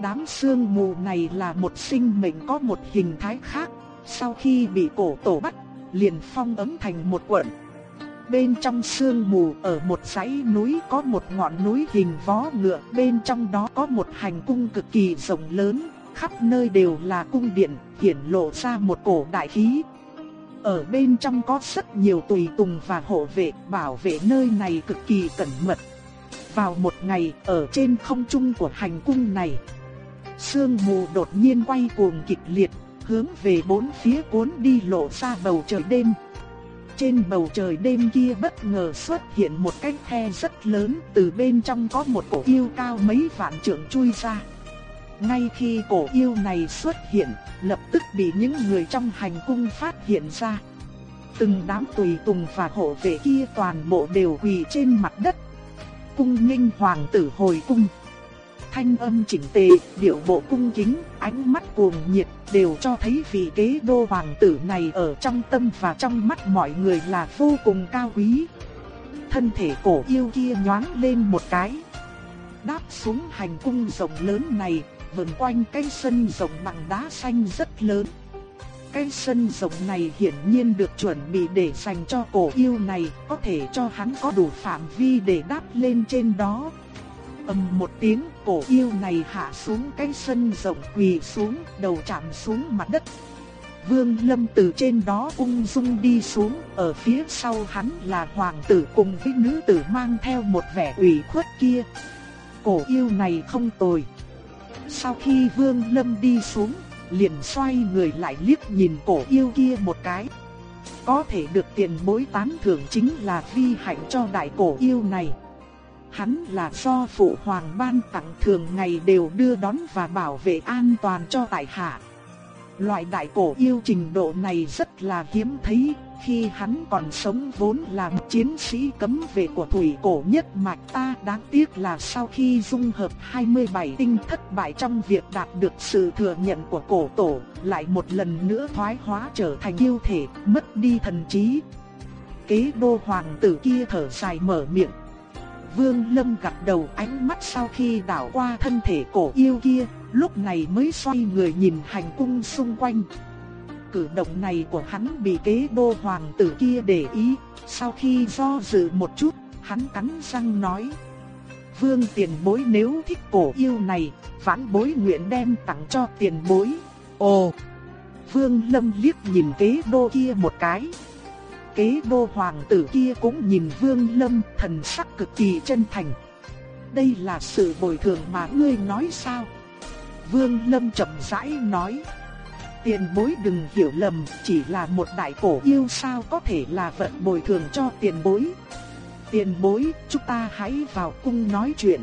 Đám sương mù này là một sinh mệnh có một hình thái khác, sau khi bị cổ tổ bắt, liền phong ấm thành một quận. Bên trong sương mù ở một dãy núi có một ngọn núi hình vó ngựa, bên trong đó có một hành cung cực kỳ rộng lớn, khắp nơi đều là cung điện, hiển lộ ra một cổ đại khí. Ở bên trong có rất nhiều tùy tùng và hộ vệ, bảo vệ nơi này cực kỳ cẩn mật. Vào một ngày, ở trên không trung của hành cung này, sương mù đột nhiên quay cuồng kịch liệt, hướng về bốn phía cuốn đi lộ ra bầu trời đêm. Trên bầu trời đêm kia bất ngờ xuất hiện một cái khe rất lớn, từ bên trong có một cổ yêu cao mấy vạn trượng chui ra. Ngay khi cổ yêu này xuất hiện, lập tức bị những người trong hành cung phát hiện ra. Từng đám tùy tùng và hộ vệ kia toàn bộ đều quỳ trên mặt đất. Cung nghênh hoàng tử hồi cung thanh âm chỉnh tề, điệu bộ cung kính, ánh mắt cuồng nhiệt, đều cho thấy vị kế đô hoàng tử này ở trong tâm và trong mắt mọi người là vô cùng cao quý. Thân thể cổ yêu kia nhoáng lên một cái. Đáp xuống hành cung rộng lớn này, vần quanh cái sân rộng bằng đá xanh rất lớn. Cái sân rộng này hiển nhiên được chuẩn bị để dành cho cổ yêu này, có thể cho hắn có đủ phạm vi để đáp lên trên đó ầm một tiếng, cổ yêu này hạ xuống cái sân rộng quỳ xuống, đầu chạm xuống mặt đất. Vương Lâm từ trên đó ung dung đi xuống, ở phía sau hắn là hoàng tử cùng với nữ tử mang theo một vẻ ủy khuất kia. Cổ yêu này không tồi. Sau khi Vương Lâm đi xuống, liền xoay người lại liếc nhìn cổ yêu kia một cái. Có thể được tiền bối tán thưởng chính là vi hạnh cho đại cổ yêu này. Hắn là do phụ hoàng ban tặng thường ngày đều đưa đón và bảo vệ an toàn cho tại hạ. Loại đại cổ yêu trình độ này rất là hiếm thấy, khi hắn còn sống vốn là một chiến sĩ cấm vệ của thủy cổ nhất mạch ta đáng tiếc là sau khi dung hợp 27 tinh thất bại trong việc đạt được sự thừa nhận của cổ tổ, lại một lần nữa thoái hóa trở thành yêu thể, mất đi thần trí. Kế đô hoàng tử kia thở dài mở miệng, Vương Lâm gật đầu ánh mắt sau khi đảo qua thân thể cổ yêu kia, lúc này mới xoay người nhìn hành cung xung quanh. Cử động này của hắn bị kế đô hoàng tử kia để ý, sau khi do dự một chút, hắn cắn răng nói. Vương tiền bối nếu thích cổ yêu này, vãn bối nguyện đem tặng cho tiền bối. Ồ! Vương Lâm liếc nhìn kế đô kia một cái, kế đô hoàng tử kia cũng nhìn Vương Lâm thần sắc cực kỳ chân thành. Đây là sự bồi thường mà ngươi nói sao? Vương Lâm chậm rãi nói. Tiền bối đừng hiểu lầm, chỉ là một đại cổ yêu sao có thể là vật bồi thường cho tiền bối. Tiền bối, chúng ta hãy vào cung nói chuyện.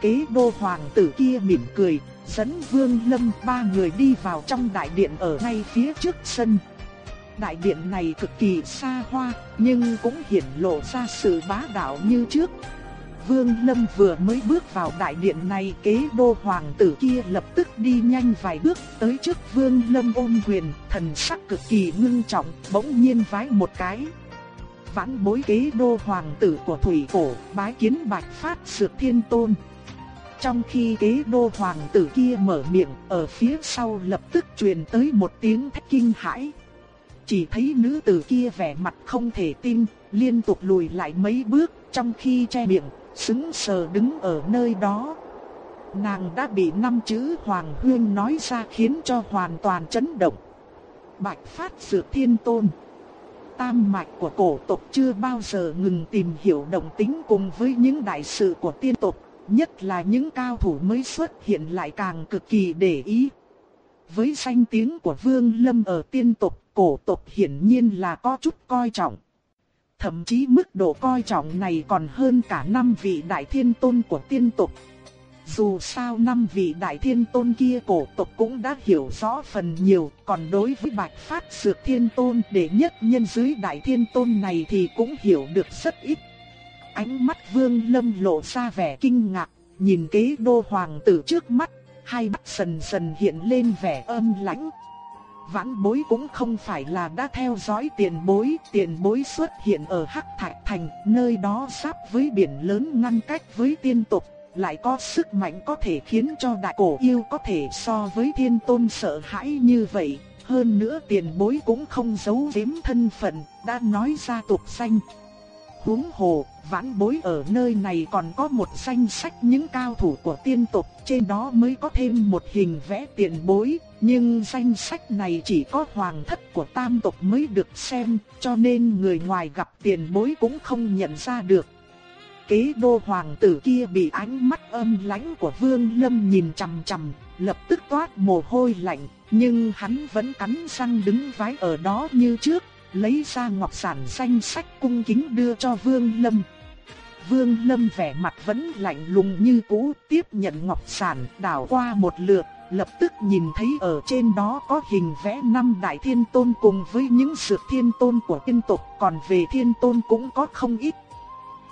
Kế đô hoàng tử kia mỉm cười, dẫn Vương Lâm ba người đi vào trong đại điện ở ngay phía trước sân đại điện này cực kỳ xa hoa, nhưng cũng hiển lộ ra sự bá đạo như trước. Vương Lâm vừa mới bước vào đại điện này, kế đô hoàng tử kia lập tức đi nhanh vài bước tới trước Vương Lâm ôm quyền, thần sắc cực kỳ ngưng trọng, bỗng nhiên vái một cái. Vãn bối kế đô hoàng tử của Thủy Cổ, bái kiến bạch phát sược thiên tôn. Trong khi kế đô hoàng tử kia mở miệng, ở phía sau lập tức truyền tới một tiếng thét kinh hãi. Chỉ thấy nữ tử kia vẻ mặt không thể tin, liên tục lùi lại mấy bước, trong khi che miệng, sững sờ đứng ở nơi đó. Nàng đã bị năm chữ Hoàng Hương nói ra khiến cho hoàn toàn chấn động. Bạch Phát Dược Thiên Tôn Tam mạch của cổ tộc chưa bao giờ ngừng tìm hiểu động tính cùng với những đại sự của tiên tộc, nhất là những cao thủ mới xuất hiện lại càng cực kỳ để ý. Với danh tiếng của Vương Lâm ở tiên tộc, cổ tộc hiển nhiên là có chút coi trọng. Thậm chí mức độ coi trọng này còn hơn cả năm vị đại thiên tôn của tiên tộc. Dù sao năm vị đại thiên tôn kia cổ tộc cũng đã hiểu rõ phần nhiều, còn đối với bạch phát sược thiên tôn để nhất nhân dưới đại thiên tôn này thì cũng hiểu được rất ít. Ánh mắt vương lâm lộ ra vẻ kinh ngạc, nhìn kế đô hoàng tử trước mắt, hai mắt sần sần hiện lên vẻ âm lãnh. Vãn bối cũng không phải là đã theo dõi tiền bối, tiền bối xuất hiện ở Hắc Thạch Thành, nơi đó sắp với biển lớn ngăn cách với tiên tộc, lại có sức mạnh có thể khiến cho đại cổ yêu có thể so với thiên tôn sợ hãi như vậy. Hơn nữa tiền bối cũng không giấu giếm thân phận, đã nói ra tục danh. Huống hồ, vãn bối ở nơi này còn có một danh sách những cao thủ của tiên tộc, trên đó mới có thêm một hình vẽ tiền bối, nhưng danh sách này chỉ có hoàng thất của tam tộc mới được xem, cho nên người ngoài gặp tiền bối cũng không nhận ra được. Kế đô hoàng tử kia bị ánh mắt âm lãnh của Vương Lâm nhìn chằm chằm, lập tức toát mồ hôi lạnh, nhưng hắn vẫn cắn răng đứng vái ở đó như trước, lấy ra ngọc sản danh sách cung kính đưa cho Vương Lâm. Vương Lâm vẻ mặt vẫn lạnh lùng như cũ, tiếp nhận ngọc sản, đảo qua một lượt, lập tức nhìn thấy ở trên đó có hình vẽ năm đại thiên tôn cùng với những sự thiên tôn của tiên tộc, còn về thiên tôn cũng có không ít.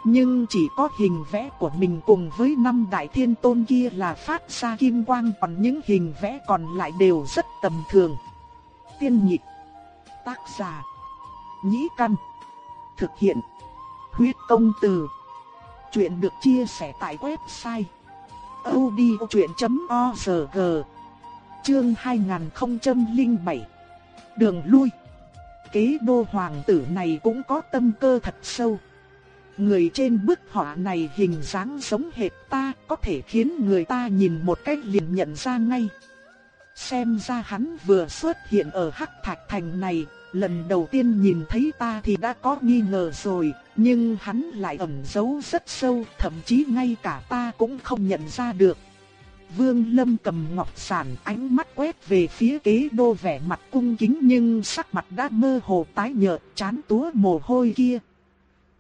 Nhưng chỉ có hình vẽ của mình cùng với năm đại thiên tôn kia là phát ra kim quang, còn những hình vẽ còn lại đều rất tầm thường. Tiên nhị tác giả, nhĩ căn, thực hiện, huyết công từ. Chuyện được chia sẻ tại website odchuyện.org Chương 2007 Đường lui Kế đô hoàng tử này cũng có tâm cơ thật sâu. Người trên bức họa này hình dáng giống hệt ta, có thể khiến người ta nhìn một cách liền nhận ra ngay. Xem ra hắn vừa xuất hiện ở Hắc Thạch Thành này, lần đầu tiên nhìn thấy ta thì đã có nghi ngờ rồi, nhưng hắn lại ẩn giấu rất sâu, thậm chí ngay cả ta cũng không nhận ra được. Vương Lâm cầm ngọc sản ánh mắt quét về phía kế đô vẻ mặt cung kính nhưng sắc mặt đã mơ hồ tái nhợt chán túa mồ hôi kia.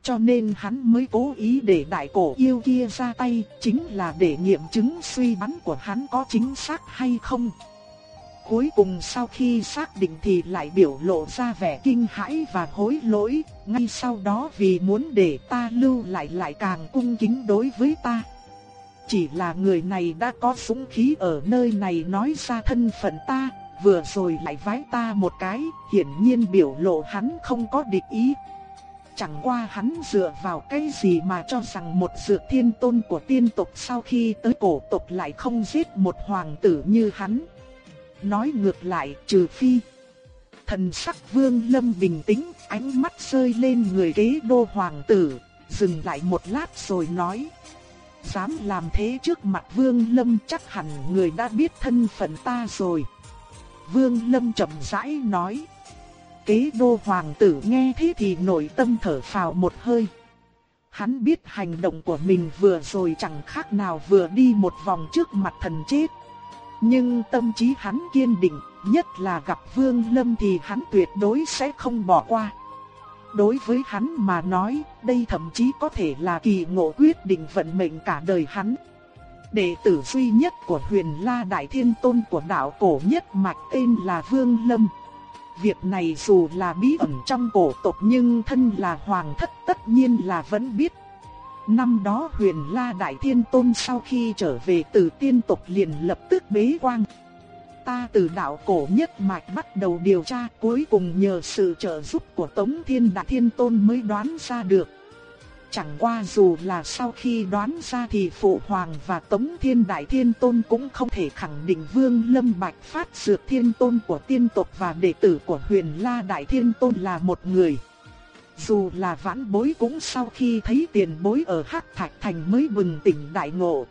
Cho nên hắn mới cố ý để đại cổ yêu kia ra tay, chính là để nghiệm chứng suy đoán của hắn có chính xác hay không. Cuối cùng sau khi xác định thì lại biểu lộ ra vẻ kinh hãi và hối lỗi, ngay sau đó vì muốn để ta lưu lại lại càng cung kính đối với ta. Chỉ là người này đã có súng khí ở nơi này nói ra thân phận ta, vừa rồi lại vái ta một cái, hiển nhiên biểu lộ hắn không có địch ý. Chẳng qua hắn dựa vào cái gì mà cho rằng một dược thiên tôn của tiên tộc sau khi tới cổ tộc lại không giết một hoàng tử như hắn. Nói ngược lại trừ phi. Thần sắc vương lâm bình tĩnh, ánh mắt rơi lên người kế đô hoàng tử, dừng lại một lát rồi nói. Dám làm thế trước mặt vương lâm chắc hẳn người đã biết thân phận ta rồi. Vương lâm chậm rãi nói. Kế đô hoàng tử nghe thế thì nội tâm thở phào một hơi. Hắn biết hành động của mình vừa rồi chẳng khác nào vừa đi một vòng trước mặt thần chết. Nhưng tâm trí hắn kiên định, nhất là gặp Vương Lâm thì hắn tuyệt đối sẽ không bỏ qua. Đối với hắn mà nói, đây thậm chí có thể là kỳ ngộ quyết định vận mệnh cả đời hắn. Đệ tử duy nhất của huyền La Đại Thiên Tôn của đạo cổ nhất mạch tên là Vương Lâm. Việc này dù là bí ẩn trong cổ tộc nhưng thân là hoàng thất tất nhiên là vẫn biết. Năm đó huyền La Đại Thiên Tôn sau khi trở về từ tiên tộc liền lập tức bế quang. Ta từ đạo cổ nhất mạch bắt đầu điều tra, cuối cùng nhờ sự trợ giúp của Tống Thiên Đại Thiên Tôn mới đoán ra được. Chẳng qua dù là sau khi đoán ra thì Phụ Hoàng và Tống Thiên Đại Thiên Tôn cũng không thể khẳng định Vương Lâm Bạch Phát Dược Thiên Tôn của tiên tộc và đệ tử của huyền La Đại Thiên Tôn là một người. Dù là vãn bối cũng sau khi thấy tiền bối ở Hắc Thạch Thành mới bừng tỉnh đại ngộ.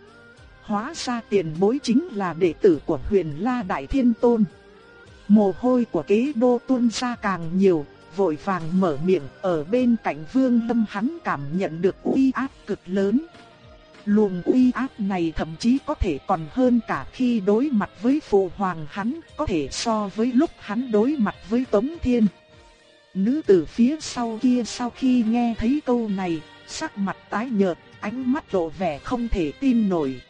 Hóa ra tiền bối chính là đệ tử của huyền La Đại Thiên Tôn. Mồ hôi của kế đô tuôn ra càng nhiều, vội vàng mở miệng ở bên cạnh vương lâm hắn cảm nhận được uy áp cực lớn. Luồng uy áp này thậm chí có thể còn hơn cả khi đối mặt với phụ hoàng hắn, có thể so với lúc hắn đối mặt với Tống Thiên. Nữ tử phía sau kia sau khi nghe thấy câu này, sắc mặt tái nhợt, ánh mắt lộ vẻ không thể tin nổi.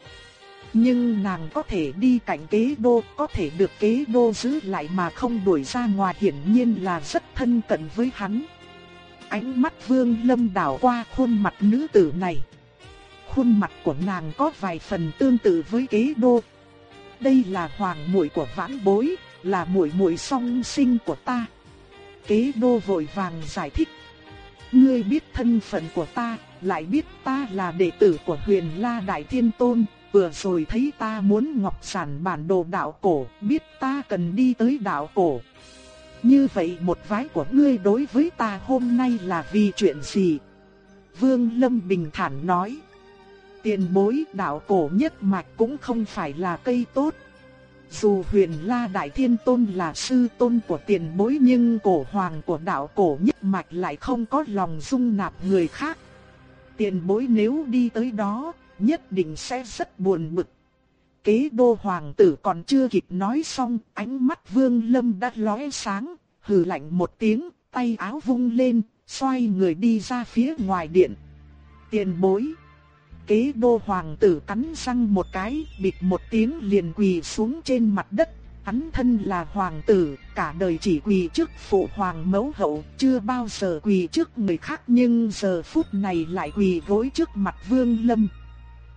Nhưng nàng có thể đi cạnh kế đô, có thể được kế đô giữ lại mà không đuổi ra ngoài hiển nhiên là rất thân cận với hắn. Ánh mắt vương lâm đảo qua khuôn mặt nữ tử này. Khuôn mặt của nàng có vài phần tương tự với kế đô. Đây là hoàng muội của vãn bối, là muội muội song sinh của ta. Kế đô vội vàng giải thích. Ngươi biết thân phận của ta, lại biết ta là đệ tử của huyền La Đại Thiên Tôn, vừa rồi thấy ta muốn ngọc sản bản đồ đạo cổ, biết ta cần đi tới đạo cổ. Như vậy một vái của ngươi đối với ta hôm nay là vì chuyện gì? Vương Lâm bình thản nói. Tiền bối đạo cổ nhất mạch cũng không phải là cây tốt. Dù huyền La Đại Thiên Tôn là sư tôn của tiền bối nhưng cổ hoàng của đạo cổ nhất mạch lại không có lòng dung nạp người khác. Tiền bối nếu đi tới đó, nhất định sẽ rất buồn bực. Kế đô hoàng tử còn chưa kịp nói xong, ánh mắt vương lâm đã lóe sáng, hừ lạnh một tiếng, tay áo vung lên, xoay người đi ra phía ngoài điện. Tiền bối. Kế đô hoàng tử cắn răng một cái, bịt một tiếng liền quỳ xuống trên mặt đất. Hắn thân là hoàng tử, cả đời chỉ quỳ trước phụ hoàng mẫu hậu, chưa bao giờ quỳ trước người khác nhưng giờ phút này lại quỳ gối trước mặt vương lâm.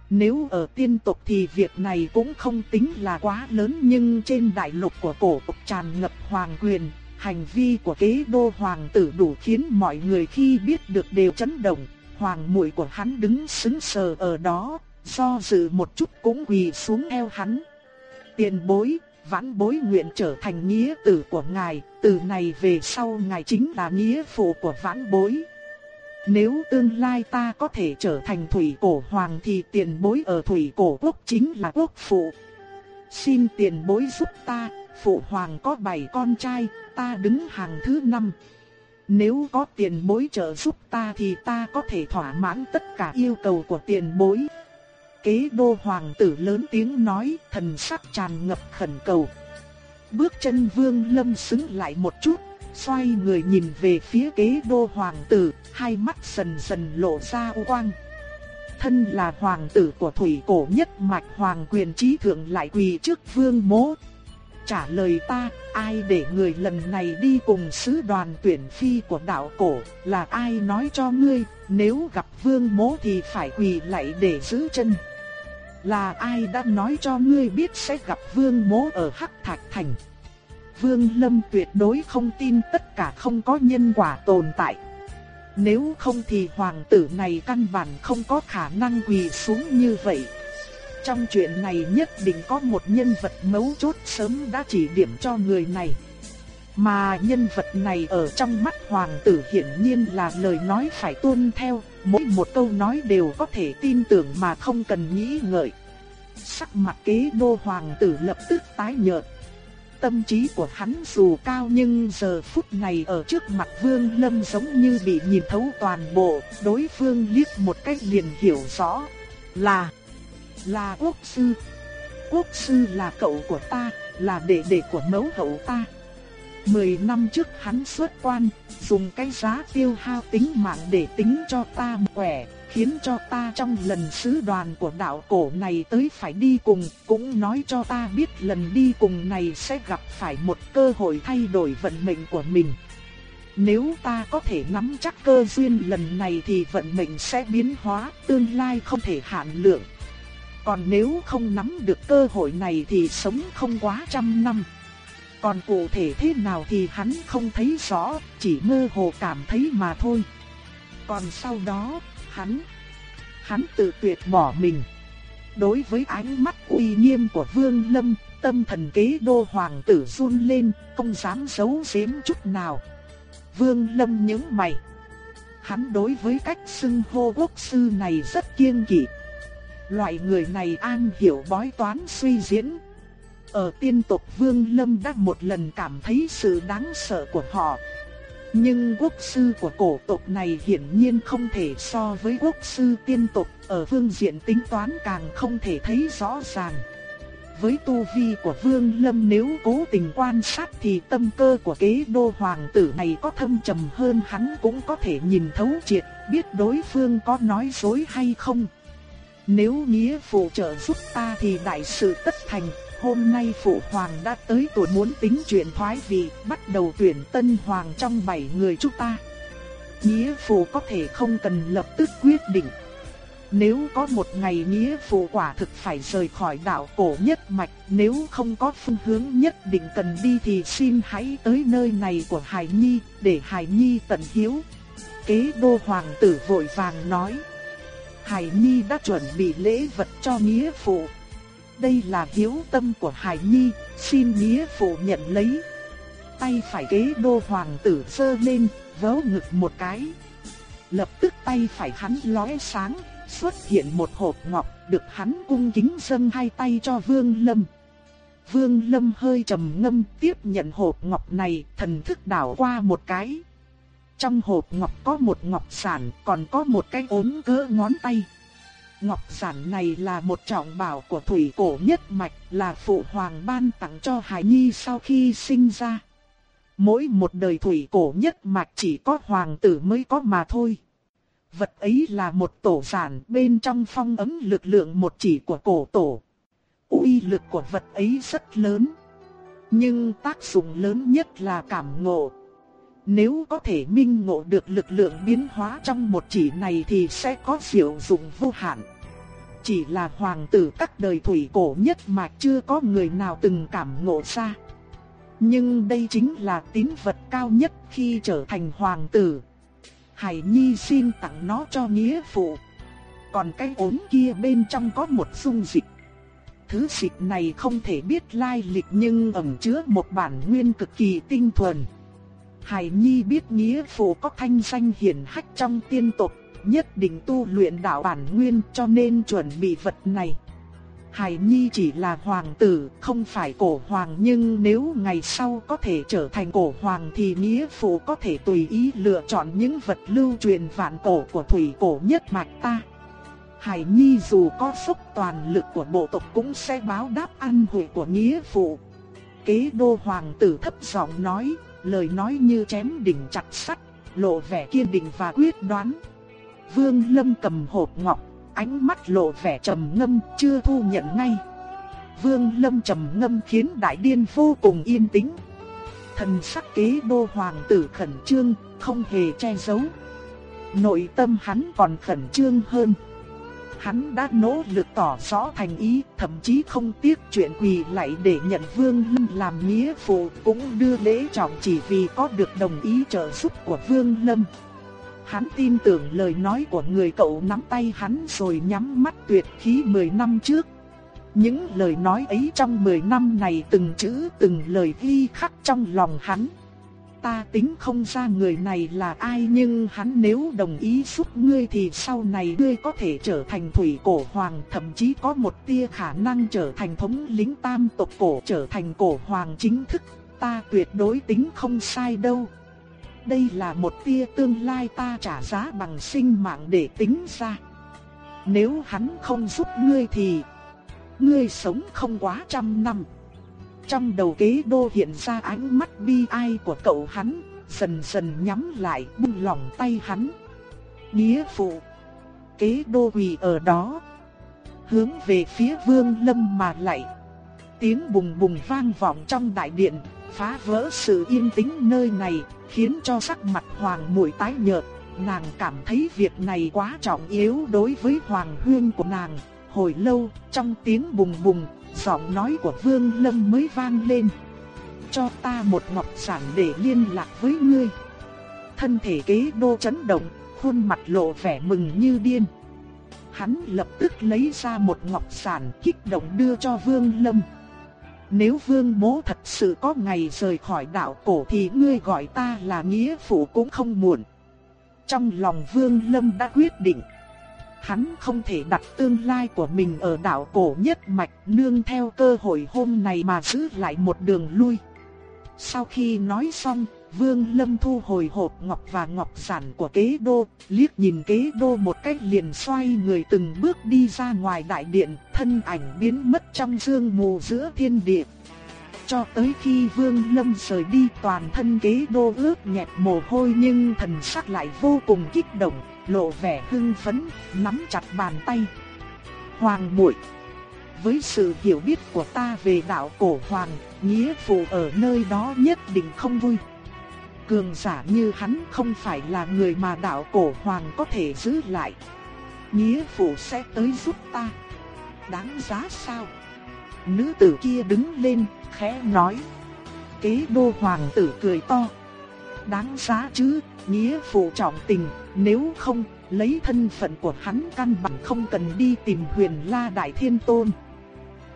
Nếu ở tiên tộc thì việc này cũng không tính là quá lớn nhưng trên đại lục của cổ tộc tràn ngập hoàng quyền, hành vi của kế đô hoàng tử đủ khiến mọi người khi biết được đều chấn động. Hoàng muội của hắn đứng sững sờ ở đó, do dự một chút cũng quỳ xuống eo hắn. Tiền bối, vãn bối nguyện trở thành nghĩa tử của ngài, từ này về sau ngài chính là nghĩa phụ của vãn bối. Nếu tương lai ta có thể trở thành thủy cổ hoàng thì tiền bối ở thủy cổ quốc chính là quốc phụ. Xin tiền bối giúp ta, phụ hoàng có bảy con trai, ta đứng hàng thứ năm. Nếu có tiền bối trợ giúp ta thì ta có thể thỏa mãn tất cả yêu cầu của tiền bối. Kế đô hoàng tử lớn tiếng nói, thần sắc tràn ngập khẩn cầu. Bước chân vương lâm xứng lại một chút, xoay người nhìn về phía kế đô hoàng tử, hai mắt dần dần lộ ra u quang. Thân là hoàng tử của thủy cổ nhất mạch hoàng quyền trí thượng lại quỳ trước vương mố. Trả lời ta, ai để người lần này đi cùng sứ đoàn tuyển phi của đạo cổ, là ai nói cho ngươi, nếu gặp vương mố thì phải quỳ lại để giữ chân. Là ai đã nói cho ngươi biết sẽ gặp vương mố ở Hắc Thạch Thành. Vương Lâm tuyệt đối không tin tất cả không có nhân quả tồn tại. Nếu không thì hoàng tử này căn bản không có khả năng quỳ xuống như vậy. Trong chuyện này nhất định có một nhân vật mấu chốt sớm đã chỉ điểm cho người này. Mà nhân vật này ở trong mắt hoàng tử hiển nhiên là lời nói phải tuân theo, mỗi một câu nói đều có thể tin tưởng mà không cần nghĩ ngợi. Sắc mặt kế đô hoàng tử lập tức tái nhợt. Tâm trí của hắn dù cao nhưng giờ phút này ở trước mặt Vương Lâm giống như bị nhìn thấu toàn bộ, đối phương liếc một cách liền hiểu rõ, là là quốc sư. Quốc sư là cậu của ta, là đệ đệ của mẫu hậu ta. Mười năm trước hắn xuất quan, dùng cái giá tiêu hao tính mạng để tính cho ta khỏe, khiến cho ta trong lần sứ đoàn của đạo cổ này tới phải đi cùng, cũng nói cho ta biết lần đi cùng này sẽ gặp phải một cơ hội thay đổi vận mệnh của mình. Nếu ta có thể nắm chắc cơ duyên lần này thì vận mệnh sẽ biến hóa, tương lai không thể hạn lượng. Còn nếu không nắm được cơ hội này thì sống không quá trăm năm. Còn cụ thể thế nào thì hắn không thấy rõ, chỉ mơ hồ cảm thấy mà thôi. Còn sau đó, hắn, hắn tự tuyệt bỏ mình. Đối với ánh mắt uy nghiêm của Vương Lâm, tâm thần kế đô hoàng tử run lên, không dám giấu giếm chút nào. Vương Lâm nhướng mày. Hắn đối với cách xưng hô quốc sư này rất kiêng kỵ loại người này an hiểu bói toán suy diễn. Ở tiên tộc Vương Lâm đã một lần cảm thấy sự đáng sợ của họ. Nhưng quốc sư của cổ tộc này hiển nhiên không thể so với quốc sư tiên tộc, ở phương diện tính toán càng không thể thấy rõ ràng. Với tu vi của Vương Lâm nếu cố tình quan sát thì tâm cơ của kế đô hoàng tử này có thâm trầm hơn hắn cũng có thể nhìn thấu triệt, biết đối phương có nói dối hay không. Nếu nghĩa phụ trợ giúp ta thì đại sự tất thành, hôm nay phụ hoàng đã tới tuổi muốn tính chuyện thoái vị, bắt đầu tuyển tân hoàng trong bảy người chúng ta. Nghĩa phụ có thể không cần lập tức quyết định. Nếu có một ngày nghĩa phụ quả thực phải rời khỏi đạo cổ nhất mạch, nếu không có phương hướng nhất định cần đi thì xin hãy tới nơi này của Hải Nhi, để Hải Nhi tận hiếu. Kế đô hoàng tử vội vàng nói. Hải Nhi đã chuẩn bị lễ vật cho nghĩa phụ. Đây là hiếu tâm của Hải Nhi, xin nghĩa phụ nhận lấy. Tay phải kế đô hoàng tử sơ lên, vớ ngực một cái. Lập tức tay phải hắn lóe sáng, xuất hiện một hộp ngọc, được hắn cung kính dâng hai tay cho Vương Lâm. Vương Lâm hơi trầm ngâm tiếp nhận hộp ngọc này, thần thức đảo qua một cái. Trong hộp ngọc có một ngọc sản, còn có một cái ốm cỡ ngón tay. Ngọc sản này là một trọng bảo của thủy cổ nhất mạch, là phụ hoàng ban tặng cho Hải Nhi sau khi sinh ra. Mỗi một đời thủy cổ nhất mạch chỉ có hoàng tử mới có mà thôi. Vật ấy là một tổ sản bên trong phong ấm lực lượng một chỉ của cổ tổ. uy lực của vật ấy rất lớn. Nhưng tác dụng lớn nhất là cảm ngộ. Nếu có thể minh ngộ được lực lượng biến hóa trong một chỉ này thì sẽ có diệu dụng vô hạn. Chỉ là hoàng tử các đời thủy cổ nhất mà chưa có người nào từng cảm ngộ ra. Nhưng đây chính là tín vật cao nhất khi trở thành hoàng tử. Hải Nhi xin tặng nó cho nghĩa phụ. Còn cái ốm kia bên trong có một dung dịch. Thứ dịch này không thể biết lai lịch nhưng ẩn chứa một bản nguyên cực kỳ tinh thuần. Hải Nhi biết nghĩa phụ có thanh danh hiển hách trong tiên tộc, nhất định tu luyện đạo bản nguyên cho nên chuẩn bị vật này. Hải Nhi chỉ là hoàng tử, không phải cổ hoàng nhưng nếu ngày sau có thể trở thành cổ hoàng thì nghĩa phụ có thể tùy ý lựa chọn những vật lưu truyền vạn cổ của thủy cổ nhất mạch ta. Hải Nhi dù có sức toàn lực của bộ tộc cũng sẽ báo đáp ăn hủy của nghĩa phụ. Kế đô hoàng tử thấp giọng nói, lời nói như chém đỉnh chặt sắt, lộ vẻ kiên định và quyết đoán. Vương Lâm cầm hộp ngọc ánh mắt lộ vẻ trầm ngâm, chưa thu nhận ngay. Vương Lâm trầm ngâm khiến đại điên vô cùng yên tĩnh. Thần sắc kế đô hoàng tử khẩn trương, không hề che giấu. Nội tâm hắn còn khẩn trương hơn. Hắn đã nỗ lực tỏ rõ thành ý, thậm chí không tiếc chuyện quỳ lại để nhận Vương Lâm làm nghĩa phụ, cũng đưa lễ trọng chỉ vì có được đồng ý trợ giúp của Vương Lâm. Hắn tin tưởng lời nói của người cậu nắm tay hắn rồi nhắm mắt tuyệt khí 10 năm trước. Những lời nói ấy trong 10 năm này từng chữ từng lời ghi khắc trong lòng hắn. Ta tính không ra người này là ai nhưng hắn nếu đồng ý giúp ngươi thì sau này ngươi có thể trở thành thủy cổ hoàng, thậm chí có một tia khả năng trở thành thống lĩnh tam tộc cổ, trở thành cổ hoàng chính thức. Ta tuyệt đối tính không sai đâu đây là một tia tương lai ta trả giá bằng sinh mạng để tính ra. Nếu hắn không giúp ngươi thì ngươi sống không quá trăm năm. Trong đầu kế đô hiện ra ánh mắt bi ai của cậu hắn, dần dần nhắm lại buông lòng tay hắn. Nghĩa phụ, kế đô quỳ ở đó, hướng về phía vương lâm mà lại. Tiếng bùng bùng vang vọng trong đại điện, phá vỡ sự yên tĩnh nơi này, khiến cho sắc mặt hoàng muội tái nhợt. Nàng cảm thấy việc này quá trọng yếu đối với hoàng huyên của nàng. Hồi lâu, trong tiếng bùng bùng, giọng nói của Vương Lâm mới vang lên. Cho ta một ngọc sản để liên lạc với ngươi. Thân thể kế đô chấn động, khuôn mặt lộ vẻ mừng như điên. Hắn lập tức lấy ra một ngọc sản kích động đưa cho Vương Lâm. Nếu vương bố thật sự có ngày rời khỏi đạo cổ thì ngươi gọi ta là nghĩa phụ cũng không muộn. Trong lòng vương lâm đã quyết định. Hắn không thể đặt tương lai của mình ở đảo cổ nhất mạch nương theo cơ hội hôm này mà giữ lại một đường lui. Sau khi nói xong, Vương Lâm thu hồi hộp ngọc và ngọc sản của kế đô, liếc nhìn kế đô một cách liền xoay người từng bước đi ra ngoài đại điện, thân ảnh biến mất trong sương mù giữa thiên địa. Cho tới khi Vương Lâm rời đi toàn thân kế đô ướt nhẹp mồ hôi nhưng thần sắc lại vô cùng kích động, lộ vẻ hưng phấn, nắm chặt bàn tay. Hoàng muội với sự hiểu biết của ta về đạo cổ hoàng, nghĩa phụ ở nơi đó nhất định không vui. Cường giả như hắn không phải là người mà đạo cổ hoàng có thể giữ lại. Nghĩa phụ sẽ tới giúp ta. Đáng giá sao? Nữ tử kia đứng lên, khẽ nói. Kế đô hoàng tử cười to. Đáng giá chứ, nghĩa phụ trọng tình, nếu không, lấy thân phận của hắn căn bản không cần đi tìm huyền la đại thiên tôn.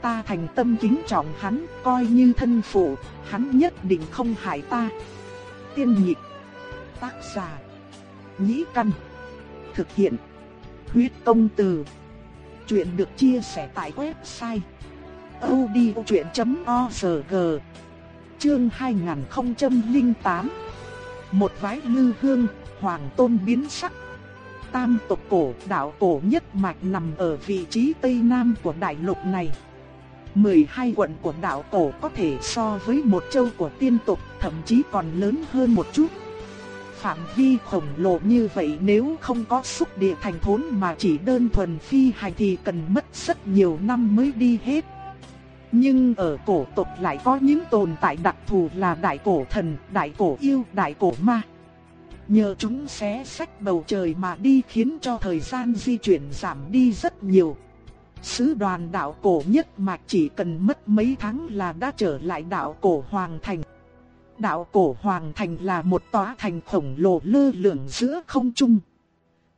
Ta thành tâm kính trọng hắn, coi như thân phụ, hắn nhất định không hại ta. Tiên nhị tác giả, nhĩ căn, thực hiện, huyết công từ. Chuyện được chia sẻ tại website odchuyện.org Chương 2008 Một vái lư hương, hoàng tôn biến sắc Tam tộc cổ đạo cổ nhất mạch nằm ở vị trí tây nam của đại lục này 12 quận của đạo cổ có thể so với một châu của tiên tộc, thậm chí còn lớn hơn một chút. Phạm vi khổng lồ như vậy nếu không có xúc địa thành thốn mà chỉ đơn thuần phi hành thì cần mất rất nhiều năm mới đi hết. Nhưng ở cổ tộc lại có những tồn tại đặc thù là đại cổ thần, đại cổ yêu, đại cổ ma. Nhờ chúng xé sách bầu trời mà đi khiến cho thời gian di chuyển giảm đi rất nhiều. Sứ đoàn đạo cổ nhất mạch chỉ cần mất mấy tháng là đã trở lại đạo cổ Hoàng Thành. Đạo cổ Hoàng Thành là một tòa thành khổng lồ lơ lửng giữa không trung.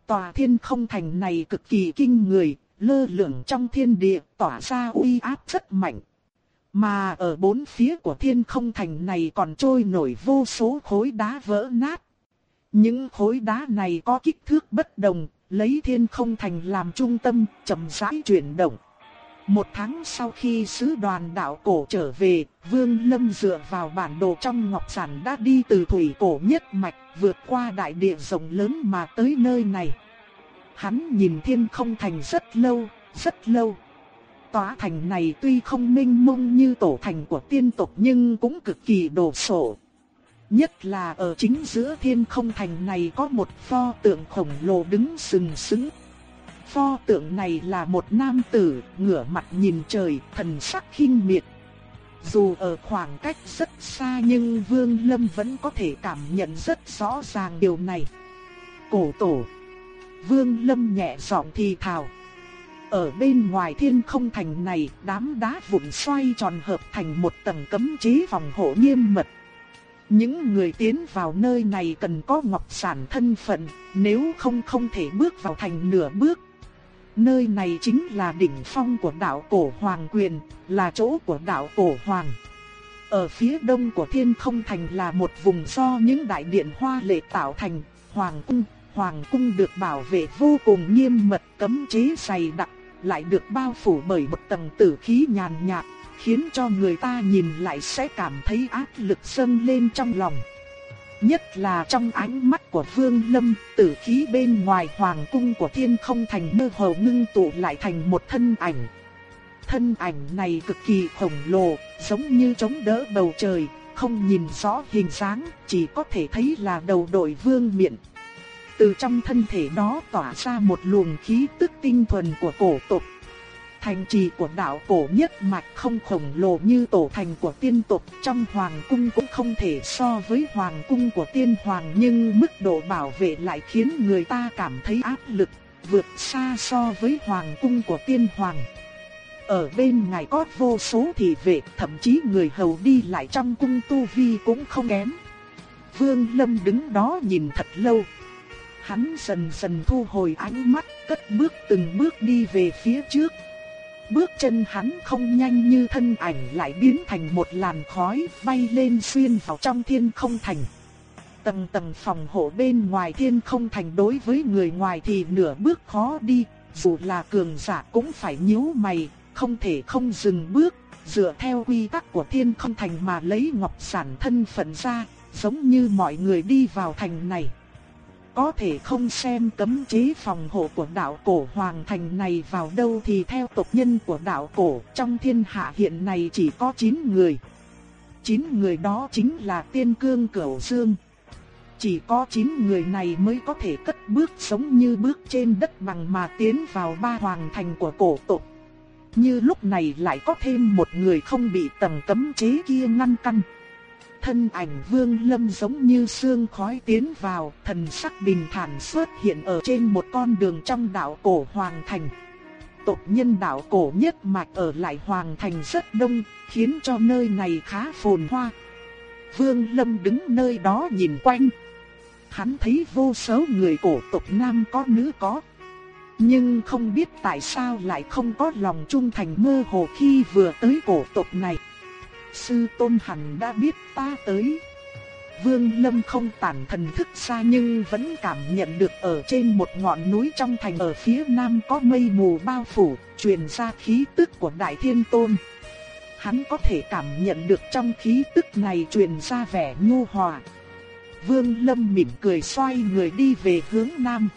Tòa thiên không thành này cực kỳ kinh người, lơ lửng trong thiên địa tỏa ra uy áp rất mạnh. Mà ở bốn phía của thiên không thành này còn trôi nổi vô số khối đá vỡ nát. Những khối đá này có kích thước bất đồng, lấy thiên không thành làm trung tâm, chậm rãi chuyển động. Một tháng sau khi sứ đoàn đạo cổ trở về, Vương Lâm dựa vào bản đồ trong ngọc sản đã đi từ thủy cổ nhất mạch, vượt qua đại địa rộng lớn mà tới nơi này. Hắn nhìn thiên không thành rất lâu, rất lâu. Tòa thành này tuy không minh mông như tổ thành của tiên tộc nhưng cũng cực kỳ đồ sộ. Nhất là ở chính giữa thiên không thành này có một pho tượng khổng lồ đứng sừng sững. Pho tượng này là một nam tử, ngửa mặt nhìn trời, thần sắc khinh miệt. Dù ở khoảng cách rất xa nhưng Vương Lâm vẫn có thể cảm nhận rất rõ ràng điều này. Cổ tổ Vương Lâm nhẹ giọng thì thào. Ở bên ngoài thiên không thành này, đám đá vụn xoay tròn hợp thành một tầng cấm chế phòng hộ nghiêm mật. Những người tiến vào nơi này cần có ngọc sản thân phận, nếu không không thể bước vào thành nửa bước. Nơi này chính là đỉnh phong của đạo cổ hoàng quyền, là chỗ của đạo cổ hoàng. Ở phía đông của thiên không thành là một vùng do những đại điện hoa lệ tạo thành, hoàng cung. Hoàng cung được bảo vệ vô cùng nghiêm mật cấm chế dày đặc, lại được bao phủ bởi một tầng tử khí nhàn nhạt, khiến cho người ta nhìn lại sẽ cảm thấy áp lực dâng lên trong lòng. Nhất là trong ánh mắt của Vương Lâm, tử khí bên ngoài hoàng cung của thiên không thành mơ hồ ngưng tụ lại thành một thân ảnh. Thân ảnh này cực kỳ khổng lồ, giống như chống đỡ bầu trời, không nhìn rõ hình dáng, chỉ có thể thấy là đầu đội vương miện. Từ trong thân thể đó tỏa ra một luồng khí tức tinh thuần của cổ tộc, Thành trì của đạo cổ nhất mạch không khổng lồ như tổ thành của tiên tộc trong hoàng cung cũng không thể so với hoàng cung của tiên hoàng nhưng mức độ bảo vệ lại khiến người ta cảm thấy áp lực, vượt xa so với hoàng cung của tiên hoàng. Ở bên ngài có vô số thị vệ, thậm chí người hầu đi lại trong cung tu vi cũng không kém. Vương Lâm đứng đó nhìn thật lâu. Hắn dần dần thu hồi ánh mắt, cất bước từng bước đi về phía trước, Bước chân hắn không nhanh như thân ảnh lại biến thành một làn khói bay lên xuyên vào trong thiên không thành. Tầng tầng phòng hộ bên ngoài thiên không thành đối với người ngoài thì nửa bước khó đi, dù là cường giả cũng phải nhíu mày, không thể không dừng bước, dựa theo quy tắc của thiên không thành mà lấy ngọc sản thân phận ra, giống như mọi người đi vào thành này. Có thể không xem cấm chế phòng hộ của đạo cổ hoàng thành này vào đâu thì theo tộc nhân của đạo cổ trong thiên hạ hiện nay chỉ có 9 người. 9 người đó chính là tiên cương cửu dương. Chỉ có 9 người này mới có thể cất bước sống như bước trên đất bằng mà tiến vào ba hoàng thành của cổ tộc. Như lúc này lại có thêm một người không bị tầng cấm chế kia ngăn cản thân ảnh vương lâm giống như sương khói tiến vào, thần sắc bình thản xuất hiện ở trên một con đường trong đảo cổ Hoàng Thành. Tộc nhân đảo cổ nhất mạch ở lại Hoàng Thành rất đông, khiến cho nơi này khá phồn hoa. Vương lâm đứng nơi đó nhìn quanh. Hắn thấy vô số người cổ tộc nam có nữ có. Nhưng không biết tại sao lại không có lòng trung thành mơ hồ khi vừa tới cổ tộc này sư tôn hẳn đã biết ta tới. Vương Lâm không tản thần thức xa nhưng vẫn cảm nhận được ở trên một ngọn núi trong thành ở phía nam có mây mù bao phủ, truyền ra khí tức của Đại Thiên Tôn. Hắn có thể cảm nhận được trong khí tức này truyền ra vẻ nhu hòa. Vương Lâm mỉm cười xoay người đi về hướng nam.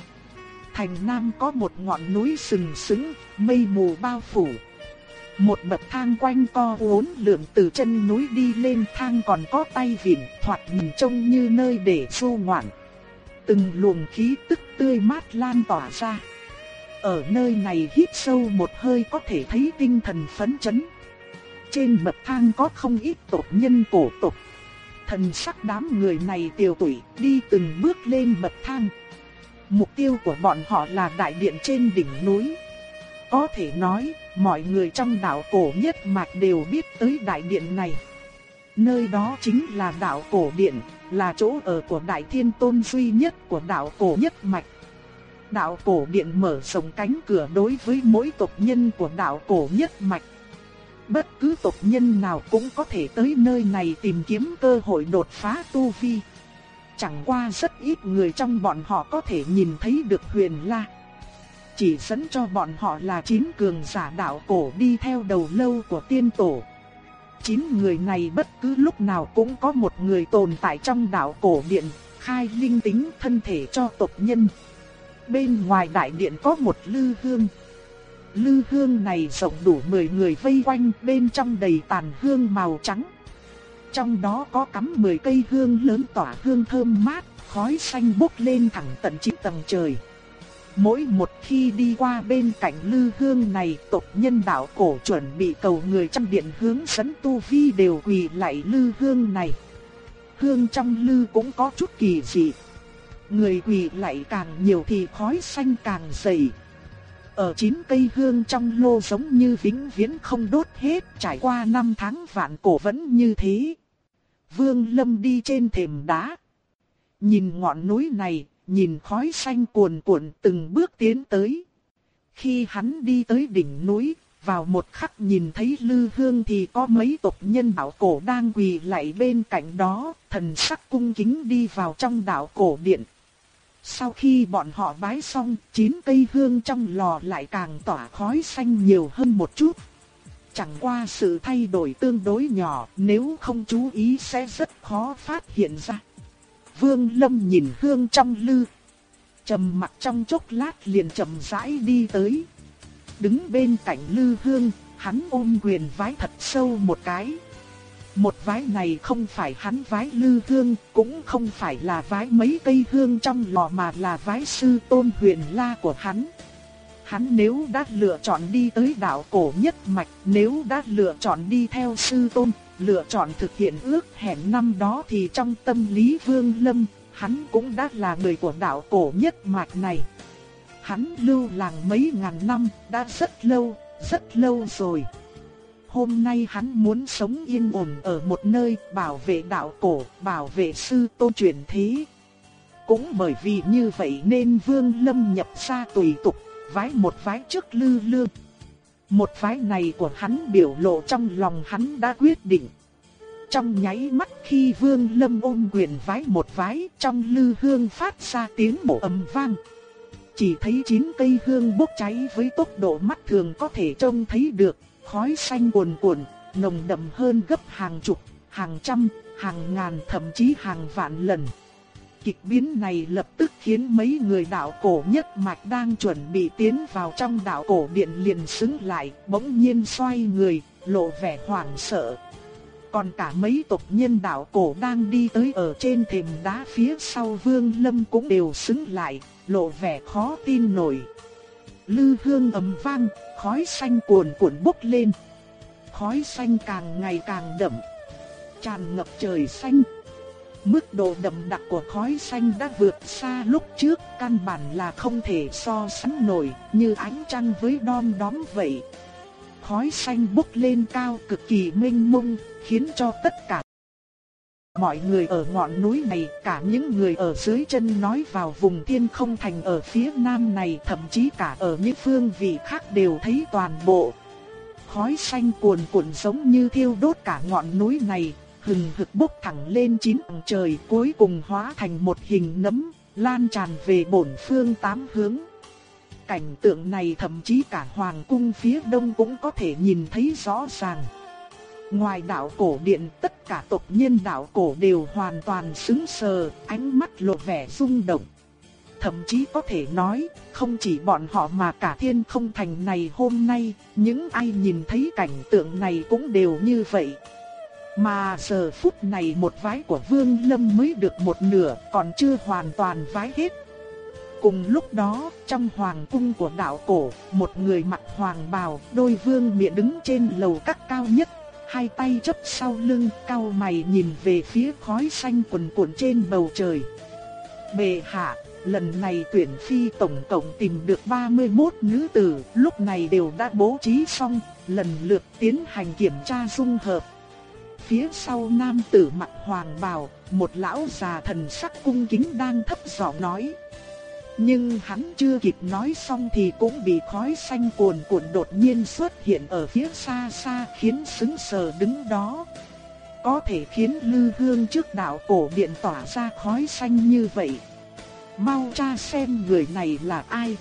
Thành nam có một ngọn núi sừng sững, mây mù bao phủ, một bậc thang quanh co uốn lượn từ chân núi đi lên thang còn có tay vịn thoạt nhìn trông như nơi để du ngoạn. Từng luồng khí tức tươi mát lan tỏa ra. Ở nơi này hít sâu một hơi có thể thấy tinh thần phấn chấn. Trên bậc thang có không ít tộc nhân cổ tộc. Thần sắc đám người này tiều tụy, đi từng bước lên bậc thang. Mục tiêu của bọn họ là đại điện trên đỉnh núi. Có thể nói, mọi người trong đạo cổ nhất mạch đều biết tới đại điện này. Nơi đó chính là đạo cổ điện, là chỗ ở của đại thiên tôn duy nhất của đạo cổ nhất mạch. Đạo cổ điện mở rộng cánh cửa đối với mỗi tộc nhân của đạo cổ nhất mạch. Bất cứ tộc nhân nào cũng có thể tới nơi này tìm kiếm cơ hội đột phá tu vi. Chẳng qua rất ít người trong bọn họ có thể nhìn thấy được huyền la chỉ dẫn cho bọn họ là chín cường giả đạo cổ đi theo đầu lâu của tiên tổ. Chín người này bất cứ lúc nào cũng có một người tồn tại trong đạo cổ điện, khai linh tính thân thể cho tộc nhân. Bên ngoài đại điện có một lư hương. Lư hương này rộng đủ 10 người vây quanh, bên trong đầy tàn hương màu trắng. Trong đó có cắm 10 cây hương lớn tỏa hương thơm mát, khói xanh bốc lên thẳng tận chín tầng trời. Mỗi một khi đi qua bên cạnh lư hương này, tộc nhân đạo cổ chuẩn bị cầu người trong điện hướng dẫn tu vi đều quỳ lại lư hương này. Hương trong lư cũng có chút kỳ dị. Người quỳ lại càng nhiều thì khói xanh càng dày. Ở chín cây hương trong lô giống như vĩnh viễn không đốt hết, trải qua năm tháng vạn cổ vẫn như thế. Vương Lâm đi trên thềm đá. Nhìn ngọn núi này, nhìn khói xanh cuồn cuộn từng bước tiến tới. Khi hắn đi tới đỉnh núi, vào một khắc nhìn thấy lư hương thì có mấy tộc nhân đạo cổ đang quỳ lại bên cạnh đó, thần sắc cung kính đi vào trong đạo cổ điện. Sau khi bọn họ bái xong, chín cây hương trong lò lại càng tỏa khói xanh nhiều hơn một chút. Chẳng qua sự thay đổi tương đối nhỏ, nếu không chú ý sẽ rất khó phát hiện ra. Vương Lâm nhìn hương trong lư. Trầm mặc trong chốc lát liền chậm rãi đi tới. Đứng bên cạnh lư hương, hắn ôm quyền vái thật sâu một cái. Một vái này không phải hắn vái lư hương, cũng không phải là vái mấy cây hương trong lò mà là vái sư tôn huyền la của hắn. Hắn nếu đã lựa chọn đi tới đạo cổ nhất mạch, nếu đã lựa chọn đi theo sư tôn, lựa chọn thực hiện ước hẹn năm đó thì trong tâm lý Vương Lâm, hắn cũng đã là người của đạo cổ nhất mạch này. Hắn lưu làng mấy ngàn năm, đã rất lâu, rất lâu rồi. Hôm nay hắn muốn sống yên ổn ở một nơi bảo vệ đạo cổ, bảo vệ sư tôn truyền thế. Cũng bởi vì như vậy nên Vương Lâm nhập ra tùy tục, vái một vái trước lư lương. Một phái này của hắn biểu lộ trong lòng hắn đã quyết định. Trong nháy mắt khi Vương Lâm ôm quyền vái một vái, trong lư hương phát ra tiếng bổ ầm vang. chỉ thấy chín cây hương bốc cháy với tốc độ mắt thường có thể trông thấy được, khói xanh cuồn cuộn, nồng đậm hơn gấp hàng chục, hàng trăm, hàng ngàn thậm chí hàng vạn lần. Kịch biến này lập tức khiến mấy người đạo cổ nhất mạch đang chuẩn bị tiến vào trong đạo cổ điện liền xứng lại, bỗng nhiên xoay người, lộ vẻ hoảng sợ. Còn cả mấy tộc nhân đạo cổ đang đi tới ở trên thềm đá phía sau vương lâm cũng đều xứng lại, lộ vẻ khó tin nổi. Lư hương ầm vang, khói xanh cuồn cuộn bốc lên. Khói xanh càng ngày càng đậm, tràn ngập trời xanh. Mức độ đậm đặc của khói xanh đã vượt xa lúc trước, căn bản là không thể so sánh nổi, như ánh trăng với đom đóm vậy. Khói xanh bốc lên cao cực kỳ mênh mông, khiến cho tất cả mọi người ở ngọn núi này, cả những người ở dưới chân nói vào vùng thiên không thành ở phía nam này, thậm chí cả ở những phương vị khác đều thấy toàn bộ. Khói xanh cuồn cuộn giống như thiêu đốt cả ngọn núi này, hừng hực bốc thẳng lên chín tầng trời cuối cùng hóa thành một hình nấm, lan tràn về bổn phương tám hướng. Cảnh tượng này thậm chí cả hoàng cung phía đông cũng có thể nhìn thấy rõ ràng. Ngoài đạo cổ điện tất cả tộc nhân đạo cổ đều hoàn toàn sững sờ, ánh mắt lộ vẻ rung động. Thậm chí có thể nói, không chỉ bọn họ mà cả thiên không thành này hôm nay, những ai nhìn thấy cảnh tượng này cũng đều như vậy. Mà giờ phút này một vái của Vương Lâm mới được một nửa, còn chưa hoàn toàn vái hết. Cùng lúc đó, trong hoàng cung của đạo cổ, một người mặc hoàng bào, đôi vương miện đứng trên lầu các cao nhất, hai tay chấp sau lưng, cao mày nhìn về phía khói xanh cuồn cuộn trên bầu trời. Bệ hạ, lần này tuyển phi tổng cộng tìm được 31 nữ tử, lúc này đều đã bố trí xong, lần lượt tiến hành kiểm tra dung hợp. Phía sau nam tử mặc hoàng bào, một lão già thần sắc cung kính đang thấp giọng nói. Nhưng hắn chưa kịp nói xong thì cũng bị khói xanh cuồn cuộn đột nhiên xuất hiện ở phía xa xa khiến sững sờ đứng đó. Có thể khiến lư hương trước đạo cổ điện tỏa ra khói xanh như vậy. Mau tra xem người này là ai.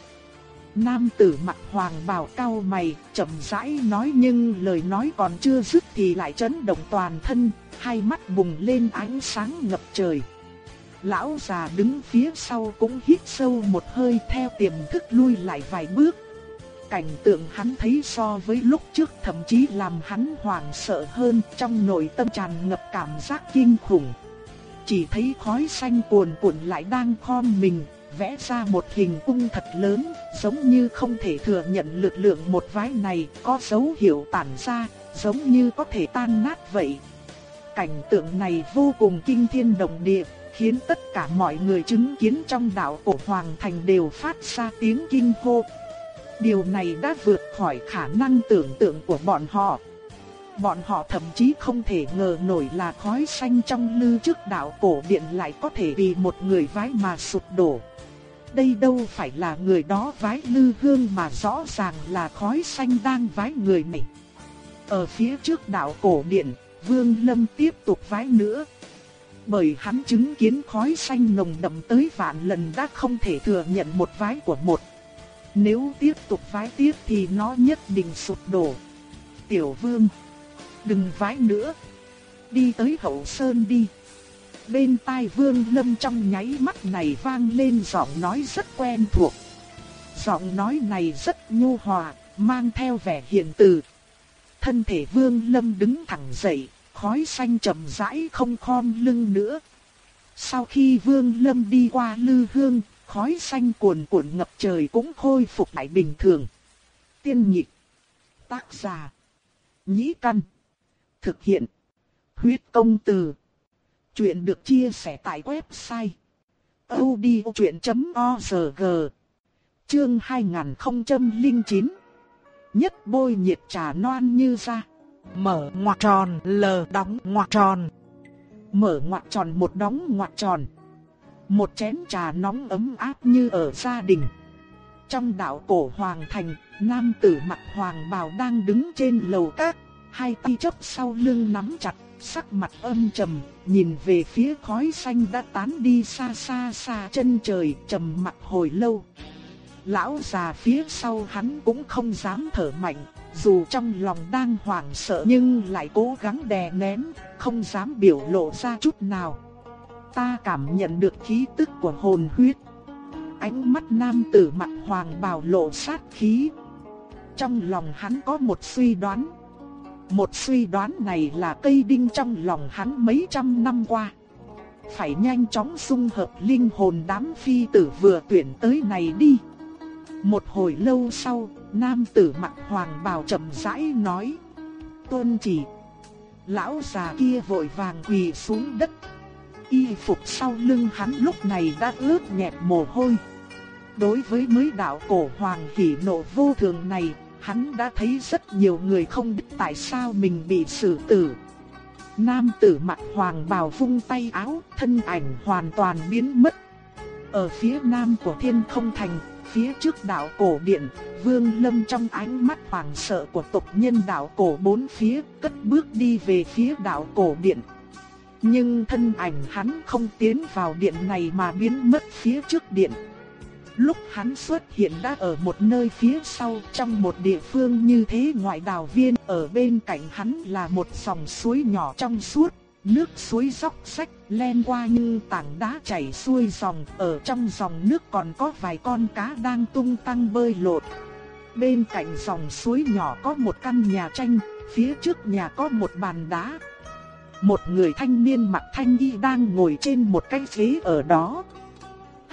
Nam tử mặt hoàng bào cao mày, chậm rãi nói nhưng lời nói còn chưa dứt thì lại chấn động toàn thân, hai mắt bùng lên ánh sáng ngập trời. Lão già đứng phía sau cũng hít sâu một hơi theo tiềm thức lui lại vài bước. Cảnh tượng hắn thấy so với lúc trước thậm chí làm hắn hoảng sợ hơn trong nội tâm tràn ngập cảm giác kinh khủng. Chỉ thấy khói xanh cuồn cuộn lại đang khom mình, vẽ ra một hình cung thật lớn, giống như không thể thừa nhận lực lượng một vái này có dấu hiệu tản ra, giống như có thể tan nát vậy. Cảnh tượng này vô cùng kinh thiên động địa, khiến tất cả mọi người chứng kiến trong đạo cổ hoàng thành đều phát ra tiếng kinh hô. Điều này đã vượt khỏi khả năng tưởng tượng của bọn họ. Bọn họ thậm chí không thể ngờ nổi là khói xanh trong lư trước đạo cổ điện lại có thể vì một người vái mà sụp đổ. Đây đâu phải là người đó vái lư hương mà rõ ràng là khói xanh đang vái người này. Ở phía trước đạo cổ điện, Vương Lâm tiếp tục vái nữa, bởi hắn chứng kiến khói xanh nồng đậm tới vạn lần đã không thể thừa nhận một vái của một. Nếu tiếp tục vái tiếp thì nó nhất định sụp đổ. Tiểu vương, đừng vái nữa. Đi tới hậu sơn đi. Bên tai vương lâm trong nháy mắt này vang lên giọng nói rất quen thuộc. Giọng nói này rất nhu hòa, mang theo vẻ hiền từ. Thân thể vương lâm đứng thẳng dậy, khói xanh chậm rãi không khom lưng nữa. Sau khi Vương Lâm đi qua lư hương, khói xanh cuồn cuộn ngập trời cũng khôi phục lại bình thường. Tiên nhị Tác giả. Nhĩ căn. Thực hiện. Huyết công từ. Chuyện được chia sẻ tại website. odchuyện.org Chương 2009 Nhất bôi nhiệt trà noan như ra mở ngoặc tròn, L đóng ngoặc tròn. Mở ngoặc tròn một đóng ngoặc tròn. Một chén trà nóng ấm áp như ở gia đình. Trong đạo cổ hoàng thành, nam tử mặt hoàng bào đang đứng trên lầu các, hai tay chấp sau lưng nắm chặt, sắc mặt âm trầm, nhìn về phía khói xanh đã tán đi xa xa xa chân trời, trầm mặt hồi lâu. lão già phía sau hắn cũng không dám thở mạnh, dù trong lòng đang hoảng sợ nhưng lại cố gắng đè nén, không dám biểu lộ ra chút nào. Ta cảm nhận được khí tức của hồn huyết. Ánh mắt nam tử mặt hoàng bào lộ sát khí. Trong lòng hắn có một suy đoán. Một suy đoán này là cây đinh trong lòng hắn mấy trăm năm qua. Phải nhanh chóng dung hợp linh hồn đám phi tử vừa tuyển tới này đi. Một hồi lâu sau, nam tử mặt hoàng bào chậm rãi nói. tôn chỉ. Lão già kia vội vàng quỳ xuống đất. Y phục sau lưng hắn lúc này đã ướt nhẹp mồ hôi. Đối với mới đạo cổ hoàng hỉ nộ vô thường này, hắn đã thấy rất nhiều người không biết tại sao mình bị xử tử. Nam tử mặt hoàng bào vung tay áo, thân ảnh hoàn toàn biến mất. Ở phía nam của thiên không thành, phía trước đạo cổ điện, vương lâm trong ánh mắt hoàng sợ của tộc nhân đạo cổ bốn phía, cất bước đi về phía đạo cổ điện. Nhưng thân ảnh hắn không tiến vào điện này mà biến mất phía trước điện. Lúc hắn xuất hiện đã ở một nơi phía sau trong một địa phương như thế ngoại đảo viên ở bên cạnh hắn là một dòng suối nhỏ trong suốt, nước suối dốc sách len qua như tảng đá chảy xuôi dòng, ở trong dòng nước còn có vài con cá đang tung tăng bơi lội. Bên cạnh dòng suối nhỏ có một căn nhà tranh, phía trước nhà có một bàn đá. Một người thanh niên mặc thanh y đang ngồi trên một cái ghế ở đó.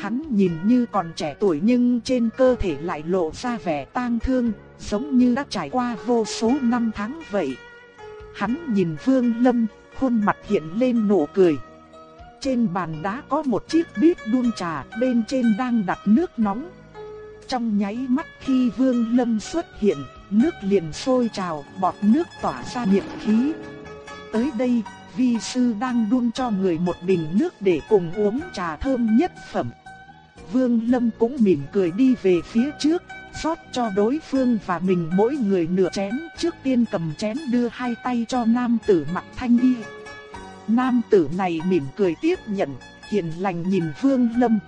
Hắn nhìn như còn trẻ tuổi nhưng trên cơ thể lại lộ ra vẻ tang thương, giống như đã trải qua vô số năm tháng vậy. Hắn nhìn Vương Lâm, khuôn mặt hiện lên nụ cười. Trên bàn đá có một chiếc bếp đun trà, bên trên đang đặt nước nóng. Trong nháy mắt khi Vương Lâm xuất hiện, nước liền sôi trào, bọt nước tỏa ra nhiệt khí. Tới đây, vi sư đang đun cho người một bình nước để cùng uống trà thơm nhất phẩm. Vương Lâm cũng mỉm cười đi về phía trước, rót cho đối phương và mình mỗi người nửa chén, trước tiên cầm chén đưa hai tay cho nam tử mặc thanh y. Nam tử này mỉm cười tiếp nhận, hiền lành nhìn Vương Lâm.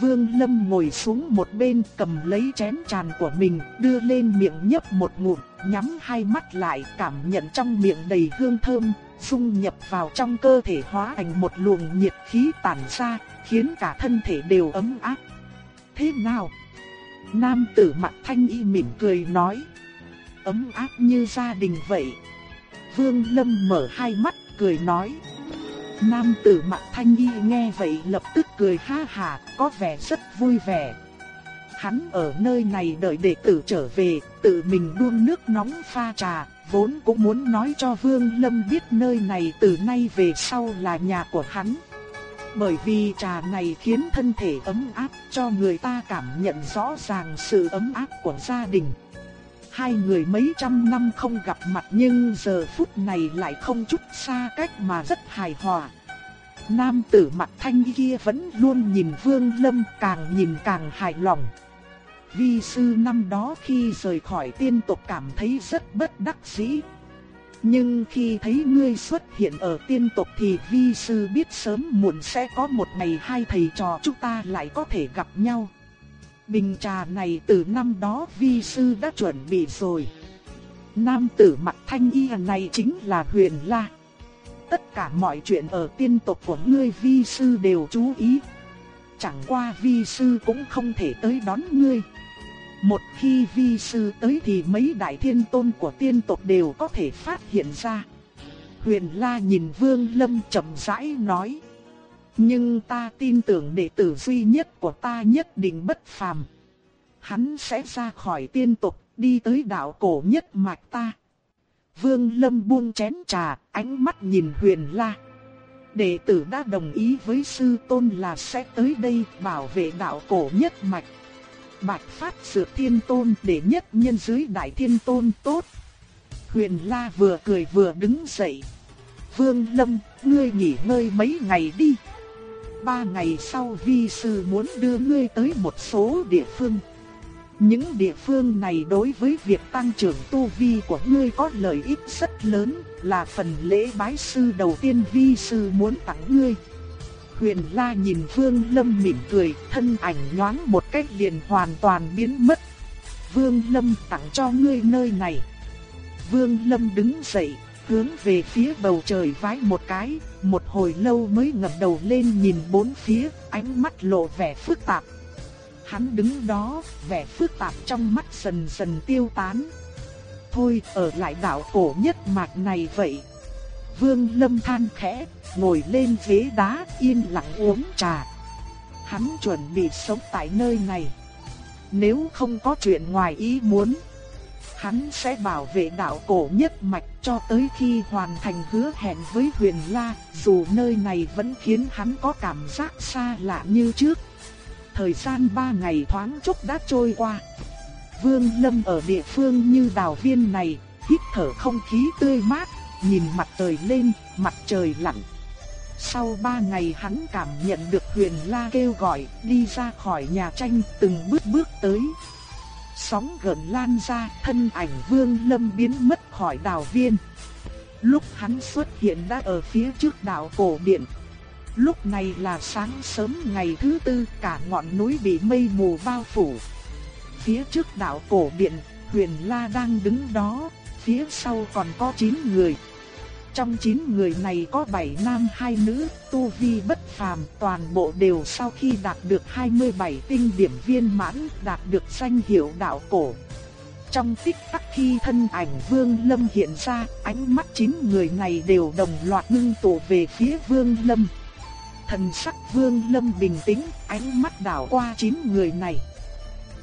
Vương Lâm ngồi xuống một bên cầm lấy chén tràn của mình, đưa lên miệng nhấp một ngụm, nhắm hai mắt lại cảm nhận trong miệng đầy hương thơm, dung nhập vào trong cơ thể hóa thành một luồng nhiệt khí tản ra, khiến cả thân thể đều ấm áp. Thế nào? Nam tử mặt thanh y mỉm cười nói. Ấm áp như gia đình vậy. Vương Lâm mở hai mắt cười nói. Nam tử mặt thanh y nghe vậy lập tức cười ha hà, có vẻ rất vui vẻ. Hắn ở nơi này đợi đệ tử trở về, tự mình đun nước nóng pha trà, vốn cũng muốn nói cho Vương Lâm biết nơi này từ nay về sau là nhà của hắn. Bởi vì trà này khiến thân thể ấm áp cho người ta cảm nhận rõ ràng sự ấm áp của gia đình. Hai người mấy trăm năm không gặp mặt nhưng giờ phút này lại không chút xa cách mà rất hài hòa. Nam tử mặt thanh kia vẫn luôn nhìn Vương Lâm càng nhìn càng hài lòng. Vi sư năm đó khi rời khỏi tiên tộc cảm thấy rất bất đắc dĩ. Nhưng khi thấy ngươi xuất hiện ở tiên tộc thì vi sư biết sớm muộn sẽ có một ngày hai thầy trò chúng ta lại có thể gặp nhau. Bình trà này từ năm đó vi sư đã chuẩn bị rồi. Nam tử mặt thanh y này chính là huyền la. Tất cả mọi chuyện ở tiên tộc của ngươi vi sư đều chú ý. Chẳng qua vi sư cũng không thể tới đón ngươi. Một khi vi sư tới thì mấy đại thiên tôn của tiên tộc đều có thể phát hiện ra. Huyền La nhìn Vương Lâm chậm rãi nói. Nhưng ta tin tưởng đệ tử duy nhất của ta nhất định bất phàm. Hắn sẽ ra khỏi tiên tộc, đi tới đạo cổ nhất mạch ta. Vương Lâm buông chén trà, ánh mắt nhìn Huyền La. Đệ tử đã đồng ý với sư tôn là sẽ tới đây bảo vệ đạo cổ nhất mạch. Bạch phát dược thiên tôn để nhất nhân dưới đại thiên tôn tốt. Huyền La vừa cười vừa đứng dậy. Vương Lâm, ngươi nghỉ ngơi mấy ngày đi. Ba ngày sau vi sư muốn đưa ngươi tới một số địa phương. Những địa phương này đối với việc tăng trưởng tu vi của ngươi có lợi ích rất lớn, là phần lễ bái sư đầu tiên vi sư muốn tặng ngươi. Huyền La nhìn Vương Lâm mỉm cười, thân ảnh nhoáng một cách liền hoàn toàn biến mất. Vương Lâm tặng cho ngươi nơi này. Vương Lâm đứng dậy, hướng về phía bầu trời vái một cái, một hồi lâu mới ngẩng đầu lên nhìn bốn phía, ánh mắt lộ vẻ phức tạp. Hắn đứng đó, vẻ phức tạp trong mắt dần dần tiêu tán. Thôi, ở lại đảo cổ nhất mạch này vậy. Vương Lâm than khẽ, ngồi lên ghế đá yên lặng uống trà. Hắn chuẩn bị sống tại nơi này. Nếu không có chuyện ngoài ý muốn, hắn sẽ bảo vệ đạo cổ nhất mạch cho tới khi hoàn thành hứa hẹn với huyền La, dù nơi này vẫn khiến hắn có cảm giác xa lạ như trước. Thời gian ba ngày thoáng chốc đã trôi qua. Vương Lâm ở địa phương như đào viên này, hít thở không khí tươi mát, nhìn mặt trời lên, mặt trời lặn. Sau ba ngày hắn cảm nhận được huyền la kêu gọi, đi ra khỏi nhà tranh, từng bước bước tới. Sóng gần lan ra, thân ảnh vương lâm biến mất khỏi đảo viên. Lúc hắn xuất hiện đã ở phía trước đảo cổ điện. Lúc này là sáng sớm ngày thứ tư, cả ngọn núi bị mây mù bao phủ. Phía trước đảo cổ điện, huyền la đang đứng đó, phía sau còn có 9 người. Trong 9 người này có 7 nam 2 nữ, tu vi bất phàm, toàn bộ đều sau khi đạt được 27 tinh điểm viên mãn, đạt được danh hiệu đạo cổ. Trong tích tắc khi thân ảnh Vương Lâm hiện ra, ánh mắt 9 người này đều đồng loạt ngưng tụ về phía Vương Lâm. Thần sắc Vương Lâm bình tĩnh, ánh mắt đảo qua 9 người này.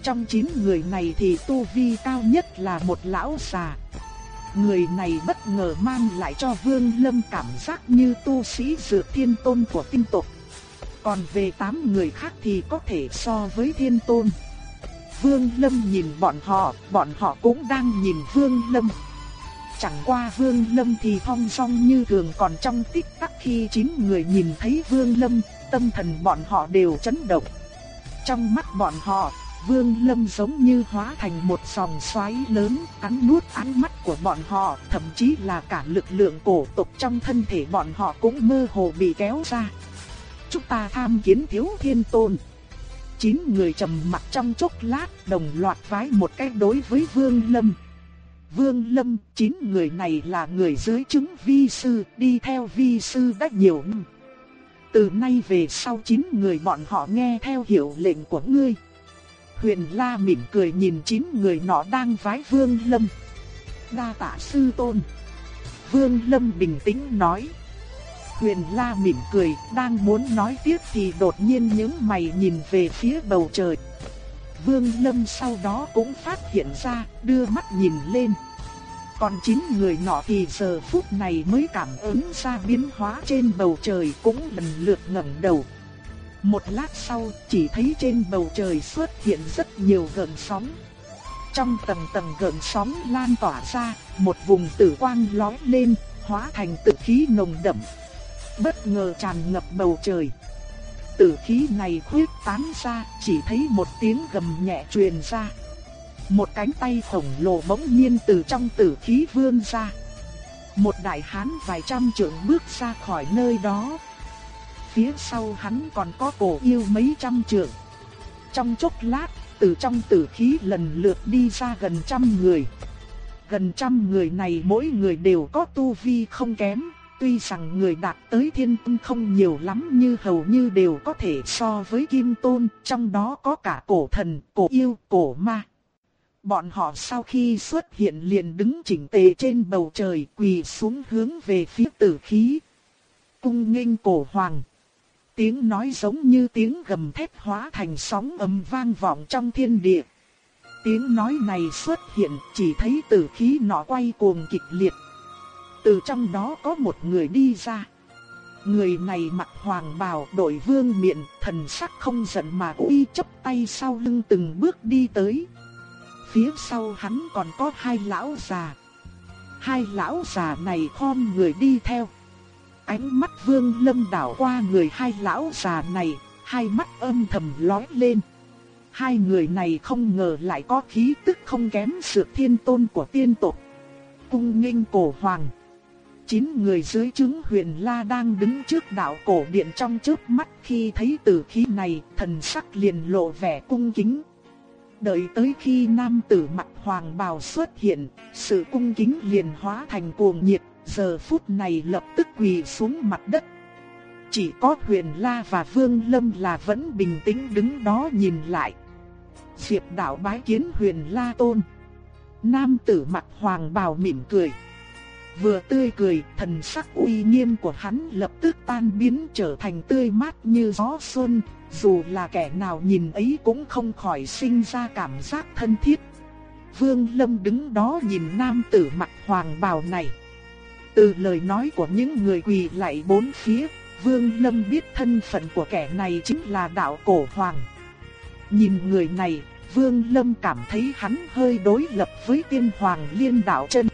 Trong 9 người này thì tu vi cao nhất là một lão già. Người này bất ngờ mang lại cho Vương Lâm cảm giác như tu sĩ dược thiên tôn của tinh tộc. Còn về tám người khác thì có thể so với thiên tôn. Vương Lâm nhìn bọn họ, bọn họ cũng đang nhìn Vương Lâm. Chẳng qua Vương Lâm thì thong song như thường còn trong tích tắc khi chín người nhìn thấy Vương Lâm, tâm thần bọn họ đều chấn động. Trong mắt bọn họ, Vương Lâm giống như hóa thành một dòng xoáy lớn, cắn nuốt ánh mắt của bọn họ, thậm chí là cả lực lượng cổ tộc trong thân thể bọn họ cũng mơ hồ bị kéo ra. Chúng ta tham kiến thiếu thiên tôn. Chín người trầm mặt trong chốc lát, đồng loạt vái một cái đối với Vương Lâm. Vương Lâm, chín người này là người dưới chứng vi sư, đi theo vi sư đã nhiều năm. Từ nay về sau chín người bọn họ nghe theo hiệu lệnh của ngươi. Huyền La mỉm cười nhìn chín người nọ đang vái Vương Lâm. Đa tạ sư tôn. Vương Lâm bình tĩnh nói. Huyền La mỉm cười, đang muốn nói tiếp thì đột nhiên những mày nhìn về phía bầu trời. Vương Lâm sau đó cũng phát hiện ra, đưa mắt nhìn lên. Còn chín người nọ thì giờ phút này mới cảm ứng ra biến hóa trên bầu trời cũng lần lượt ngẩng đầu. Một lát sau, chỉ thấy trên bầu trời xuất hiện rất nhiều gợn sóng. Trong tầng tầng gợn sóng lan tỏa ra, một vùng tử quang lóe lên, hóa thành tử khí nồng đậm. Bất ngờ tràn ngập bầu trời. Tử khí này khuyết tán ra, chỉ thấy một tiếng gầm nhẹ truyền ra. Một cánh tay khổng lồ bỗng nhiên từ trong tử khí vươn ra. Một đại hán vài trăm trượng bước ra khỏi nơi đó, phía sau hắn còn có cổ yêu mấy trăm trượng. Trong chốc lát, từ trong tử khí lần lượt đi ra gần trăm người. Gần trăm người này mỗi người đều có tu vi không kém, tuy rằng người đạt tới thiên tôn không nhiều lắm như hầu như đều có thể so với kim tôn, trong đó có cả cổ thần, cổ yêu, cổ ma. Bọn họ sau khi xuất hiện liền đứng chỉnh tề trên bầu trời quỳ xuống hướng về phía tử khí. Cung nghênh cổ hoàng. Tiếng nói giống như tiếng gầm thét hóa thành sóng âm vang vọng trong thiên địa. Tiếng nói này xuất hiện chỉ thấy tử khí nọ quay cuồng kịch liệt. Từ trong đó có một người đi ra. Người này mặc hoàng bào đội vương miện, thần sắc không giận mà uy chấp tay sau lưng từng bước đi tới. Phía sau hắn còn có hai lão già. Hai lão già này khom người đi theo. Ánh mắt vương lâm đảo qua người hai lão già này, hai mắt âm thầm lóe lên. Hai người này không ngờ lại có khí tức không kém sự thiên tôn của tiên tộc. Cung nghênh cổ hoàng. chín người dưới chứng huyền la đang đứng trước đạo cổ điện trong trước mắt khi thấy tử khí này, thần sắc liền lộ vẻ cung kính. Đợi tới khi nam tử mặt hoàng bào xuất hiện, sự cung kính liền hóa thành cuồng nhiệt, giờ phút này lập tức quỳ xuống mặt đất. Chỉ có huyền la và vương lâm là vẫn bình tĩnh đứng đó nhìn lại. Diệp đạo bái kiến huyền la tôn. Nam tử mặt hoàng bào mỉm cười. Vừa tươi cười, thần sắc uy nghiêm của hắn lập tức tan biến trở thành tươi mát như gió xuân, dù là kẻ nào nhìn ấy cũng không khỏi sinh ra cảm giác thân thiết. Vương Lâm đứng đó nhìn nam tử mặt hoàng bào này. Từ lời nói của những người quỳ lại bốn phía, Vương Lâm biết thân phận của kẻ này chính là đạo cổ hoàng. Nhìn người này, Vương Lâm cảm thấy hắn hơi đối lập với tiên hoàng liên đạo chân.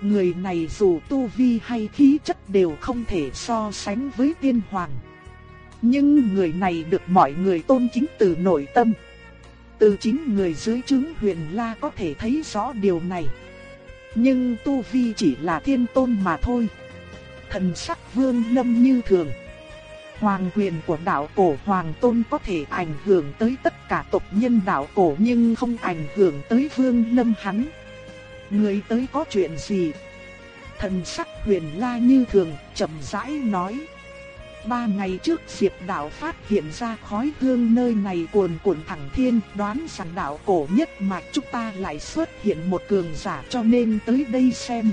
Người này dù tu vi hay khí chất đều không thể so sánh với tiên hoàng. Nhưng người này được mọi người tôn kính từ nội tâm. Từ chính người dưới chứng huyền la có thể thấy rõ điều này. Nhưng tu vi chỉ là thiên tôn mà thôi. Thần sắc vương lâm như thường. Hoàng quyền của đạo cổ hoàng tôn có thể ảnh hưởng tới tất cả tộc nhân đạo cổ nhưng không ảnh hưởng tới vương lâm hắn. Người tới có chuyện gì? Thần sắc huyền la như thường, chậm rãi nói. Ba ngày trước Diệp đạo phát hiện ra khói hương nơi này cuồn cuộn thẳng thiên, đoán rằng đạo cổ nhất mà chúng ta lại xuất hiện một cường giả cho nên tới đây xem.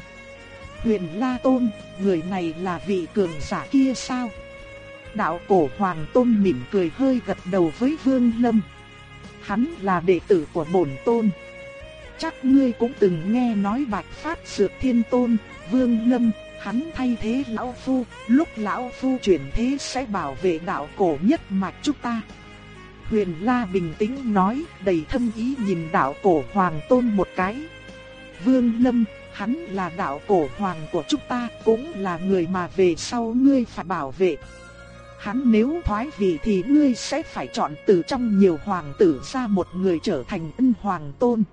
Huyền La Tôn, người này là vị cường giả kia sao? Đạo cổ Hoàng Tôn mỉm cười hơi gật đầu với Vương Lâm. Hắn là đệ tử của bổn tôn. Chắc ngươi cũng từng nghe nói Bạch Phát Dược Thiên Tôn, Vương Lâm, hắn thay thế lão phu, lúc lão phu chuyển thế sẽ bảo vệ đạo cổ nhất mạch chúng ta. Huyền La bình tĩnh nói, đầy thâm ý nhìn đạo cổ hoàng tôn một cái. Vương Lâm, hắn là đạo cổ hoàng của chúng ta, cũng là người mà về sau ngươi phải bảo vệ. Hắn nếu thoái vị thì ngươi sẽ phải chọn từ trong nhiều hoàng tử ra một người trở thành ân hoàng tôn.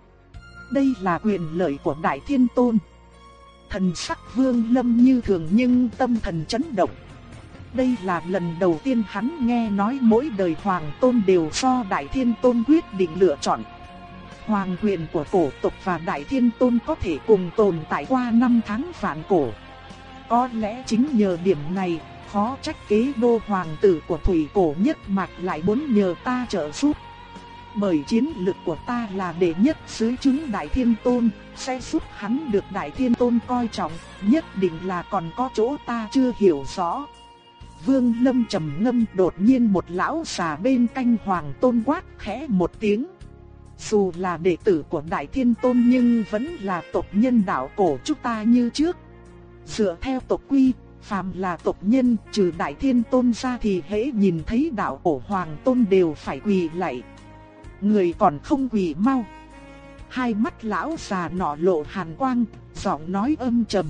Đây là quyền lợi của Đại Thiên Tôn. Thần sắc vương lâm như thường nhưng tâm thần chấn động. Đây là lần đầu tiên hắn nghe nói mỗi đời hoàng tôn đều do Đại Thiên Tôn quyết định lựa chọn. Hoàng quyền của cổ tộc và Đại Thiên Tôn có thể cùng tồn tại qua năm tháng vạn cổ. Có lẽ chính nhờ điểm này, khó trách kế đô hoàng tử của thủy cổ nhất mạch lại muốn nhờ ta trợ giúp bởi chiến lực của ta là đệ nhất dưới chứng Đại Thiên Tôn, sẽ giúp hắn được Đại Thiên Tôn coi trọng, nhất định là còn có chỗ ta chưa hiểu rõ. Vương Lâm trầm ngâm đột nhiên một lão già bên canh Hoàng Tôn quát khẽ một tiếng. Dù là đệ tử của Đại Thiên Tôn nhưng vẫn là tộc nhân đạo cổ chúng ta như trước. Dựa theo tộc quy, phàm là tộc nhân trừ Đại Thiên Tôn ra thì hễ nhìn thấy đạo cổ Hoàng Tôn đều phải quỳ lạy người còn không quỳ mau. Hai mắt lão già nọ lộ hàn quang, giọng nói âm trầm.